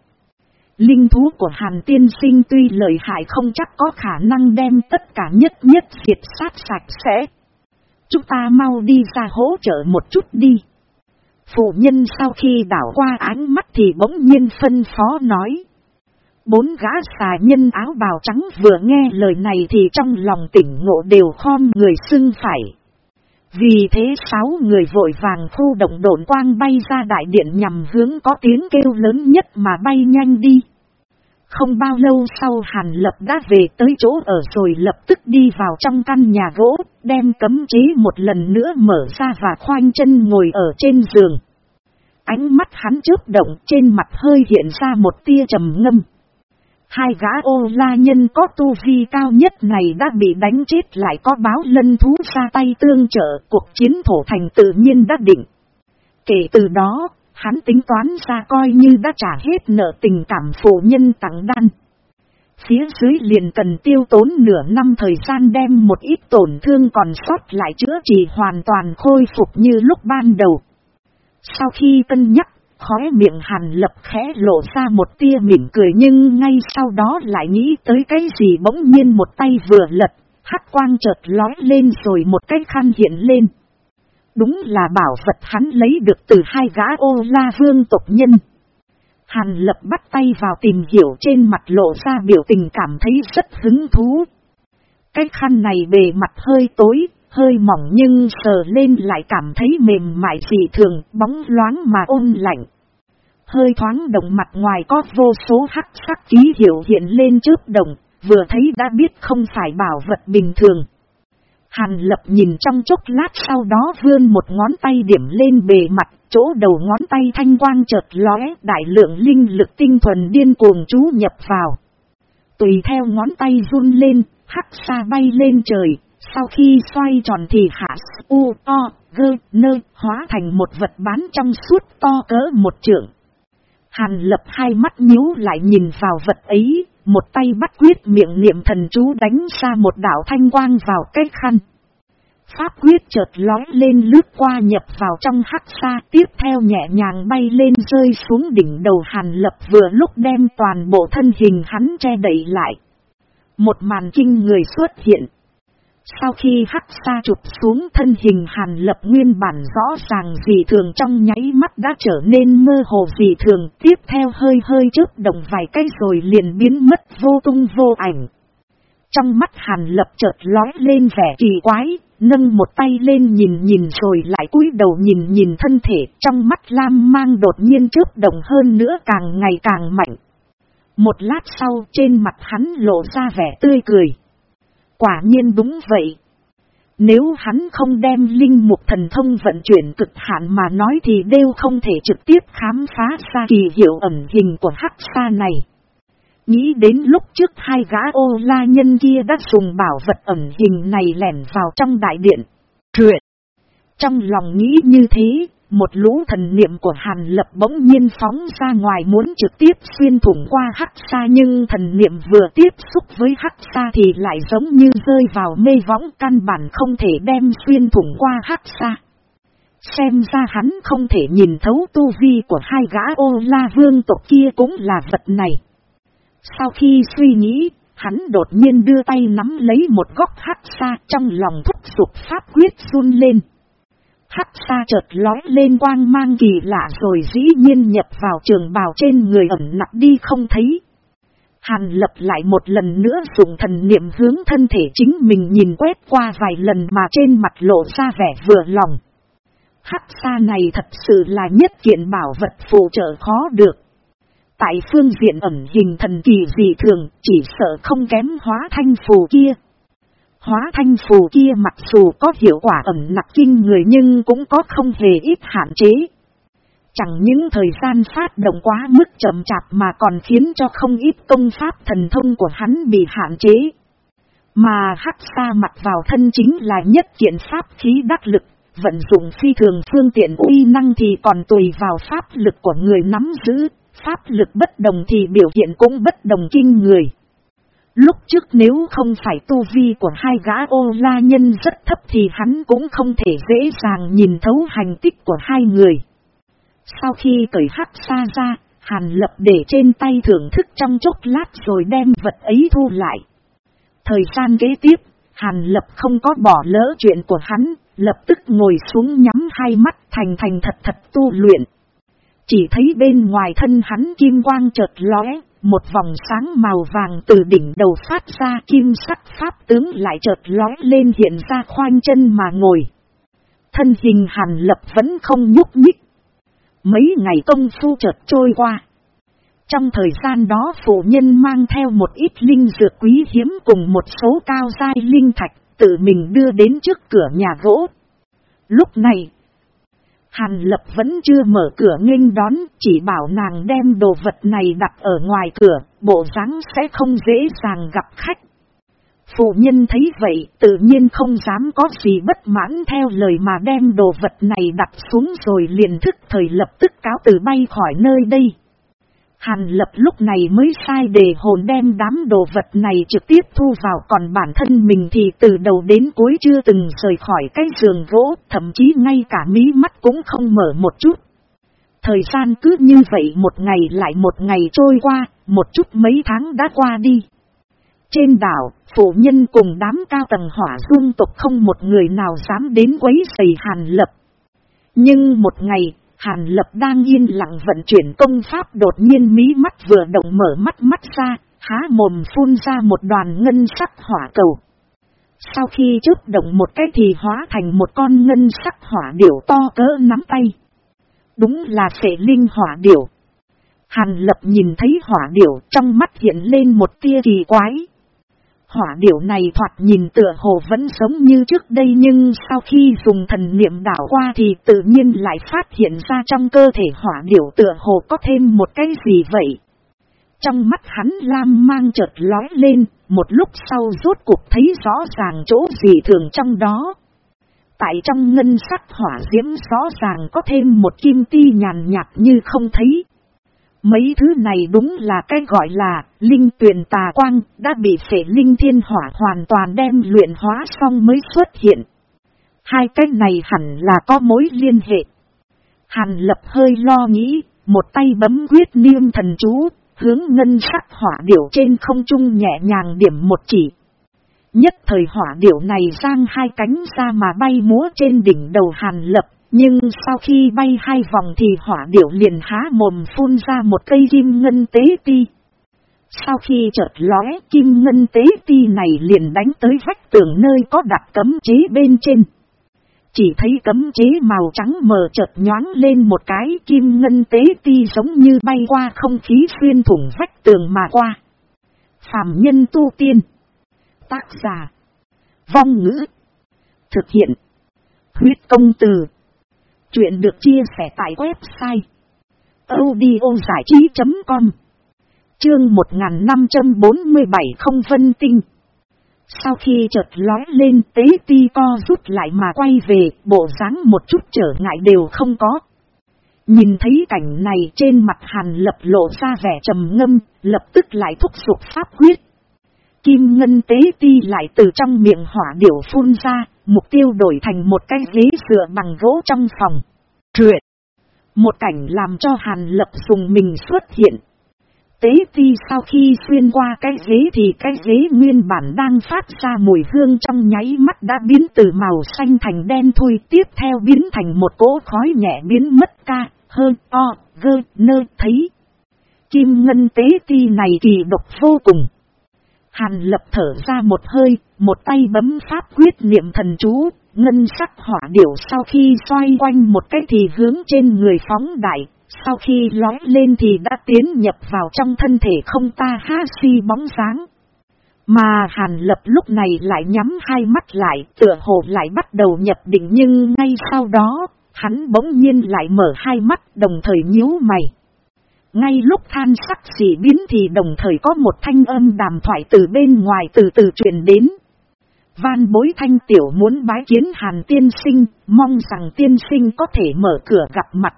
Linh thú của Hàn Tiên Sinh tuy lợi hại không chắc có khả năng đem tất cả nhất nhất diệt sát sạch sẽ. Chúng ta mau đi ra hỗ trợ một chút đi. Phụ nhân sau khi đảo qua ánh mắt thì bỗng nhiên phân phó nói. Bốn gã xà nhân áo bào trắng vừa nghe lời này thì trong lòng tỉnh ngộ đều khom người xưng phải. Vì thế sáu người vội vàng khu động độn quang bay ra đại điện nhằm hướng có tiếng kêu lớn nhất mà bay nhanh đi. Không bao lâu sau Hàn Lập đã về tới chỗ ở rồi lập tức đi vào trong căn nhà gỗ, đem cấm chế một lần nữa mở ra và khoanh chân ngồi ở trên giường. Ánh mắt hắn chớp động trên mặt hơi hiện ra một tia trầm ngâm. Hai gã ô la nhân có tu vi cao nhất này đã bị đánh chết lại có báo lân thú ra tay tương trợ cuộc chiến thổ thành tự nhiên đã định. Kể từ đó, hắn tính toán ra coi như đã trả hết nợ tình cảm phụ nhân tặng đan. Phía dưới liền cần tiêu tốn nửa năm thời gian đem một ít tổn thương còn sót lại chữa trị hoàn toàn khôi phục như lúc ban đầu. Sau khi cân nhắc khóe miệng hàn lập khẽ lộ ra một tia mỉm cười nhưng ngay sau đó lại nghĩ tới cái gì bỗng nhiên một tay vừa lật, hắc quang chợt lói lên rồi một cái khăn hiện lên. Đúng là bảo vật hắn lấy được từ hai gã ô la vương tộc nhân. Hàn lập bắt tay vào tìm hiểu trên mặt lộ ra biểu tình cảm thấy rất hứng thú. Cái khăn này bề mặt hơi tối, hơi mỏng nhưng sờ lên lại cảm thấy mềm mại dị thường, bóng loáng mà ôn lạnh. Hơi thoáng động mặt ngoài có vô số hắc sắc ký hiệu hiện lên trước đồng, vừa thấy đã biết không phải bảo vật bình thường. Hàn lập nhìn trong chốc lát sau đó vươn một ngón tay điểm lên bề mặt, chỗ đầu ngón tay thanh quang chợt lóe, đại lượng linh lực tinh thuần điên cuồng chú nhập vào. Tùy theo ngón tay run lên, hắc xa bay lên trời, sau khi xoay tròn thì hạ u to, gơ, nơ, hóa thành một vật bán trong suốt to cỡ một trượng. Hàn lập hai mắt nhíu lại nhìn vào vật ấy, một tay bắt quyết miệng niệm thần chú đánh ra một đảo thanh quang vào cái khăn. Pháp quyết chợt lói lên lướt qua nhập vào trong hắc xa tiếp theo nhẹ nhàng bay lên rơi xuống đỉnh đầu hàn lập vừa lúc đem toàn bộ thân hình hắn che đẩy lại. Một màn kinh người xuất hiện. Sau khi hắc xa chụp xuống thân hình hàn lập nguyên bản rõ ràng dị thường trong nháy mắt đã trở nên mơ hồ dị thường, tiếp theo hơi hơi trước động vài cái rồi liền biến mất vô tung vô ảnh. Trong mắt hàn lập chợt lói lên vẻ kỳ quái, nâng một tay lên nhìn nhìn rồi lại cúi đầu nhìn nhìn thân thể trong mắt lam mang đột nhiên trước động hơn nữa càng ngày càng mạnh. Một lát sau trên mặt hắn lộ ra vẻ tươi cười. Quả nhiên đúng vậy. Nếu hắn không đem linh mục thần thông vận chuyển cực hạn mà nói thì đều không thể trực tiếp khám phá ra kỳ hiệu ẩn hình của hắc xa này. Nghĩ đến lúc trước hai gã ô la nhân kia đã dùng bảo vật ẩn hình này lẻn vào trong đại điện. Truyện. Trong lòng nghĩ như thế, một lũ thần niệm của Hàn Lập bỗng nhiên phóng ra ngoài muốn trực tiếp xuyên thủng qua hắc xa nhưng thần niệm vừa tiếp xúc với hắc xa thì lại giống như rơi vào mê võng căn bản không thể đem xuyên thủng qua hắc xa. Xem ra hắn không thể nhìn thấu tu vi của hai gã ô la vương tộc kia cũng là vật này. Sau khi suy nghĩ, hắn đột nhiên đưa tay nắm lấy một góc hắc xa trong lòng thúc sụp pháp quyết run lên. Hắc xa chợt lói lên quang mang kỳ lạ rồi dĩ nhiên nhập vào trường bào trên người ẩm nặng đi không thấy. Hàn lập lại một lần nữa dùng thần niệm hướng thân thể chính mình nhìn quét qua vài lần mà trên mặt lộ ra vẻ vừa lòng. Hắc xa này thật sự là nhất kiện bảo vật phụ trợ khó được. Tại phương diện ẩn hình thần kỳ dị thường, chỉ sợ không kém hóa thanh phù kia. Hóa thanh phù kia mặc dù có hiệu quả ẩn nặc kinh người nhưng cũng có không hề ít hạn chế. Chẳng những thời gian phát động quá mức chậm chạp mà còn khiến cho không ít công pháp thần thông của hắn bị hạn chế. Mà hắc xa mặt vào thân chính là nhất kiện pháp khí đắc lực, vận dụng phi thường phương tiện uy năng thì còn tùy vào pháp lực của người nắm giữ, pháp lực bất đồng thì biểu hiện cũng bất đồng kinh người. Lúc trước nếu không phải tu vi của hai gã ô la nhân rất thấp thì hắn cũng không thể dễ dàng nhìn thấu hành tích của hai người. Sau khi cởi hắc xa ra, Hàn lập để trên tay thưởng thức trong chốc lát rồi đem vật ấy thu lại. Thời gian kế tiếp, Hàn lập không có bỏ lỡ chuyện của hắn, lập tức ngồi xuống nhắm hai mắt thành thành thật thật tu luyện. Chỉ thấy bên ngoài thân hắn kim quang chợt lóe, một vòng sáng màu vàng từ đỉnh đầu phát ra kim sắc pháp tướng lại chợt lói lên hiện ra khoanh chân mà ngồi. Thân hình hàn lập vẫn không nhúc nhích. Mấy ngày công phu chợt trôi qua. Trong thời gian đó phụ nhân mang theo một ít linh dược quý hiếm cùng một số cao dai linh thạch tự mình đưa đến trước cửa nhà gỗ. Lúc này, Hàn Lập vẫn chưa mở cửa nghênh đón, chỉ bảo nàng đem đồ vật này đặt ở ngoài cửa, bộ dáng sẽ không dễ dàng gặp khách. Phụ nhân thấy vậy, tự nhiên không dám có gì bất mãn theo lời mà đem đồ vật này đặt xuống rồi liền thức thời lập tức cáo từ bay khỏi nơi đây. Hàn lập lúc này mới sai để hồn đem đám đồ vật này trực tiếp thu vào còn bản thân mình thì từ đầu đến cuối chưa từng rời khỏi cái giường gỗ, thậm chí ngay cả mí mắt cũng không mở một chút. Thời gian cứ như vậy một ngày lại một ngày trôi qua, một chút mấy tháng đã qua đi. Trên đảo, phụ nhân cùng đám cao tầng hỏa dung tục không một người nào dám đến quấy giày hàn lập. Nhưng một ngày, Hàn lập đang yên lặng vận chuyển công pháp đột nhiên mí mắt vừa động mở mắt mắt ra, há mồm phun ra một đoàn ngân sắc hỏa cầu. Sau khi chớp động một cái thì hóa thành một con ngân sắc hỏa điểu to cỡ nắm tay. Đúng là phệ linh hỏa điểu. Hàn lập nhìn thấy hỏa điểu trong mắt hiện lên một tia kỳ quái. Hỏa điểu này thoạt nhìn tựa hồ vẫn giống như trước đây nhưng sau khi dùng thần niệm đảo qua thì tự nhiên lại phát hiện ra trong cơ thể hỏa điểu tựa hồ có thêm một cái gì vậy. Trong mắt hắn lam mang chợt lói lên, một lúc sau rốt cuộc thấy rõ ràng chỗ gì thường trong đó. Tại trong ngân sắc hỏa diễm rõ ràng có thêm một kim ti nhàn nhạt như không thấy. Mấy thứ này đúng là cái gọi là linh tuyển tà quang đã bị phể linh thiên hỏa hoàn toàn đem luyện hóa xong mới xuất hiện. Hai cái này hẳn là có mối liên hệ. Hàn lập hơi lo nghĩ, một tay bấm quyết niêm thần chú, hướng ngân sắc hỏa điểu trên không trung nhẹ nhàng điểm một chỉ. Nhất thời hỏa điểu này sang hai cánh ra mà bay múa trên đỉnh đầu hàn lập nhưng sau khi bay hai vòng thì hỏa điểu liền há mồm phun ra một cây kim ngân tế ti. Sau khi chợt lóe, kim ngân tế ti này liền đánh tới vách tường nơi có đặt cấm chế bên trên. Chỉ thấy cấm chế màu trắng mờ chợt nhoáng lên một cái, kim ngân tế ti giống như bay qua không khí xuyên thủng vách tường mà qua. Phạm nhân tu tiên. Tác giả. Vong ngữ. Thực hiện. Huyết công từ. Chuyện được chia sẻ tại website audiozảichí.com Chương 1547 không vân tinh Sau khi chợt lói lên tế ti co rút lại mà quay về, bộ dáng một chút trở ngại đều không có. Nhìn thấy cảnh này trên mặt hàn lập lộ ra vẻ trầm ngâm, lập tức lại thúc giục pháp quyết. Kim ngân tế ti lại từ trong miệng hỏa điểu phun ra, mục tiêu đổi thành một cái ghế dựa bằng gỗ trong phòng. Truyện. Một cảnh làm cho hàn lập dùng mình xuất hiện. Tế ti sau khi xuyên qua cái ghế thì cái ghế nguyên bản đang phát ra mùi hương trong nháy mắt đã biến từ màu xanh thành đen thui tiếp theo biến thành một cỗ khói nhẹ biến mất ca, hơn, o, gơ, nơ, thấy. Kim ngân tế ti này kỳ độc vô cùng. Hàn lập thở ra một hơi, một tay bấm pháp quyết niệm thần chú, ngân sắc hỏa điểu sau khi xoay quanh một cái thì hướng trên người phóng đại, sau khi lói lên thì đã tiến nhập vào trong thân thể không ta ha si bóng dáng. Mà Hàn Lập lúc này lại nhắm hai mắt lại, tựa hồ lại bắt đầu nhập định nhưng ngay sau đó, hắn bỗng nhiên lại mở hai mắt đồng thời nhíu mày. Ngay lúc than sắc xỉ biến thì đồng thời có một thanh âm đàm thoại từ bên ngoài từ từ truyền đến. Van bối thanh tiểu muốn bái kiến hàn tiên sinh, mong rằng tiên sinh có thể mở cửa gặp mặt.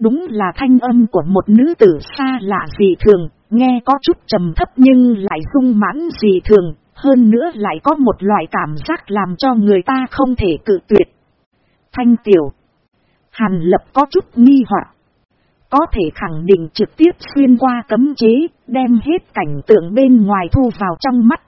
Đúng là thanh âm của một nữ tử xa lạ dị thường, nghe có chút trầm thấp nhưng lại sung mãn dị thường, hơn nữa lại có một loại cảm giác làm cho người ta không thể cự tuyệt. Thanh tiểu. Hàn lập có chút nghi hoặc có thể khẳng định trực tiếp xuyên qua cấm chế, đem hết cảnh tượng bên ngoài thu vào trong mắt.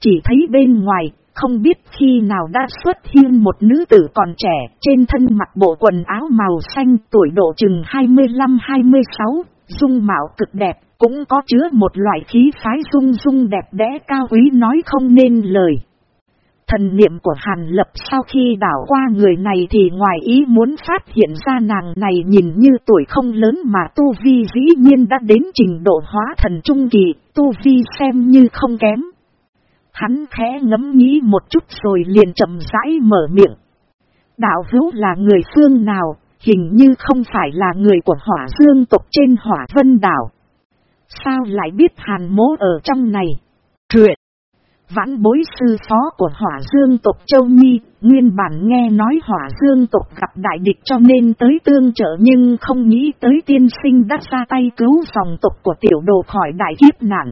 Chỉ thấy bên ngoài, không biết khi nào đã xuất hiện một nữ tử còn trẻ, trên thân mặc bộ quần áo màu xanh, tuổi độ chừng 25-26, dung mạo cực đẹp, cũng có chứa một loại khí phái dung dung đẹp đẽ cao quý nói không nên lời. Thần niệm của Hàn Lập sau khi đảo qua người này thì ngoài ý muốn phát hiện ra nàng này nhìn như tuổi không lớn mà Tu Vi dĩ nhiên đã đến trình độ hóa thần trung kỳ, Tu Vi xem như không kém. Hắn khẽ ngẫm nghĩ một chút rồi liền chậm rãi mở miệng. Đạo hữu là người phương nào, hình như không phải là người của hỏa dương tộc trên hỏa vân đảo. Sao lại biết hàn mố ở trong này? Truyện Vãn bối sư phó của hỏa dương tộc Châu Nhi, nguyên bản nghe nói hỏa dương tộc gặp đại địch cho nên tới tương trợ nhưng không nghĩ tới tiên sinh đã ra tay cứu dòng tộc của tiểu đồ khỏi đại kiếp nạn.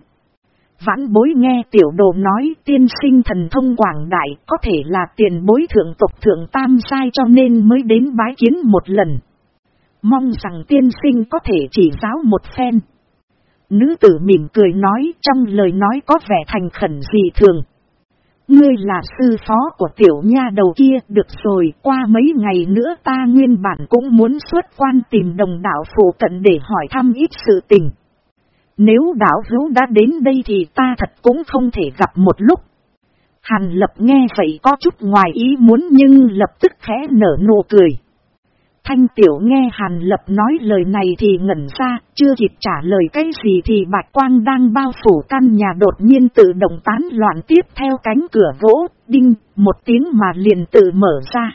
Vãn bối nghe tiểu đồ nói tiên sinh thần thông quảng đại có thể là tiền bối thượng tộc thượng tam sai cho nên mới đến bái kiến một lần. Mong rằng tiên sinh có thể chỉ giáo một phen. Nữ tử mỉm cười nói trong lời nói có vẻ thành khẩn dị thường. Ngươi là sư phó của tiểu nha đầu kia, được rồi, qua mấy ngày nữa ta nguyên bản cũng muốn xuất quan tìm đồng đạo phụ cận để hỏi thăm ít sự tình. Nếu đạo hữu đã đến đây thì ta thật cũng không thể gặp một lúc. Hàn lập nghe vậy có chút ngoài ý muốn nhưng lập tức khẽ nở nụ cười. Thanh tiểu nghe Hàn Lập nói lời này thì ngẩn ra, chưa kịp trả lời cái gì thì bạch quang đang bao phủ căn nhà đột nhiên tự động tán loạn tiếp theo cánh cửa gỗ, đinh, một tiếng mà liền tự mở ra.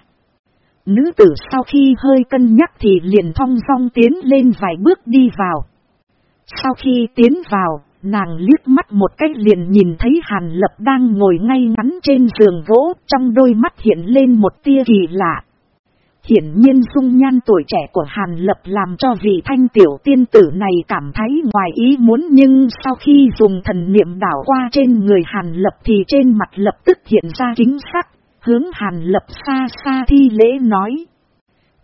Nữ tử sau khi hơi cân nhắc thì liền thong dong tiến lên vài bước đi vào. Sau khi tiến vào, nàng liếc mắt một cách liền nhìn thấy Hàn Lập đang ngồi ngay ngắn trên giường gỗ, trong đôi mắt hiện lên một tia kỳ lạ. Hiển nhiên dung nhan tuổi trẻ của Hàn Lập làm cho vị thanh tiểu tiên tử này cảm thấy ngoài ý muốn nhưng sau khi dùng thần niệm đảo qua trên người Hàn Lập thì trên mặt lập tức hiện ra chính xác hướng Hàn Lập xa xa thi lễ nói.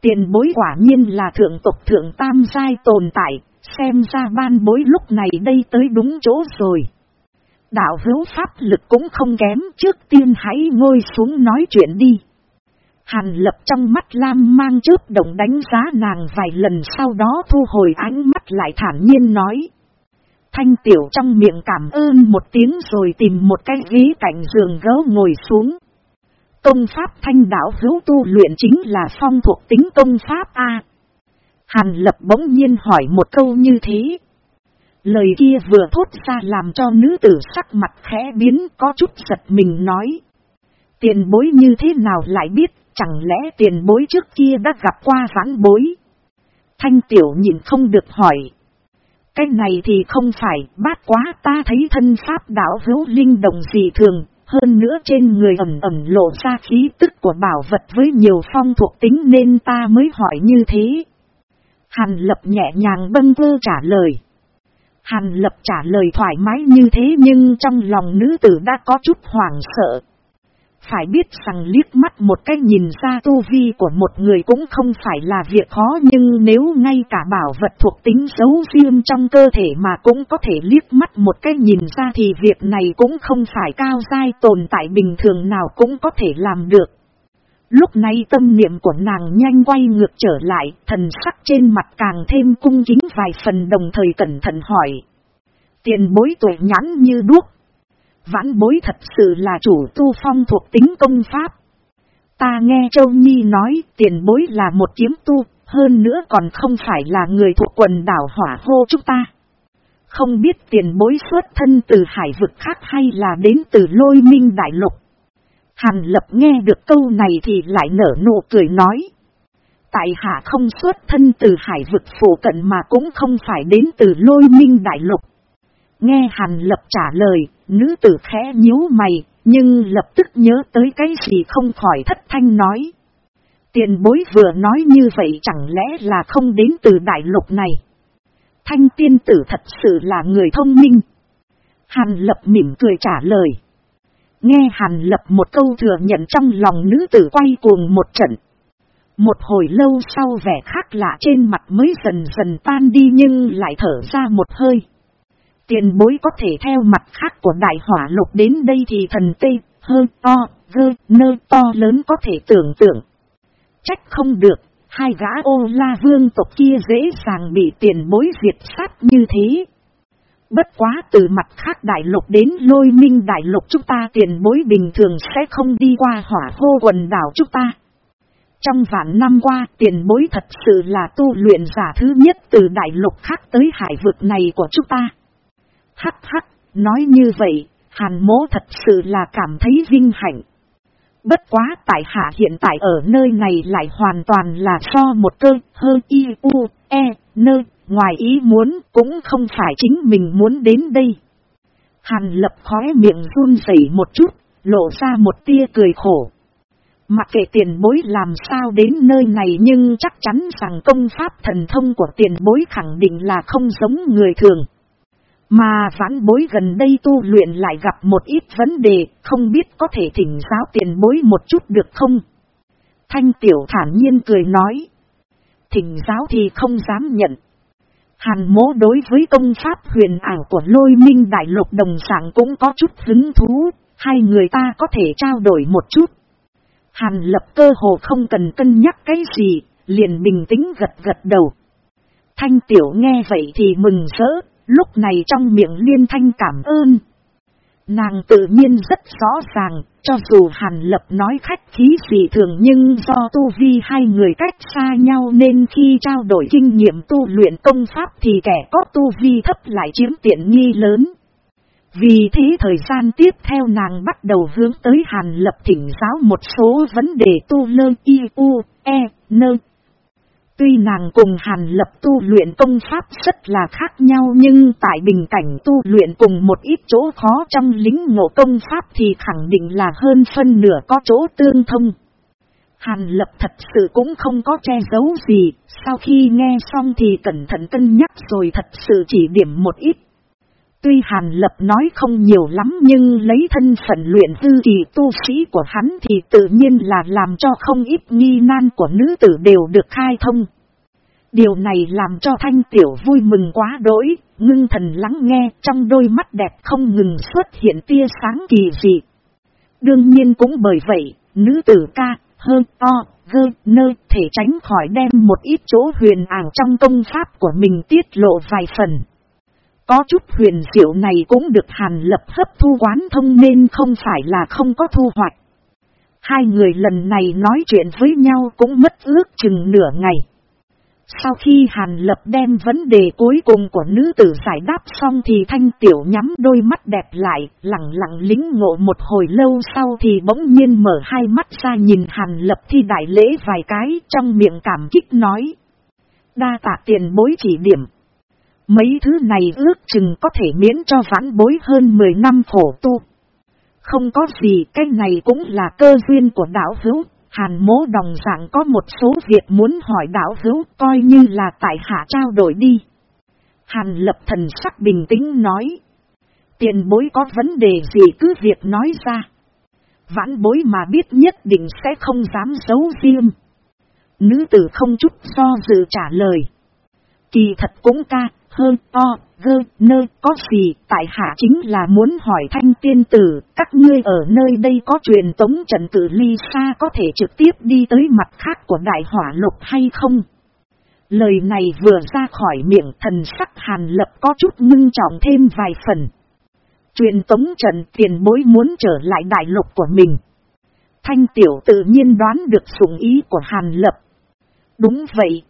Tiền bối quả nhiên là thượng tộc thượng tam giai tồn tại, xem ra ban bối lúc này đây tới đúng chỗ rồi. Đạo hữu pháp lực cũng không kém trước tiên hãy ngồi xuống nói chuyện đi. Hàn lập trong mắt lam mang chớp động đánh giá nàng vài lần sau đó thu hồi ánh mắt lại thản nhiên nói. Thanh tiểu trong miệng cảm ơn một tiếng rồi tìm một cái ghế cạnh giường gấu ngồi xuống. Công pháp thanh đảo hữu tu luyện chính là phong thuộc tính công pháp A. Hàn lập bỗng nhiên hỏi một câu như thế. Lời kia vừa thốt ra làm cho nữ tử sắc mặt khẽ biến, có chút giật mình nói. Tiền bối như thế nào lại biết Chẳng lẽ tiền bối trước kia đã gặp qua vãn bối? Thanh tiểu nhìn không được hỏi. Cái này thì không phải, bát quá ta thấy thân pháp đảo hữu linh đồng gì thường, Hơn nữa trên người ẩm ẩm lộ ra khí tức của bảo vật với nhiều phong thuộc tính nên ta mới hỏi như thế. Hàn lập nhẹ nhàng bâng vơ trả lời. Hàn lập trả lời thoải mái như thế nhưng trong lòng nữ tử đã có chút hoảng sợ. Phải biết rằng liếc mắt một cái nhìn ra tu vi của một người cũng không phải là việc khó nhưng nếu ngay cả bảo vật thuộc tính xấu riêng trong cơ thể mà cũng có thể liếc mắt một cái nhìn ra thì việc này cũng không phải cao dai tồn tại bình thường nào cũng có thể làm được. Lúc này tâm niệm của nàng nhanh quay ngược trở lại, thần sắc trên mặt càng thêm cung kính vài phần đồng thời cẩn thận hỏi. Tiền bối tuổi nhắn như đuốc. Vãn bối thật sự là chủ tu phong thuộc tính công pháp. Ta nghe Châu Nhi nói tiền bối là một kiếm tu, hơn nữa còn không phải là người thuộc quần đảo hỏa hô chúng ta. Không biết tiền bối xuất thân từ hải vực khác hay là đến từ lôi minh đại lục. Hàn lập nghe được câu này thì lại nở nụ cười nói. Tại hạ không xuất thân từ hải vực phủ cận mà cũng không phải đến từ lôi minh đại lục. Nghe Hàn lập trả lời, nữ tử khẽ nhíu mày, nhưng lập tức nhớ tới cái gì không khỏi thất thanh nói. Tiền bối vừa nói như vậy chẳng lẽ là không đến từ đại lục này. Thanh tiên tử thật sự là người thông minh. Hàn lập mỉm cười trả lời. Nghe Hàn lập một câu thừa nhận trong lòng nữ tử quay cuồng một trận. Một hồi lâu sau vẻ khác lạ trên mặt mới dần dần tan đi nhưng lại thở ra một hơi. Tiền bối có thể theo mặt khác của đại hỏa lục đến đây thì thần tê, hơi to, gơ, nơi to lớn có thể tưởng tượng. Trách không được, hai gã ô la vương tộc kia dễ dàng bị tiền bối diệt sát như thế. Bất quá từ mặt khác đại lục đến lôi minh đại lục chúng ta tiền bối bình thường sẽ không đi qua hỏa hô quần đảo chúng ta. Trong vạn năm qua tiền bối thật sự là tu luyện giả thứ nhất từ đại lục khác tới hải vực này của chúng ta. Hắc hắc, nói như vậy, hàn mố thật sự là cảm thấy vinh hạnh. Bất quá tại hạ hiện tại ở nơi này lại hoàn toàn là so một cơ hơ y u e nơi ngoài ý muốn cũng không phải chính mình muốn đến đây. Hàn lập khóe miệng run rẩy một chút, lộ ra một tia cười khổ. Mặc kệ tiền bối làm sao đến nơi này nhưng chắc chắn rằng công pháp thần thông của tiền bối khẳng định là không giống người thường. Mà vãn bối gần đây tu luyện lại gặp một ít vấn đề, không biết có thể thỉnh giáo tiền bối một chút được không? Thanh tiểu thản nhiên cười nói. Thỉnh giáo thì không dám nhận. Hàn mố đối với công pháp huyền ảo của lôi minh đại lục đồng sản cũng có chút hứng thú, hai người ta có thể trao đổi một chút. Hàn lập cơ hồ không cần cân nhắc cái gì, liền bình tĩnh gật gật đầu. Thanh tiểu nghe vậy thì mừng rỡ, lúc này trong miệng liên thanh cảm ơn. Nàng tự nhiên rất rõ ràng, cho dù Hàn Lập nói khách khí gì thường nhưng do tu vi hai người cách xa nhau nên khi trao đổi kinh nghiệm tu luyện công pháp thì kẻ có tu vi thấp lại chiếm tiện nghi lớn. Vì thế thời gian tiếp theo nàng bắt đầu hướng tới Hàn Lập thỉnh giáo một số vấn đề tu lơ y u, e, nơ, Tuy nàng cùng Hàn Lập tu luyện công pháp rất là khác nhau nhưng tại bình cảnh tu luyện cùng một ít chỗ khó trong lính ngộ công pháp thì khẳng định là hơn phân nửa có chỗ tương thông. Hàn Lập thật sự cũng không có che giấu gì, sau khi nghe xong thì cẩn thận cân nhắc rồi thật sự chỉ điểm một ít. Tuy Hàn Lập nói không nhiều lắm nhưng lấy thân phận luyện tư kỳ tu sĩ của hắn thì tự nhiên là làm cho không ít nghi nan của nữ tử đều được khai thông. Điều này làm cho Thanh Tiểu vui mừng quá đỗi, ngưng thần lắng nghe trong đôi mắt đẹp không ngừng xuất hiện tia sáng kỳ dị. Đương nhiên cũng bởi vậy, nữ tử ca, hơn to, gơ, nơi thể tránh khỏi đem một ít chỗ huyền ảo trong công pháp của mình tiết lộ vài phần. Có chút huyền diệu này cũng được hàn lập hấp thu quán thông nên không phải là không có thu hoạch. Hai người lần này nói chuyện với nhau cũng mất ước chừng nửa ngày. Sau khi Hàn Lập đem vấn đề cuối cùng của nữ tử giải đáp xong thì Thanh Tiểu nhắm đôi mắt đẹp lại, lặng lặng lính ngộ một hồi lâu sau thì bỗng nhiên mở hai mắt ra nhìn Hàn Lập thi đại lễ vài cái trong miệng cảm kích nói. Đa tạ tiền bối chỉ điểm. Mấy thứ này ước chừng có thể miễn cho vãn bối hơn 10 năm khổ tu. Không có gì, cái này cũng là cơ duyên của đảo hữu. Hàn mố đồng dạng có một số việc muốn hỏi đảo hữu, coi như là tại hạ trao đổi đi. Hàn lập thần sắc bình tĩnh nói. Tiền bối có vấn đề gì cứ việc nói ra. Vãn bối mà biết nhất định sẽ không dám giấu riêng. Nữ tử không chút do dự trả lời. Kỳ thật cũng ca, hơn o, gơ, nơi có gì, tại hạ chính là muốn hỏi thanh tiên tử, các ngươi ở nơi đây có truyền tống trận tử ly xa có thể trực tiếp đi tới mặt khác của đại hỏa lục hay không? Lời này vừa ra khỏi miệng thần sắc hàn lập có chút ngưng trọng thêm vài phần. Truyền tống trận tiền bối muốn trở lại đại lục của mình. Thanh tiểu tự nhiên đoán được sủng ý của hàn lập. Đúng vậy,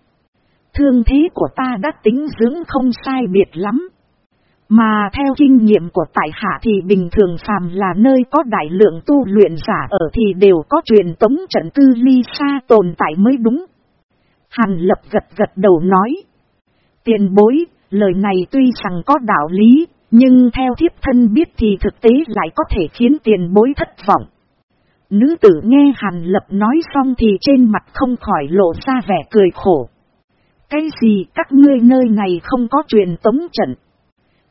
Thương thế của ta đã tính dưỡng không sai biệt lắm. Mà theo kinh nghiệm của tại hạ thì bình thường phàm là nơi có đại lượng tu luyện giả ở thì đều có truyền tống trận tư ly xa tồn tại mới đúng. Hàn lập gật gật đầu nói. Tiền bối, lời này tuy rằng có đạo lý, nhưng theo thiếp thân biết thì thực tế lại có thể khiến tiền bối thất vọng. Nữ tử nghe Hàn Lập nói xong thì trên mặt không khỏi lộ ra vẻ cười khổ. Cái gì các ngươi nơi này không có truyền tống trận?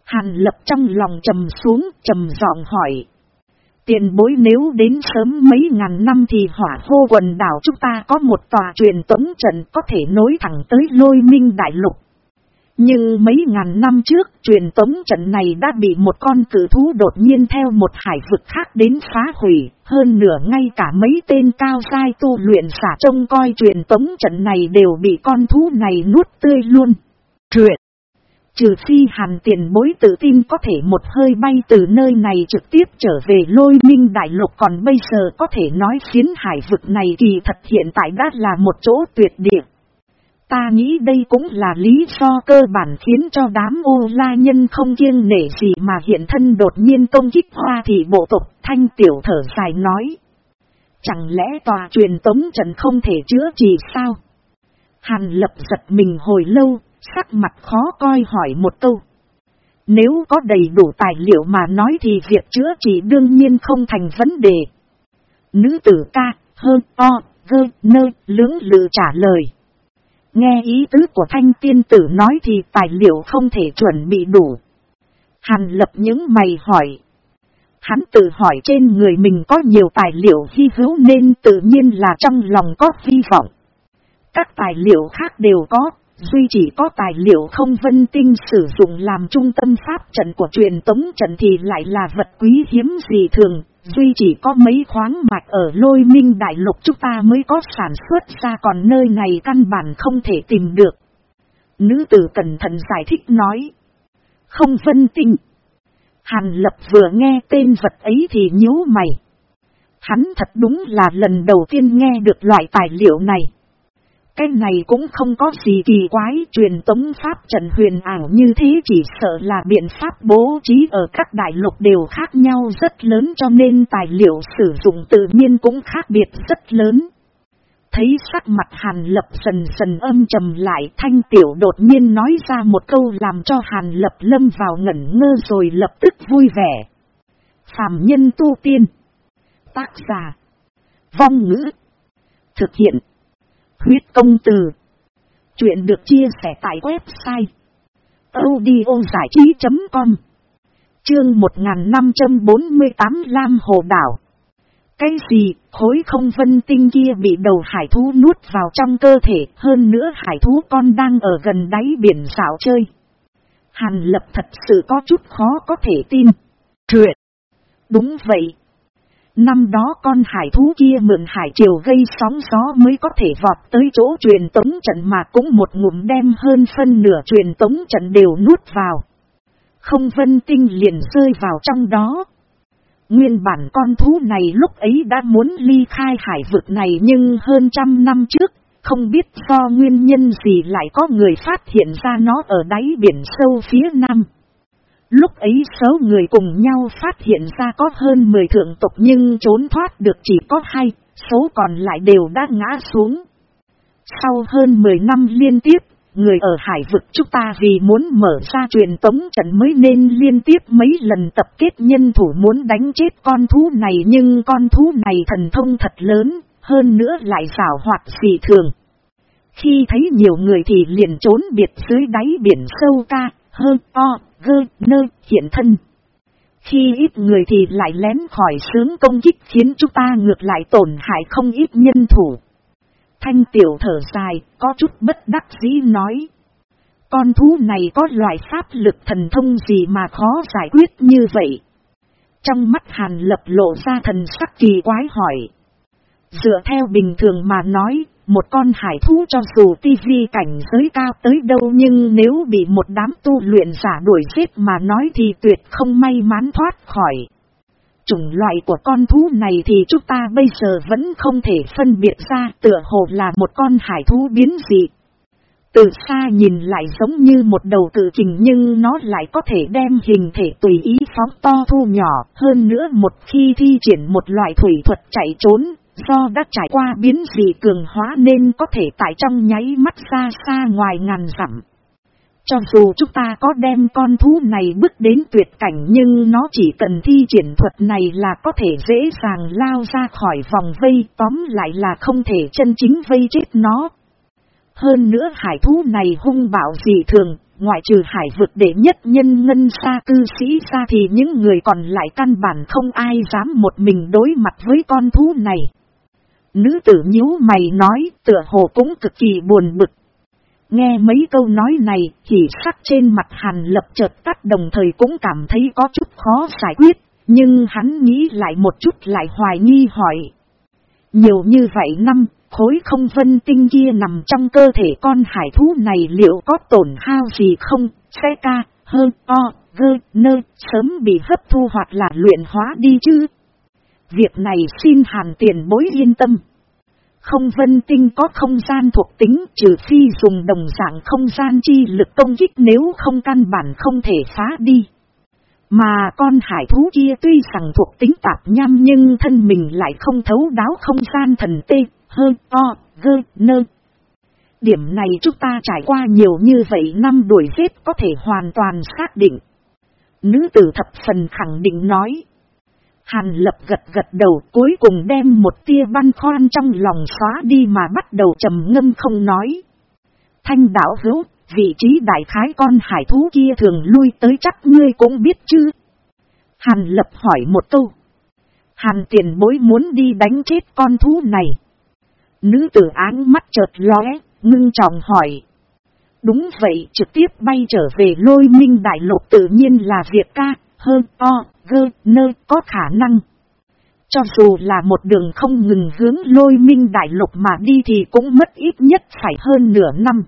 Hàn lập trong lòng trầm xuống, trầm giọng hỏi. Tiền bối nếu đến sớm mấy ngàn năm thì hỏa hô quần đảo chúng ta có một tòa truyền tống trận có thể nối thẳng tới lôi minh đại lục. Nhưng mấy ngàn năm trước, truyền tống trận này đã bị một con cử thú đột nhiên theo một hải vực khác đến phá hủy, hơn nửa ngay cả mấy tên cao sai tu luyện xả trông coi truyền tống trận này đều bị con thú này nuốt tươi luôn. Truyện Trừ phi hàn tiền bối tự tin có thể một hơi bay từ nơi này trực tiếp trở về lôi minh đại lục còn bây giờ có thể nói phiến hải vực này kỳ thật hiện tại đã là một chỗ tuyệt địa. Ta nghĩ đây cũng là lý do cơ bản khiến cho đám ô la nhân không kiêng nể gì mà hiện thân đột nhiên công kích hoa thị bộ tộc thanh tiểu thở dài nói. Chẳng lẽ tòa truyền tống trận không thể chữa trị sao? Hàn lập giật mình hồi lâu, sắc mặt khó coi hỏi một câu. Nếu có đầy đủ tài liệu mà nói thì việc chữa trị đương nhiên không thành vấn đề. Nữ tử ca, hơn, o, gơ, nơ, lưỡng lự trả lời. Nghe ý tứ của thanh tiên tử nói thì tài liệu không thể chuẩn bị đủ. Hàn lập những mày hỏi. Hắn tự hỏi trên người mình có nhiều tài liệu hy hữu nên tự nhiên là trong lòng có hy vọng. Các tài liệu khác đều có, duy chỉ có tài liệu không vân tinh sử dụng làm trung tâm pháp trận của truyền tống trận thì lại là vật quý hiếm gì thường, Duy chỉ có mấy khoáng mạch ở lôi minh đại lục chúng ta mới có sản xuất ra còn nơi này căn bản không thể tìm được. Nữ tử cẩn thận giải thích nói. Không phân tinh. Hàn lập vừa nghe tên vật ấy thì nhíu mày. Hắn thật đúng là lần đầu tiên nghe được loại tài liệu này. Cái này cũng không có gì kỳ quái, truyền tống pháp trận huyền ảo như thế chỉ sợ là biện pháp bố trí ở các đại lục đều khác nhau rất lớn cho nên tài liệu sử dụng tự nhiên cũng khác biệt rất lớn. Thấy sắc mặt Hàn Lập dần dần âm trầm lại, thanh tiểu đột nhiên nói ra một câu làm cho Hàn Lập lâm vào ngẩn ngơ rồi lập tức vui vẻ. Phạm nhân tu tiên. Tác giả. Vong ngữ. Thực hiện. Huyết công từ. Chuyện được chia sẻ tại website. giải trí.com Chương 1548 Lam Hồ Đảo Cái gì, khối không vân tinh kia bị đầu hải thú nuốt vào trong cơ thể, hơn nữa hải thú con đang ở gần đáy biển xảo chơi. Hàn lập thật sự có chút khó có thể tin. Truyện. Đúng vậy, Năm đó con hải thú kia mượn hải triều gây sóng gió mới có thể vọt tới chỗ truyền tống trận mà cũng một ngụm đem hơn phân nửa truyền tống trận đều nuốt vào. Không vân tinh liền rơi vào trong đó. Nguyên bản con thú này lúc ấy đã muốn ly khai hải vực này nhưng hơn trăm năm trước, không biết do nguyên nhân gì lại có người phát hiện ra nó ở đáy biển sâu phía nam. Lúc ấy số người cùng nhau phát hiện ra có hơn 10 thượng tộc nhưng trốn thoát được chỉ có hai, số còn lại đều đã ngã xuống. Sau hơn 10 năm liên tiếp, người ở hải vực chúng ta vì muốn mở ra truyền tống trận mới nên liên tiếp mấy lần tập kết nhân thủ muốn đánh chết con thú này nhưng con thú này thần thông thật lớn, hơn nữa lại xảo hoạt dị thường. Khi thấy nhiều người thì liền trốn biệt dưới đáy biển sâu ca, hơn to gơ, nơ, hiện thân. Khi ít người thì lại lén khỏi sướng công kích khiến chúng ta ngược lại tổn hại không ít nhân thủ. Thanh tiểu thở dài, có chút bất đắc dĩ nói. Con thú này có loại pháp lực thần thông gì mà khó giải quyết như vậy? Trong mắt hàn lập lộ ra thần sắc kỳ quái hỏi. Dựa theo bình thường mà nói, một con hải thú cho dù tivi cảnh giới cao tới đâu nhưng nếu bị một đám tu luyện giả đuổi giết mà nói thì tuyệt không may mắn thoát khỏi. Chủng loại của con thú này thì chúng ta bây giờ vẫn không thể phân biệt ra, tựa hồ là một con hải thú biến dị. Từ xa nhìn lại giống như một đầu tự trình nhưng nó lại có thể đem hình thể tùy ý phóng to thu nhỏ hơn nữa một khi thi triển một loại thủy thuật chạy trốn Do đã trải qua biến dị cường hóa nên có thể tại trong nháy mắt xa xa ngoài ngàn dặm. Cho dù chúng ta có đem con thú này bước đến tuyệt cảnh nhưng nó chỉ cần thi triển thuật này là có thể dễ dàng lao ra khỏi vòng vây tóm lại là không thể chân chính vây chết nó. Hơn nữa hải thú này hung bạo dị thường, ngoại trừ hải vực để nhất nhân ngân xa cư sĩ ra thì những người còn lại căn bản không ai dám một mình đối mặt với con thú này. Nữ tử nhíu mày nói tựa hồ cũng cực kỳ buồn bực. Nghe mấy câu nói này chỉ sắc trên mặt hàn lập chợt tắt đồng thời cũng cảm thấy có chút khó giải quyết, nhưng hắn nghĩ lại một chút lại hoài nghi hỏi. Nhiều như vậy năm, khối không vân tinh kia nằm trong cơ thể con hải thú này liệu có tổn hao gì không, xe ca, hơn, o, gơ, nơ, sớm bị hấp thu hoặc là luyện hóa đi chứ? Việc này xin hàn tiền bối yên tâm. Không vân tinh có không gian thuộc tính trừ phi dùng đồng dạng không gian chi lực công kích nếu không căn bản không thể phá đi. Mà con hải thú kia tuy rằng thuộc tính tạp nham nhưng thân mình lại không thấu đáo không gian thần tê, hơn, o, gơ, nơ. Điểm này chúng ta trải qua nhiều như vậy năm đuổi giết có thể hoàn toàn xác định. Nữ tử thập phần khẳng định nói. Hàn lập gật gật đầu cuối cùng đem một tia băn khoan trong lòng xóa đi mà bắt đầu trầm ngâm không nói. Thanh đảo hữu, vị trí đại khái con hải thú kia thường lui tới chắc ngươi cũng biết chứ. Hàn lập hỏi một câu. Hàn tiền bối muốn đi đánh chết con thú này. Nữ tử áng mắt chợt lóe, ngưng trọng hỏi. Đúng vậy, trực tiếp bay trở về lôi minh đại lục tự nhiên là việc ca, hơn o, gơ, nơ có khả năng. Cho dù là một đường không ngừng hướng lôi minh đại lục mà đi thì cũng mất ít nhất phải hơn nửa năm.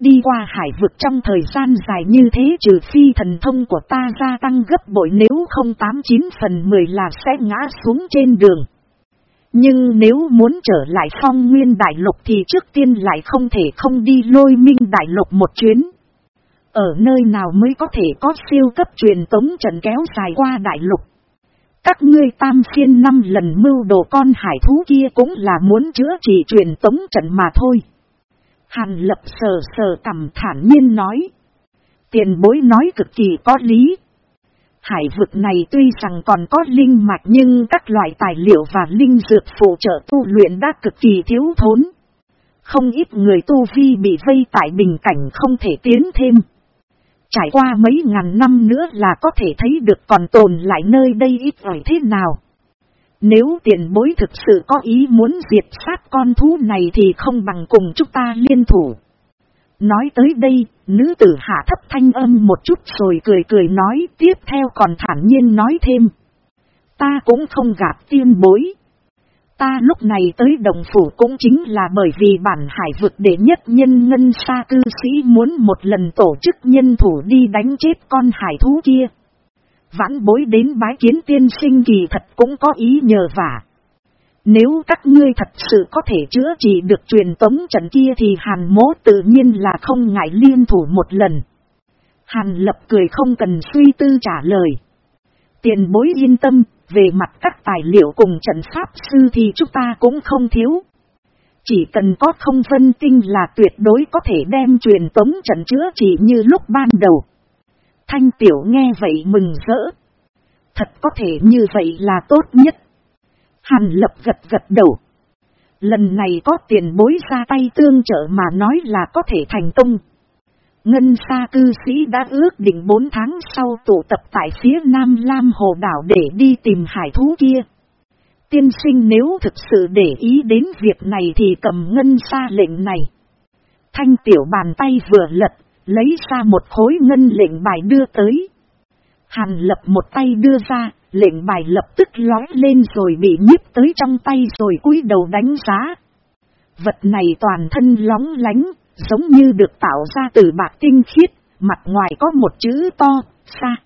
Đi qua hải vực trong thời gian dài như thế trừ phi thần thông của ta gia tăng gấp bội nếu không 89 phần 10 là sẽ ngã xuống trên đường. Nhưng nếu muốn trở lại phong nguyên đại lục thì trước tiên lại không thể không đi lôi minh đại lục một chuyến. Ở nơi nào mới có thể có siêu cấp truyền tống trận kéo dài qua đại lục. Các ngươi tam phiên năm lần mưu đồ con hải thú kia cũng là muốn chữa trị truyền tống trận mà thôi. Hàn lập sờ sờ cầm thản nhiên nói. Tiền bối nói cực kỳ có lý. Hải vực này tuy rằng còn có linh mạch nhưng các loại tài liệu và linh dược phụ trợ tu luyện đã cực kỳ thiếu thốn. Không ít người tu vi bị vây tại bình cảnh không thể tiến thêm. Trải qua mấy ngàn năm nữa là có thể thấy được còn tồn lại nơi đây ít ỏi thế nào. Nếu tiền bối thực sự có ý muốn diệt sát con thú này thì không bằng cùng chúng ta liên thủ. Nói tới đây, nữ tử hạ thấp thanh âm một chút rồi cười cười nói tiếp theo còn thản nhiên nói thêm. Ta cũng không gạt tiên bối. Ta lúc này tới đồng phủ cũng chính là bởi vì bản hải vực đệ nhất nhân ngân sa cư sĩ muốn một lần tổ chức nhân thủ đi đánh chết con hải thú kia. Vãn bối đến bái kiến tiên sinh kỳ thật cũng có ý nhờ vả. Nếu các ngươi thật sự có thể chữa trị được truyền tống trận kia thì hàn mố tự nhiên là không ngại liên thủ một lần. Hàn lập cười không cần suy tư trả lời. Tiền bối yên tâm, về mặt các tài liệu cùng trận pháp sư thì chúng ta cũng không thiếu. Chỉ cần có không phân tinh là tuyệt đối có thể đem truyền tống trận chữa chỉ như lúc ban đầu. Thanh tiểu nghe vậy mừng rỡ. Thật có thể như vậy là tốt nhất. Hàn lập gật gật đầu. Lần này có tiền bối ra tay tương trợ mà nói là có thể thành công. Ngân xa cư sĩ đã ước định 4 tháng sau tụ tập tại phía Nam Lam Hồ Đảo để đi tìm hải thú kia. Tiên sinh nếu thực sự để ý đến việc này thì cầm ngân xa lệnh này. Thanh tiểu bàn tay vừa lật, lấy ra một khối ngân lệnh bài đưa tới. Hàn lập một tay đưa ra, lệnh bài lập tức lói lên rồi bị nhiếp tới trong tay rồi cúi đầu đánh giá. Vật này toàn thân lóng lánh, giống như được tạo ra từ bạc tinh khiết, mặt ngoài có một chữ to, xa.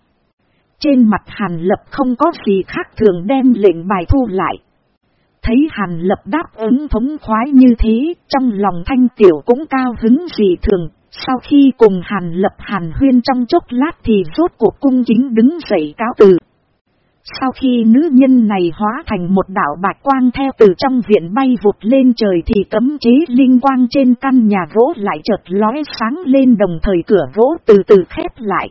Trên mặt Hàn Lập không có gì khác thường đem lệnh bài thu lại. Thấy Hàn Lập đáp ứng thống khoái như thế, trong lòng thanh tiểu cũng cao hứng gì thường, sau khi cùng Hàn Lập Hàn Huyên trong chốc lát thì rốt cuộc cung chính đứng dậy cáo từ. Sau khi nữ nhân này hóa thành một đảo bạch quang theo từ trong viện bay vụt lên trời thì cấm chế linh quang trên căn nhà gỗ lại chợt lóe sáng lên đồng thời cửa gỗ từ từ khép lại.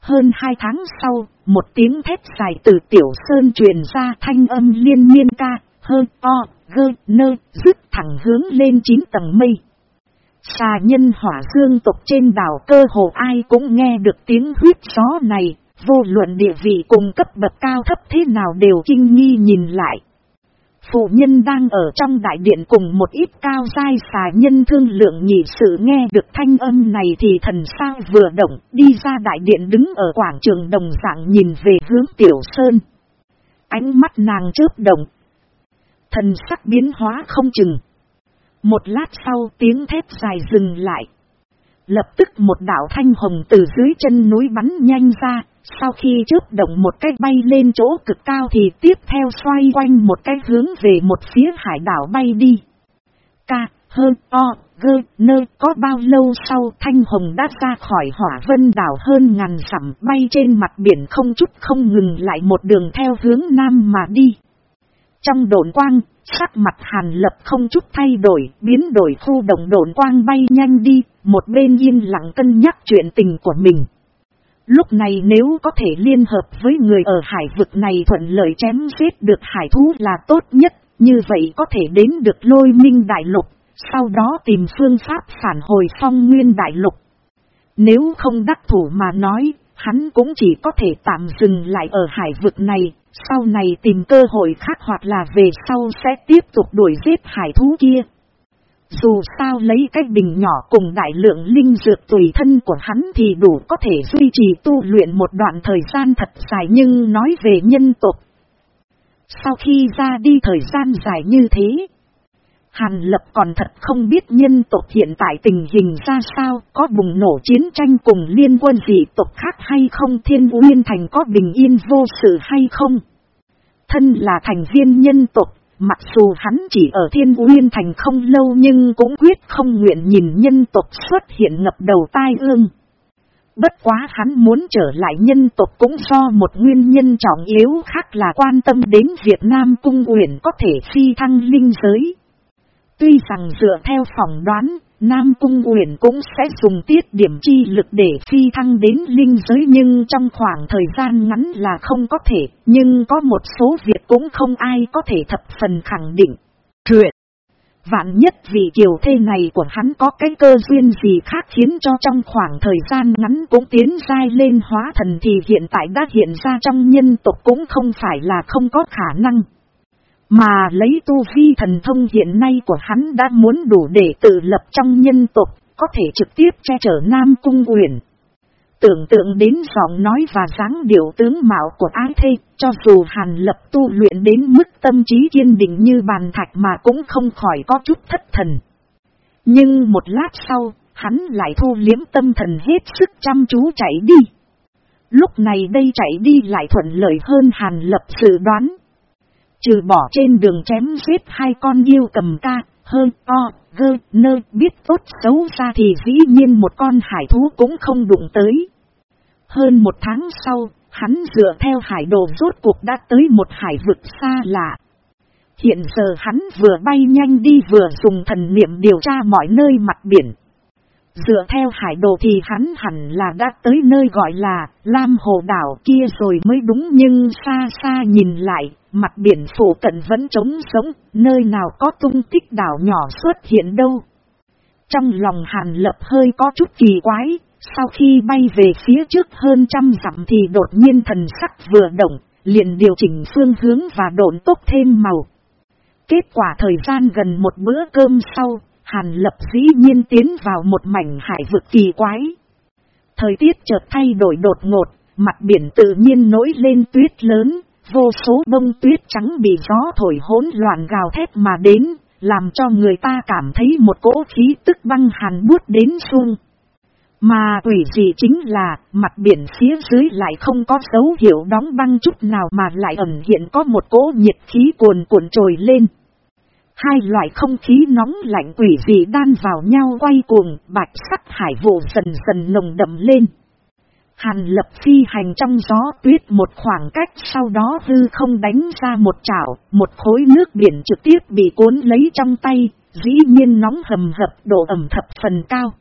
Hơn hai tháng sau, một tiếng thét dài từ tiểu sơn truyền ra thanh âm liên miên ca, hơn o, gơ, nơ, dứt thẳng hướng lên chín tầng mây. Xà nhân hỏa dương tộc trên đảo cơ hồ ai cũng nghe được tiếng huyết gió này, vô luận địa vị cùng cấp bậc cao thấp thế nào đều kinh nghi nhìn lại. Phụ nhân đang ở trong đại điện cùng một ít cao dai xà nhân thương lượng nhị sự nghe được thanh âm này thì thần sao vừa động, đi ra đại điện đứng ở quảng trường đồng dạng nhìn về hướng tiểu sơn. Ánh mắt nàng chớp động. Thần sắc biến hóa không chừng. Một lát sau tiếng thép dài dừng lại. Lập tức một đảo thanh hồng từ dưới chân núi bắn nhanh ra, sau khi chớp động một cách bay lên chỗ cực cao thì tiếp theo xoay quanh một cái hướng về một phía hải đảo bay đi. Ca, hơn, o, gơ, nơ có bao lâu sau thanh hồng đã ra khỏi hỏa vân đảo hơn ngàn sẵm bay trên mặt biển không chút không ngừng lại một đường theo hướng nam mà đi. Trong đồn quang, sắc mặt hàn lập không chút thay đổi, biến đổi khu đồng đồn quang bay nhanh đi, một bên yên lặng cân nhắc chuyện tình của mình. Lúc này nếu có thể liên hợp với người ở hải vực này thuận lợi chém giết được hải thú là tốt nhất, như vậy có thể đến được lôi minh đại lục, sau đó tìm phương pháp phản hồi phong nguyên đại lục. Nếu không đắc thủ mà nói, hắn cũng chỉ có thể tạm dừng lại ở hải vực này, sau này tìm cơ hội khác hoặc là về sau sẽ tiếp tục đuổi giết hải thú kia. Dù sao lấy cái bình nhỏ cùng đại lượng linh dược tùy thân của hắn thì đủ có thể duy trì tu luyện một đoạn thời gian thật dài nhưng nói về nhân tộc. Sau khi ra đi thời gian dài như thế, Hàn Lập còn thật không biết nhân tộc hiện tại tình hình ra sao, có bùng nổ chiến tranh cùng liên quân dị tộc khác hay không, thiên uyên thành có bình yên vô sự hay không. Thân là thành viên nhân tộc, Mặc dù hắn chỉ ở Thiên Uyên Thành không lâu nhưng cũng quyết không nguyện nhìn nhân tộc xuất hiện ngập đầu tai ương. Bất quá hắn muốn trở lại nhân tộc cũng do một nguyên nhân trọng yếu khác là quan tâm đến Việt Nam Cung Uyển có thể phi thăng linh giới. Tuy rằng dựa theo phỏng đoán, Nam Cung Uyển cũng sẽ dùng tiết điểm chi lực để phi thăng đến linh giới nhưng trong khoảng thời gian ngắn là không có thể, nhưng có một số việc cũng không ai có thể thập phần khẳng định. Truyện Vạn nhất vì kiểu thế này của hắn có cái cơ duyên gì khác khiến cho trong khoảng thời gian ngắn cũng tiến dai lên hóa thần thì hiện tại đã hiện ra trong nhân tộc cũng không phải là không có khả năng. Mà lấy tu vi thần thông hiện nay của hắn đã muốn đủ để tự lập trong nhân tộc, có thể trực tiếp che chở Nam Cung Uyển. Tưởng tượng đến giọng nói và dáng điệu tướng mạo của ái thê, cho dù hàn lập tu luyện đến mức tâm trí kiên định như bàn thạch mà cũng không khỏi có chút thất thần. Nhưng một lát sau, hắn lại thu liếm tâm thần hết sức chăm chú chạy đi. Lúc này đây chạy đi lại thuận lợi hơn hàn lập dự đoán. Trừ bỏ trên đường chém giết hai con yêu cầm ca, hơn o, gơ, nơ, biết tốt xấu ra thì dĩ nhiên một con hải thú cũng không đụng tới. Hơn một tháng sau, hắn dựa theo hải đồ rốt cuộc đã tới một hải vực xa lạ. Hiện giờ hắn vừa bay nhanh đi vừa dùng thần niệm điều tra mọi nơi mặt biển. Dựa theo hải đồ thì hắn hẳn là đã tới nơi gọi là Lam Hồ Đảo kia rồi mới đúng nhưng xa xa nhìn lại, mặt biển phủ cận vẫn trống sống, nơi nào có tung tích đảo nhỏ xuất hiện đâu. Trong lòng hàn lập hơi có chút kỳ quái, sau khi bay về phía trước hơn trăm dặm thì đột nhiên thần sắc vừa động, liền điều chỉnh phương hướng và độn tốt thêm màu. Kết quả thời gian gần một bữa cơm sau, Hàn lập dĩ nhiên tiến vào một mảnh hải vực kỳ quái. Thời tiết chợt thay đổi đột ngột, mặt biển tự nhiên nổi lên tuyết lớn, vô số bông tuyết trắng bị gió thổi hỗn loạn gào thét mà đến, làm cho người ta cảm thấy một cỗ khí tức băng hàn buốt đến xuông. Mà quỷ gì chính là, mặt biển phía dưới lại không có dấu hiệu đóng băng chút nào mà lại ẩn hiện có một cỗ nhiệt khí cuồn cuộn trồi lên. Hai loại không khí nóng lạnh quỷ dị đan vào nhau quay cuồng, bạch sắc hải vụ dần dần nồng đậm lên. Hàn lập phi hành trong gió tuyết một khoảng cách sau đó hư không đánh ra một chảo, một khối nước biển trực tiếp bị cuốn lấy trong tay, dĩ nhiên nóng hầm hập độ ẩm thập phần cao.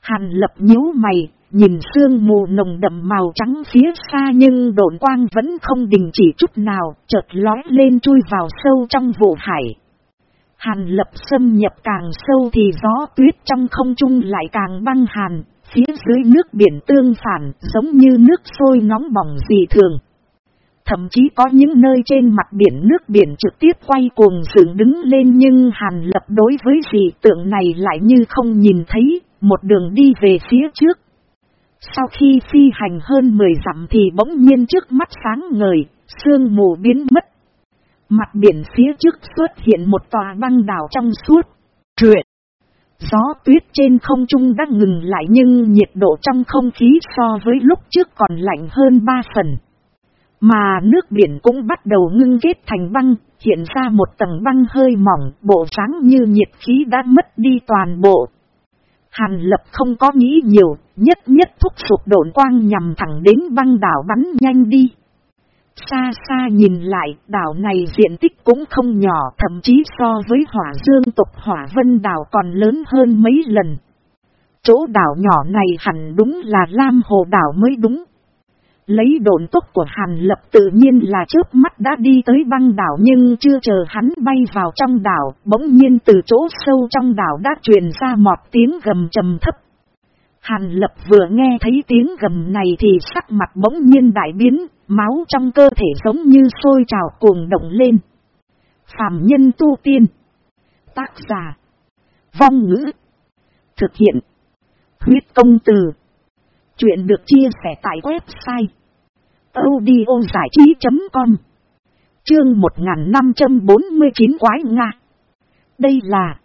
Hàn lập nhíu mày, nhìn sương mù nồng đậm màu trắng phía xa nhưng độn quang vẫn không đình chỉ chút nào, chợt lói lên chui vào sâu trong vụ hải. Hàn lập xâm nhập càng sâu thì gió tuyết trong không trung lại càng băng hàn, phía dưới nước biển tương phản giống như nước sôi nóng bỏng dị thường. Thậm chí có những nơi trên mặt biển nước biển trực tiếp quay cuồng dựng đứng lên nhưng hàn lập đối với dị tượng này lại như không nhìn thấy, một đường đi về phía trước. Sau khi phi hành hơn 10 dặm thì bỗng nhiên trước mắt sáng ngời, sương mù biến mất Mặt biển phía trước xuất hiện một tòa băng đảo trong suốt. Truyện. Gió tuyết trên không trung đã ngừng lại nhưng nhiệt độ trong không khí so với lúc trước còn lạnh hơn 3 phần. Mà nước biển cũng bắt đầu ngưng kết thành băng, hiện ra một tầng băng hơi mỏng, bộ sáng như nhiệt khí đã mất đi toàn bộ. Hàn lập không có nghĩ nhiều, nhất nhất thúc sụp độn quang nhằm thẳng đến băng đảo bắn nhanh đi. Xa xa nhìn lại, đảo này diện tích cũng không nhỏ, thậm chí so với hỏa dương tục hỏa vân đảo còn lớn hơn mấy lần. Chỗ đảo nhỏ này hẳn đúng là Lam Hồ đảo mới đúng. Lấy độn tốc của Hàn Lập tự nhiên là trước mắt đã đi tới băng đảo nhưng chưa chờ hắn bay vào trong đảo, bỗng nhiên từ chỗ sâu trong đảo đã truyền ra một tiếng gầm trầm thấp. Hàn Lập vừa nghe thấy tiếng gầm này thì sắc mặt bỗng nhiên đại biến, Máu trong cơ thể giống như sôi trào cuồng động lên. Phạm nhân tu tiên. Tác giả. Vong ngữ. Thực hiện. Huyết công từ. Chuyện được chia sẻ tại website. audiozảichí.com Chương 1549 Quái Nga Đây là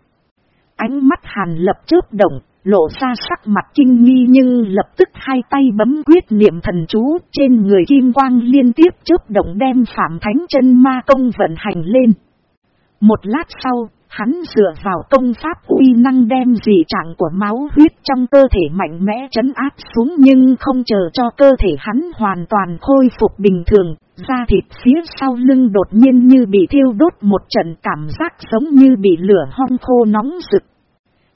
Ánh mắt hàn lập chớp động lộ ra sắc mặt kinh nghi nhưng lập tức hai tay bấm quyết niệm thần chú trên người kim quang liên tiếp chớp động đem phạm thánh chân ma công vận hành lên. Một lát sau, hắn dựa vào công pháp uy năng đem dị trạng của máu huyết trong cơ thể mạnh mẽ chấn áp xuống nhưng không chờ cho cơ thể hắn hoàn toàn khôi phục bình thường, da thịt phía sau lưng đột nhiên như bị thiêu đốt một trận cảm giác giống như bị lửa hong khô nóng rực.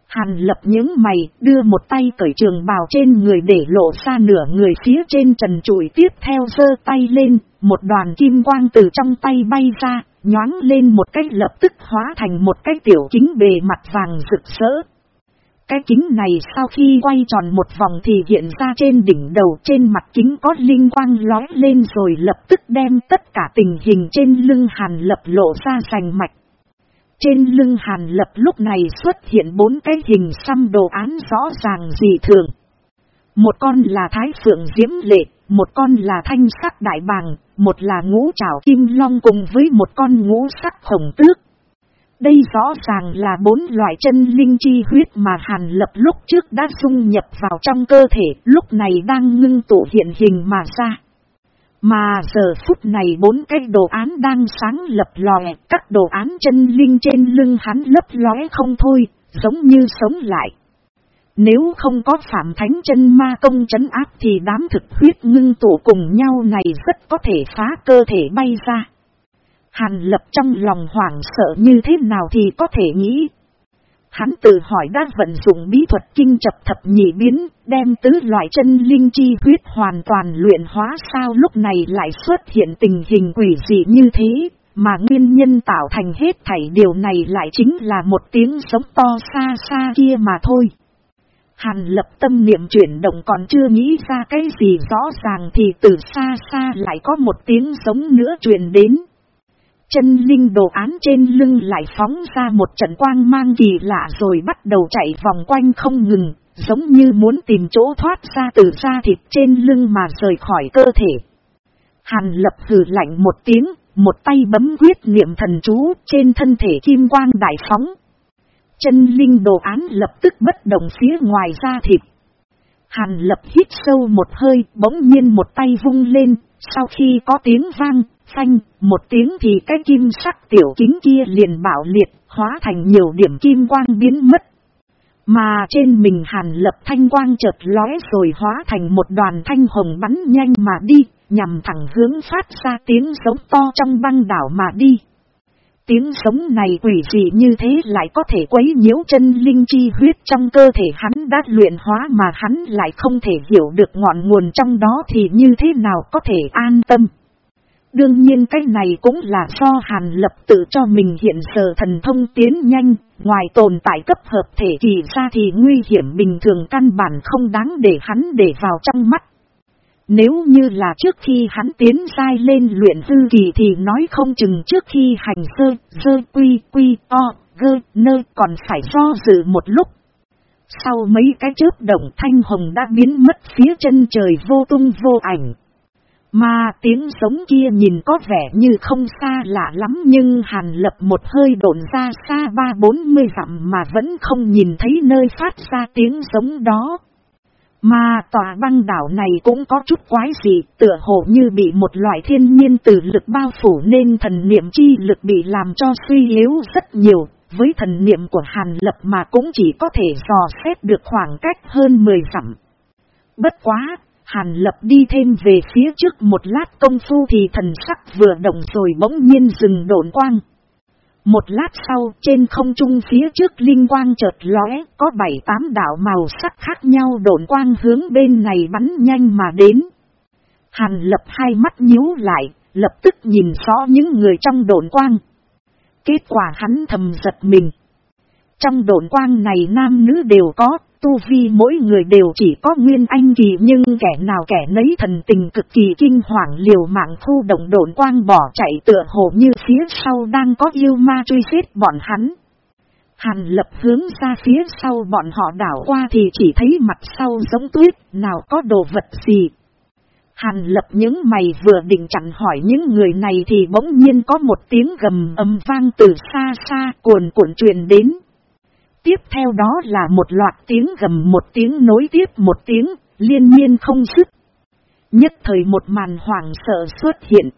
Hàn lập những mày, đưa một tay cởi trường bào trên người để lộ ra nửa người phía trên trần trụi tiếp theo giơ tay lên, một đoàn kim quang từ trong tay bay ra, nhoáng lên một cách lập tức hóa thành một cái tiểu kính bề mặt vàng rực rỡ. Cái kính này sau khi quay tròn một vòng thì hiện ra trên đỉnh đầu trên mặt kính có linh quang lói lên rồi lập tức đem tất cả tình hình trên lưng hàn lập lộ ra sành mạch. Trên lưng hàn lập lúc này xuất hiện bốn cái hình xăm đồ án rõ ràng dị thường. Một con là thái phượng diễm lệ, một con là thanh sắc đại bàng, một là ngũ trảo kim long cùng với một con ngũ sắc khổng tước. Đây rõ ràng là bốn loại chân linh chi huyết mà Hàn Lập lúc trước đã dung nhập vào trong cơ thể, lúc này đang ngưng tụ hiện hình mà ra. Mà giờ phút này bốn cái đồ án đang sáng lập lòe, các đồ án chân linh trên lưng hắn lấp lóe không thôi, giống như sống lại. Nếu không có phạm thánh chân ma công chấn áp thì đám thực huyết ngưng tụ cùng nhau này rất có thể phá cơ thể bay ra. Hàn lập trong lòng hoảng sợ như thế nào thì có thể nghĩ. Hắn tự hỏi đã vận dụng bí thuật kinh chập thập nhị biến, đem tứ loại chân linh chi huyết hoàn toàn luyện hóa sao lúc này lại xuất hiện tình hình quỷ dị như thế, mà nguyên nhân tạo thành hết thảy điều này lại chính là một tiếng sống to xa xa kia mà thôi. Hàn lập tâm niệm chuyển động còn chưa nghĩ ra cái gì rõ ràng thì từ xa xa lại có một tiếng sống nữa truyền đến. Chân linh đồ án trên lưng lại phóng ra một trận quang mang kỳ lạ rồi bắt đầu chạy vòng quanh không ngừng, giống như muốn tìm chỗ thoát ra từ da thịt trên lưng mà rời khỏi cơ thể. Hàn lập hừ lạnh một tiếng, một tay bấm quyết niệm thần chú trên thân thể kim quang đại phóng. Chân linh đồ án lập tức bất động phía ngoài da thịt. Hàn lập hít sâu một hơi, bỗng nhiên một tay vung lên, sau khi có tiếng vang, phanh, một tiếng thì cái kim sắc tiểu kính kia liền bảo liệt, hóa thành nhiều điểm kim quang biến mất. Mà trên mình hàn lập thanh quang chợt lóe rồi hóa thành một đoàn thanh hồng bắn nhanh mà đi, nhằm thẳng hướng phát ra tiếng sống to trong băng đảo mà đi. Tiếng sống này quỷ dị như thế lại có thể quấy nhiễu chân linh chi huyết trong cơ thể hắn đã luyện hóa mà hắn lại không thể hiểu được ngọn nguồn trong đó thì như thế nào có thể an tâm. Đương nhiên cái này cũng là do Hàn Lập tự cho mình hiện giờ thần thông tiến nhanh, ngoài tồn tại cấp hợp thể kỳ ra thì nguy hiểm bình thường căn bản không đáng để hắn để vào trong mắt. Nếu như là trước khi hắn tiến sai lên luyện dư kỳ thì nói không chừng trước khi hành sơ, sơ quy, quy, o, gơ, nơ còn phải do dự một lúc. Sau mấy cái chớp động thanh hồng đã biến mất phía chân trời vô tung vô ảnh. Mà tiếng sống kia nhìn có vẻ như không xa lạ lắm nhưng hàn lập một hơi độn ra xa ba bốn mươi dặm mà vẫn không nhìn thấy nơi phát ra tiếng sống đó. Mà tòa băng đảo này cũng có chút quái gì, tựa hồ như bị một loại thiên nhiên tử lực bao phủ nên thần niệm chi lực bị làm cho suy yếu rất nhiều, với thần niệm của Hàn Lập mà cũng chỉ có thể dò xét được khoảng cách hơn 10 dặm. Bất quá, Hàn Lập đi thêm về phía trước một lát công phu thì thần sắc vừa động rồi bỗng nhiên dừng độn quang. Một lát sau trên không trung phía trước linh quang chợt lóe có bảy tám đảo màu sắc khác nhau độn quang hướng bên này bắn nhanh mà đến. Hàn lập hai mắt nhíu lại, lập tức nhìn rõ những người trong độn quang. Kết quả hắn thầm giật mình. Trong độn quang này nam nữ đều có, tu vi mỗi người đều chỉ có nguyên anh kỳ nhưng kẻ nào kẻ nấy thần tình cực kỳ kinh hoàng liều mạng thu động độn quang bỏ chạy tựa hồ như phía sau đang có yêu ma truy xếp bọn hắn. Hàn lập hướng ra phía sau bọn họ đảo qua thì chỉ thấy mặt sau giống tuyết, nào có đồ vật gì. Hàn lập những mày vừa định chặn hỏi những người này thì bỗng nhiên có một tiếng gầm âm vang từ xa xa cuồn cuộn truyền đến. Tiếp theo đó là một loạt tiếng gầm một tiếng nối tiếp một tiếng, liên miên không dứt. Nhất thời một màn hoảng sợ xuất hiện.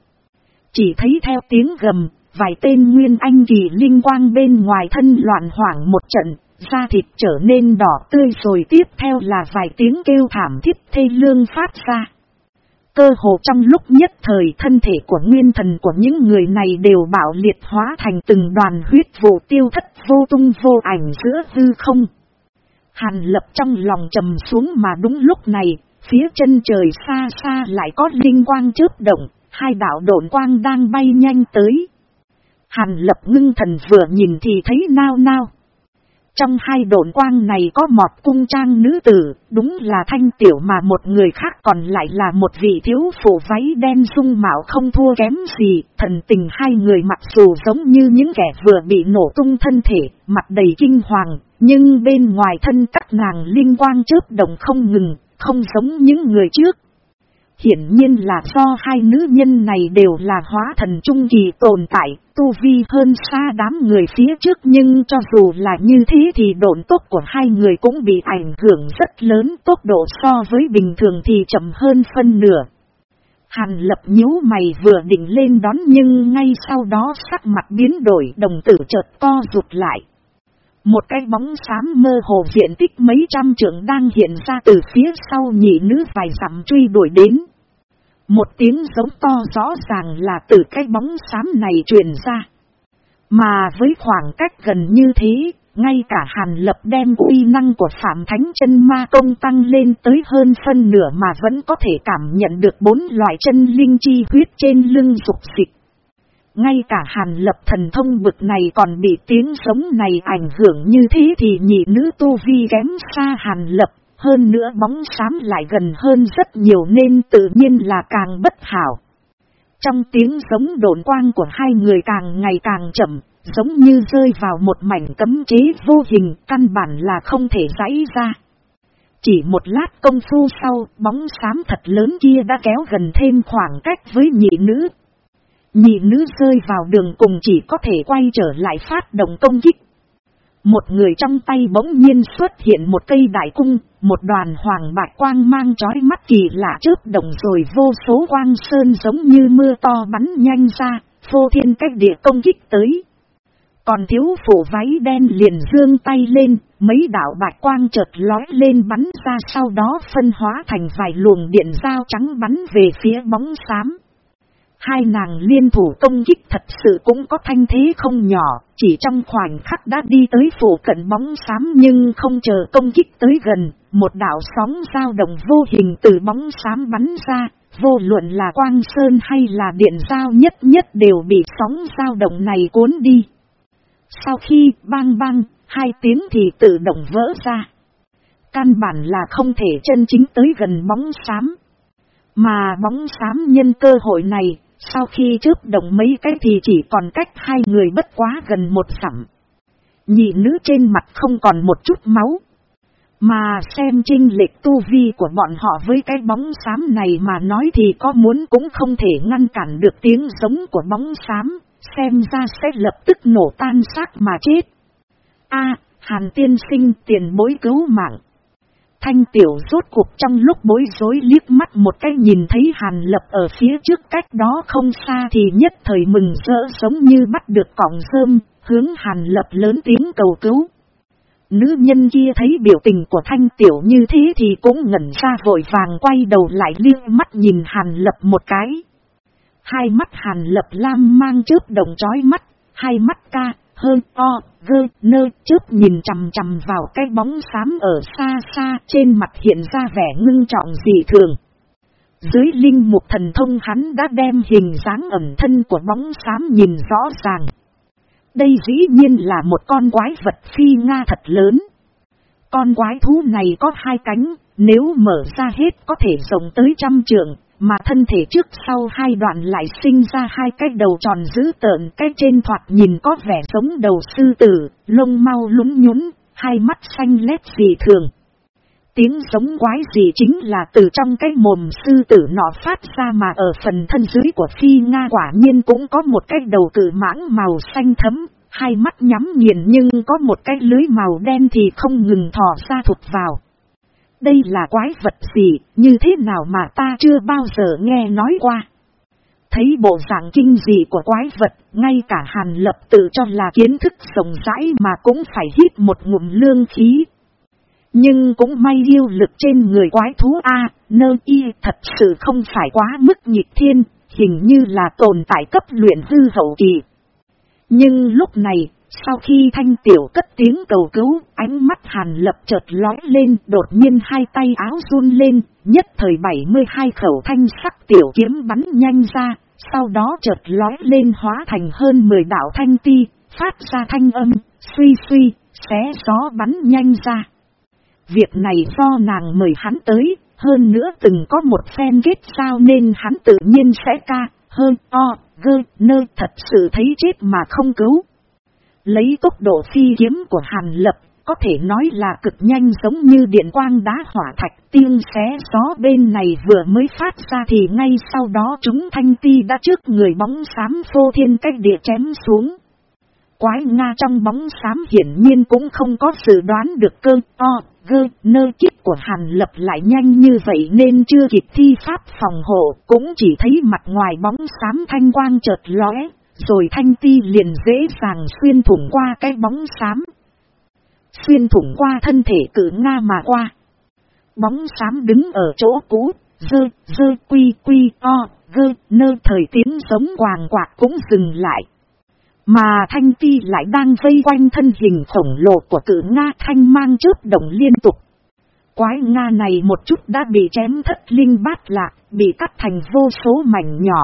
Chỉ thấy theo tiếng gầm, vài tên nguyên anh kỳ linh quang bên ngoài thân loạn hoảng một trận, da thịt trở nên đỏ tươi rồi tiếp theo là vài tiếng kêu thảm thiết thê lương phát ra. Cơ hồ trong lúc nhất thời thân thể của nguyên thần của những người này đều bảo liệt hóa thành từng đoàn huyết vụ tiêu thất vô tung vô ảnh giữa hư không. Hàn lập trong lòng trầm xuống mà đúng lúc này, phía chân trời xa xa lại có linh quang chớp động, hai đạo độn quang đang bay nhanh tới. Hàn lập ngưng thần vừa nhìn thì thấy nao nao. Trong hai độn quang này có mọt cung trang nữ tử, đúng là thanh tiểu mà một người khác còn lại là một vị thiếu phụ váy đen dung mạo không thua kém gì. Thần tình hai người mặc dù giống như những kẻ vừa bị nổ tung thân thể, mặt đầy kinh hoàng, nhưng bên ngoài thân các nàng linh quang chớp động không ngừng, không giống những người trước. Hiển nhiên là do hai nữ nhân này đều là hóa thần trung kỳ tồn tại, tu vi hơn xa đám người phía trước nhưng cho dù là như thế thì độn tốc của hai người cũng bị ảnh hưởng rất lớn tốc độ so với bình thường thì chậm hơn phân nửa. Hàn lập nhíu mày vừa định lên đón nhưng ngay sau đó sắc mặt biến đổi đồng tử chợt co rụt lại. Một cái bóng xám mơ hồ diện tích mấy trăm trưởng đang hiện ra từ phía sau nhị nữ vài dặm truy đuổi đến. Một tiếng giống to rõ ràng là từ cái bóng xám này truyền ra. Mà với khoảng cách gần như thế, ngay cả hàn lập đem uy năng của Phạm Thánh chân ma công tăng lên tới hơn phân nửa mà vẫn có thể cảm nhận được bốn loại chân linh chi huyết trên lưng dục dịch. Ngay cả hàn lập thần thông bực này còn bị tiếng sống này ảnh hưởng như thế thì nhị nữ tu vi kém xa hàn lập, hơn nữa bóng xám lại gần hơn rất nhiều nên tự nhiên là càng bất hảo. Trong tiếng sống đồn quang của hai người càng ngày càng chậm, giống như rơi vào một mảnh cấm chế vô hình, căn bản là không thể giãy ra. Chỉ một lát công phu sau, bóng xám thật lớn kia đã kéo gần thêm khoảng cách với nhị nữ. Nhị nữ rơi vào đường cùng chỉ có thể quay trở lại phát động công kích. Một người trong tay bỗng nhiên xuất hiện một cây đại cung, một đoàn hoàng bạch quang mang chói mắt kỳ lạ chớp động rồi vô số quang sơn giống như mưa to bắn nhanh ra, vô thiên cách địa công kích tới. Còn thiếu phủ váy đen liền dương tay lên, mấy đạo bạch quang chợt lói lên bắn ra sau đó phân hóa thành vài luồng điện dao trắng bắn về phía bóng xám. Hai nàng liên thủ công kích thật sự cũng có thanh thế không nhỏ, chỉ trong khoảnh khắc đã đi tới phủ cận bóng xám nhưng không chờ công kích tới gần, một đạo sóng dao động vô hình từ bóng xám bắn ra, vô luận là quang sơn hay là điện dao nhất nhất đều bị sóng dao động này cuốn đi. Sau khi bang bang, hai tiếng thì tự động vỡ ra. Căn bản là không thể chân chính tới gần bóng xám. Mà bóng xám nhân cơ hội này, sau khi chớp động mấy cái thì chỉ còn cách hai người bất quá gần một sẵm. Nhị nữ trên mặt không còn một chút máu. Mà xem trinh lệch tu vi của bọn họ với cái bóng xám này mà nói thì có muốn cũng không thể ngăn cản được tiếng giống của bóng xám, xem ra sẽ lập tức nổ tan xác mà chết. A, Hàn tiên sinh tiền bối cứu mạng. Thanh tiểu rốt cuộc trong lúc bối rối liếc mắt một cái nhìn thấy hàn lập ở phía trước cách đó không xa thì nhất thời mừng rỡ giống như bắt được cọng rơm, hướng hàn lập lớn tiếng cầu cứu. Nữ nhân kia thấy biểu tình của thanh tiểu như thế thì cũng ngẩn ra vội vàng quay đầu lại liếc mắt nhìn hàn lập một cái. Hai mắt hàn lập lam mang chớp đồng trói mắt, hai mắt ca, hơn o, gơ, nơ chớp nhìn chằm chằm vào cái bóng xám ở xa xa trên mặt hiện ra vẻ ngưng trọng dị thường. Dưới linh mục thần thông hắn đã đem hình dáng ẩm thân của bóng xám nhìn rõ ràng. Đây dĩ nhiên là một con quái vật phi Nga thật lớn. Con quái thú này có hai cánh, nếu mở ra hết có thể rộng tới trăm trượng, mà thân thể trước sau hai đoạn lại sinh ra hai cái đầu tròn dữ tợn cái trên thoạt nhìn có vẻ giống đầu sư tử, lông mau lúng nhún, hai mắt xanh lét dị thường. Tiếng giống quái gì chính là từ trong cái mồm sư tử nọ phát ra mà ở phần thân dưới của phi Nga quả nhiên cũng có một cái đầu cử mãng màu xanh thấm, hai mắt nhắm nghiền nhưng có một cái lưới màu đen thì không ngừng thò ra thụt vào. Đây là quái vật gì, như thế nào mà ta chưa bao giờ nghe nói qua. Thấy bộ dạng kinh dị của quái vật, ngay cả hàn lập tự cho là kiến thức rộng rãi mà cũng phải hít một ngụm lương khí. Nhưng cũng may yêu lực trên người quái thú A, nơ y thật sự không phải quá mức nhịp thiên, hình như là tồn tại cấp luyện hư hậu kỳ. Nhưng lúc này, sau khi thanh tiểu cất tiếng cầu cứu, ánh mắt hàn lập chợt lói lên, đột nhiên hai tay áo run lên, nhất thời 72 khẩu thanh sắc tiểu kiếm bắn nhanh ra, sau đó chợt lói lên hóa thành hơn 10 đạo thanh ti, phát ra thanh âm, suy suy, xé gió bắn nhanh ra. Việc này do nàng mời hắn tới, hơn nữa từng có một phen kết sao nên hắn tự nhiên sẽ ca, hơn o, gơ, nơ thật sự thấy chết mà không cứu. Lấy tốc độ phi kiếm của Hàn Lập, có thể nói là cực nhanh giống như điện quang đá hỏa thạch tiên xé gió bên này vừa mới phát ra thì ngay sau đó chúng thanh ti đã trước người bóng xám phô thiên cách địa chém xuống. Quái Nga trong bóng xám hiển nhiên cũng không có sự đoán được cơ to gơ, nơ kích của Hàn Lập lại nhanh như vậy nên chưa kịp thi pháp phòng hộ, cũng chỉ thấy mặt ngoài bóng xám thanh quang chợt lóe, rồi thanh ti liền dễ dàng xuyên thủng qua cái bóng xám. Xuyên thủng qua thân thể cử Nga mà qua. Bóng xám đứng ở chỗ cũ, dơ, dơ quy quy o, gơ, nơ thời tiến giống quàng quạt cũng dừng lại. Mà thanh ti lại đang vây quanh thân hình khổng lồ của cử Nga thanh mang chớp động liên tục. Quái Nga này một chút đã bị chém thất linh bát lạc, bị cắt thành vô số mảnh nhỏ.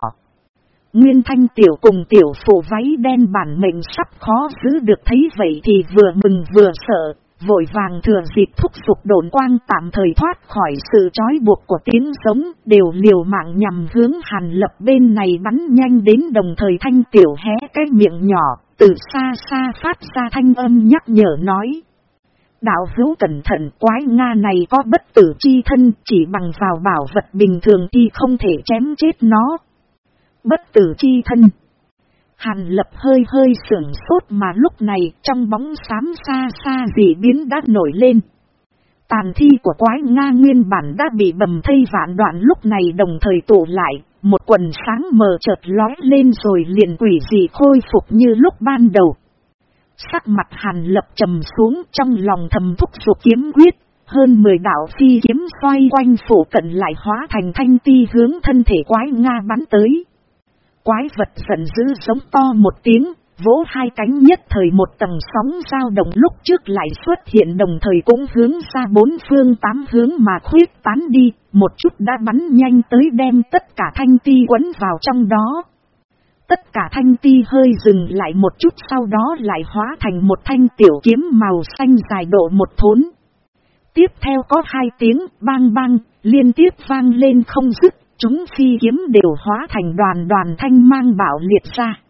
Nguyên thanh tiểu cùng tiểu phụ váy đen bản mệnh sắp khó giữ được thấy vậy thì vừa mừng vừa sợ, vội vàng thừa dịp thúc sụp đồn quang tạm thời thoát khỏi sự trói buộc của tiếng sống, đều liều mạng nhằm hướng hàn lập bên này bắn nhanh đến đồng thời thanh tiểu hé cái miệng nhỏ, từ xa xa phát ra thanh âm nhắc nhở nói. Đạo hữu cẩn thận quái Nga này có bất tử chi thân chỉ bằng vào bảo vật bình thường thì không thể chém chết nó. Bất tử chi thân. Hàn lập hơi hơi sưởng sốt mà lúc này trong bóng xám xa xa dị biến đã nổi lên. Tàn thi của quái Nga nguyên bản đã bị bầm thây vạn đoạn lúc này đồng thời tụ lại, một quần sáng mờ chợt lói lên rồi liền quỷ dị khôi phục như lúc ban đầu. Sắc mặt hàn lập trầm xuống trong lòng thầm thúc dục kiếm quyết, hơn 10 đạo phi kiếm xoay quanh phủ cận lại hóa thành thanh ti hướng thân thể quái Nga bắn tới. Quái vật giận dữ giống to một tiếng, vỗ hai cánh nhất thời một tầng sóng dao động lúc trước lại xuất hiện đồng thời cũng hướng ra bốn phương tám hướng mà khuyết tán đi, một chút đã bắn nhanh tới đem tất cả thanh ti quấn vào trong đó. Tất cả thanh ti hơi dừng lại một chút sau đó lại hóa thành một thanh tiểu kiếm màu xanh dài độ một thốn. Tiếp theo có hai tiếng bang bang, liên tiếp vang lên không dứt Chúng phi kiếm đều hóa thành đoàn đoàn thanh mang bảo liệt ra.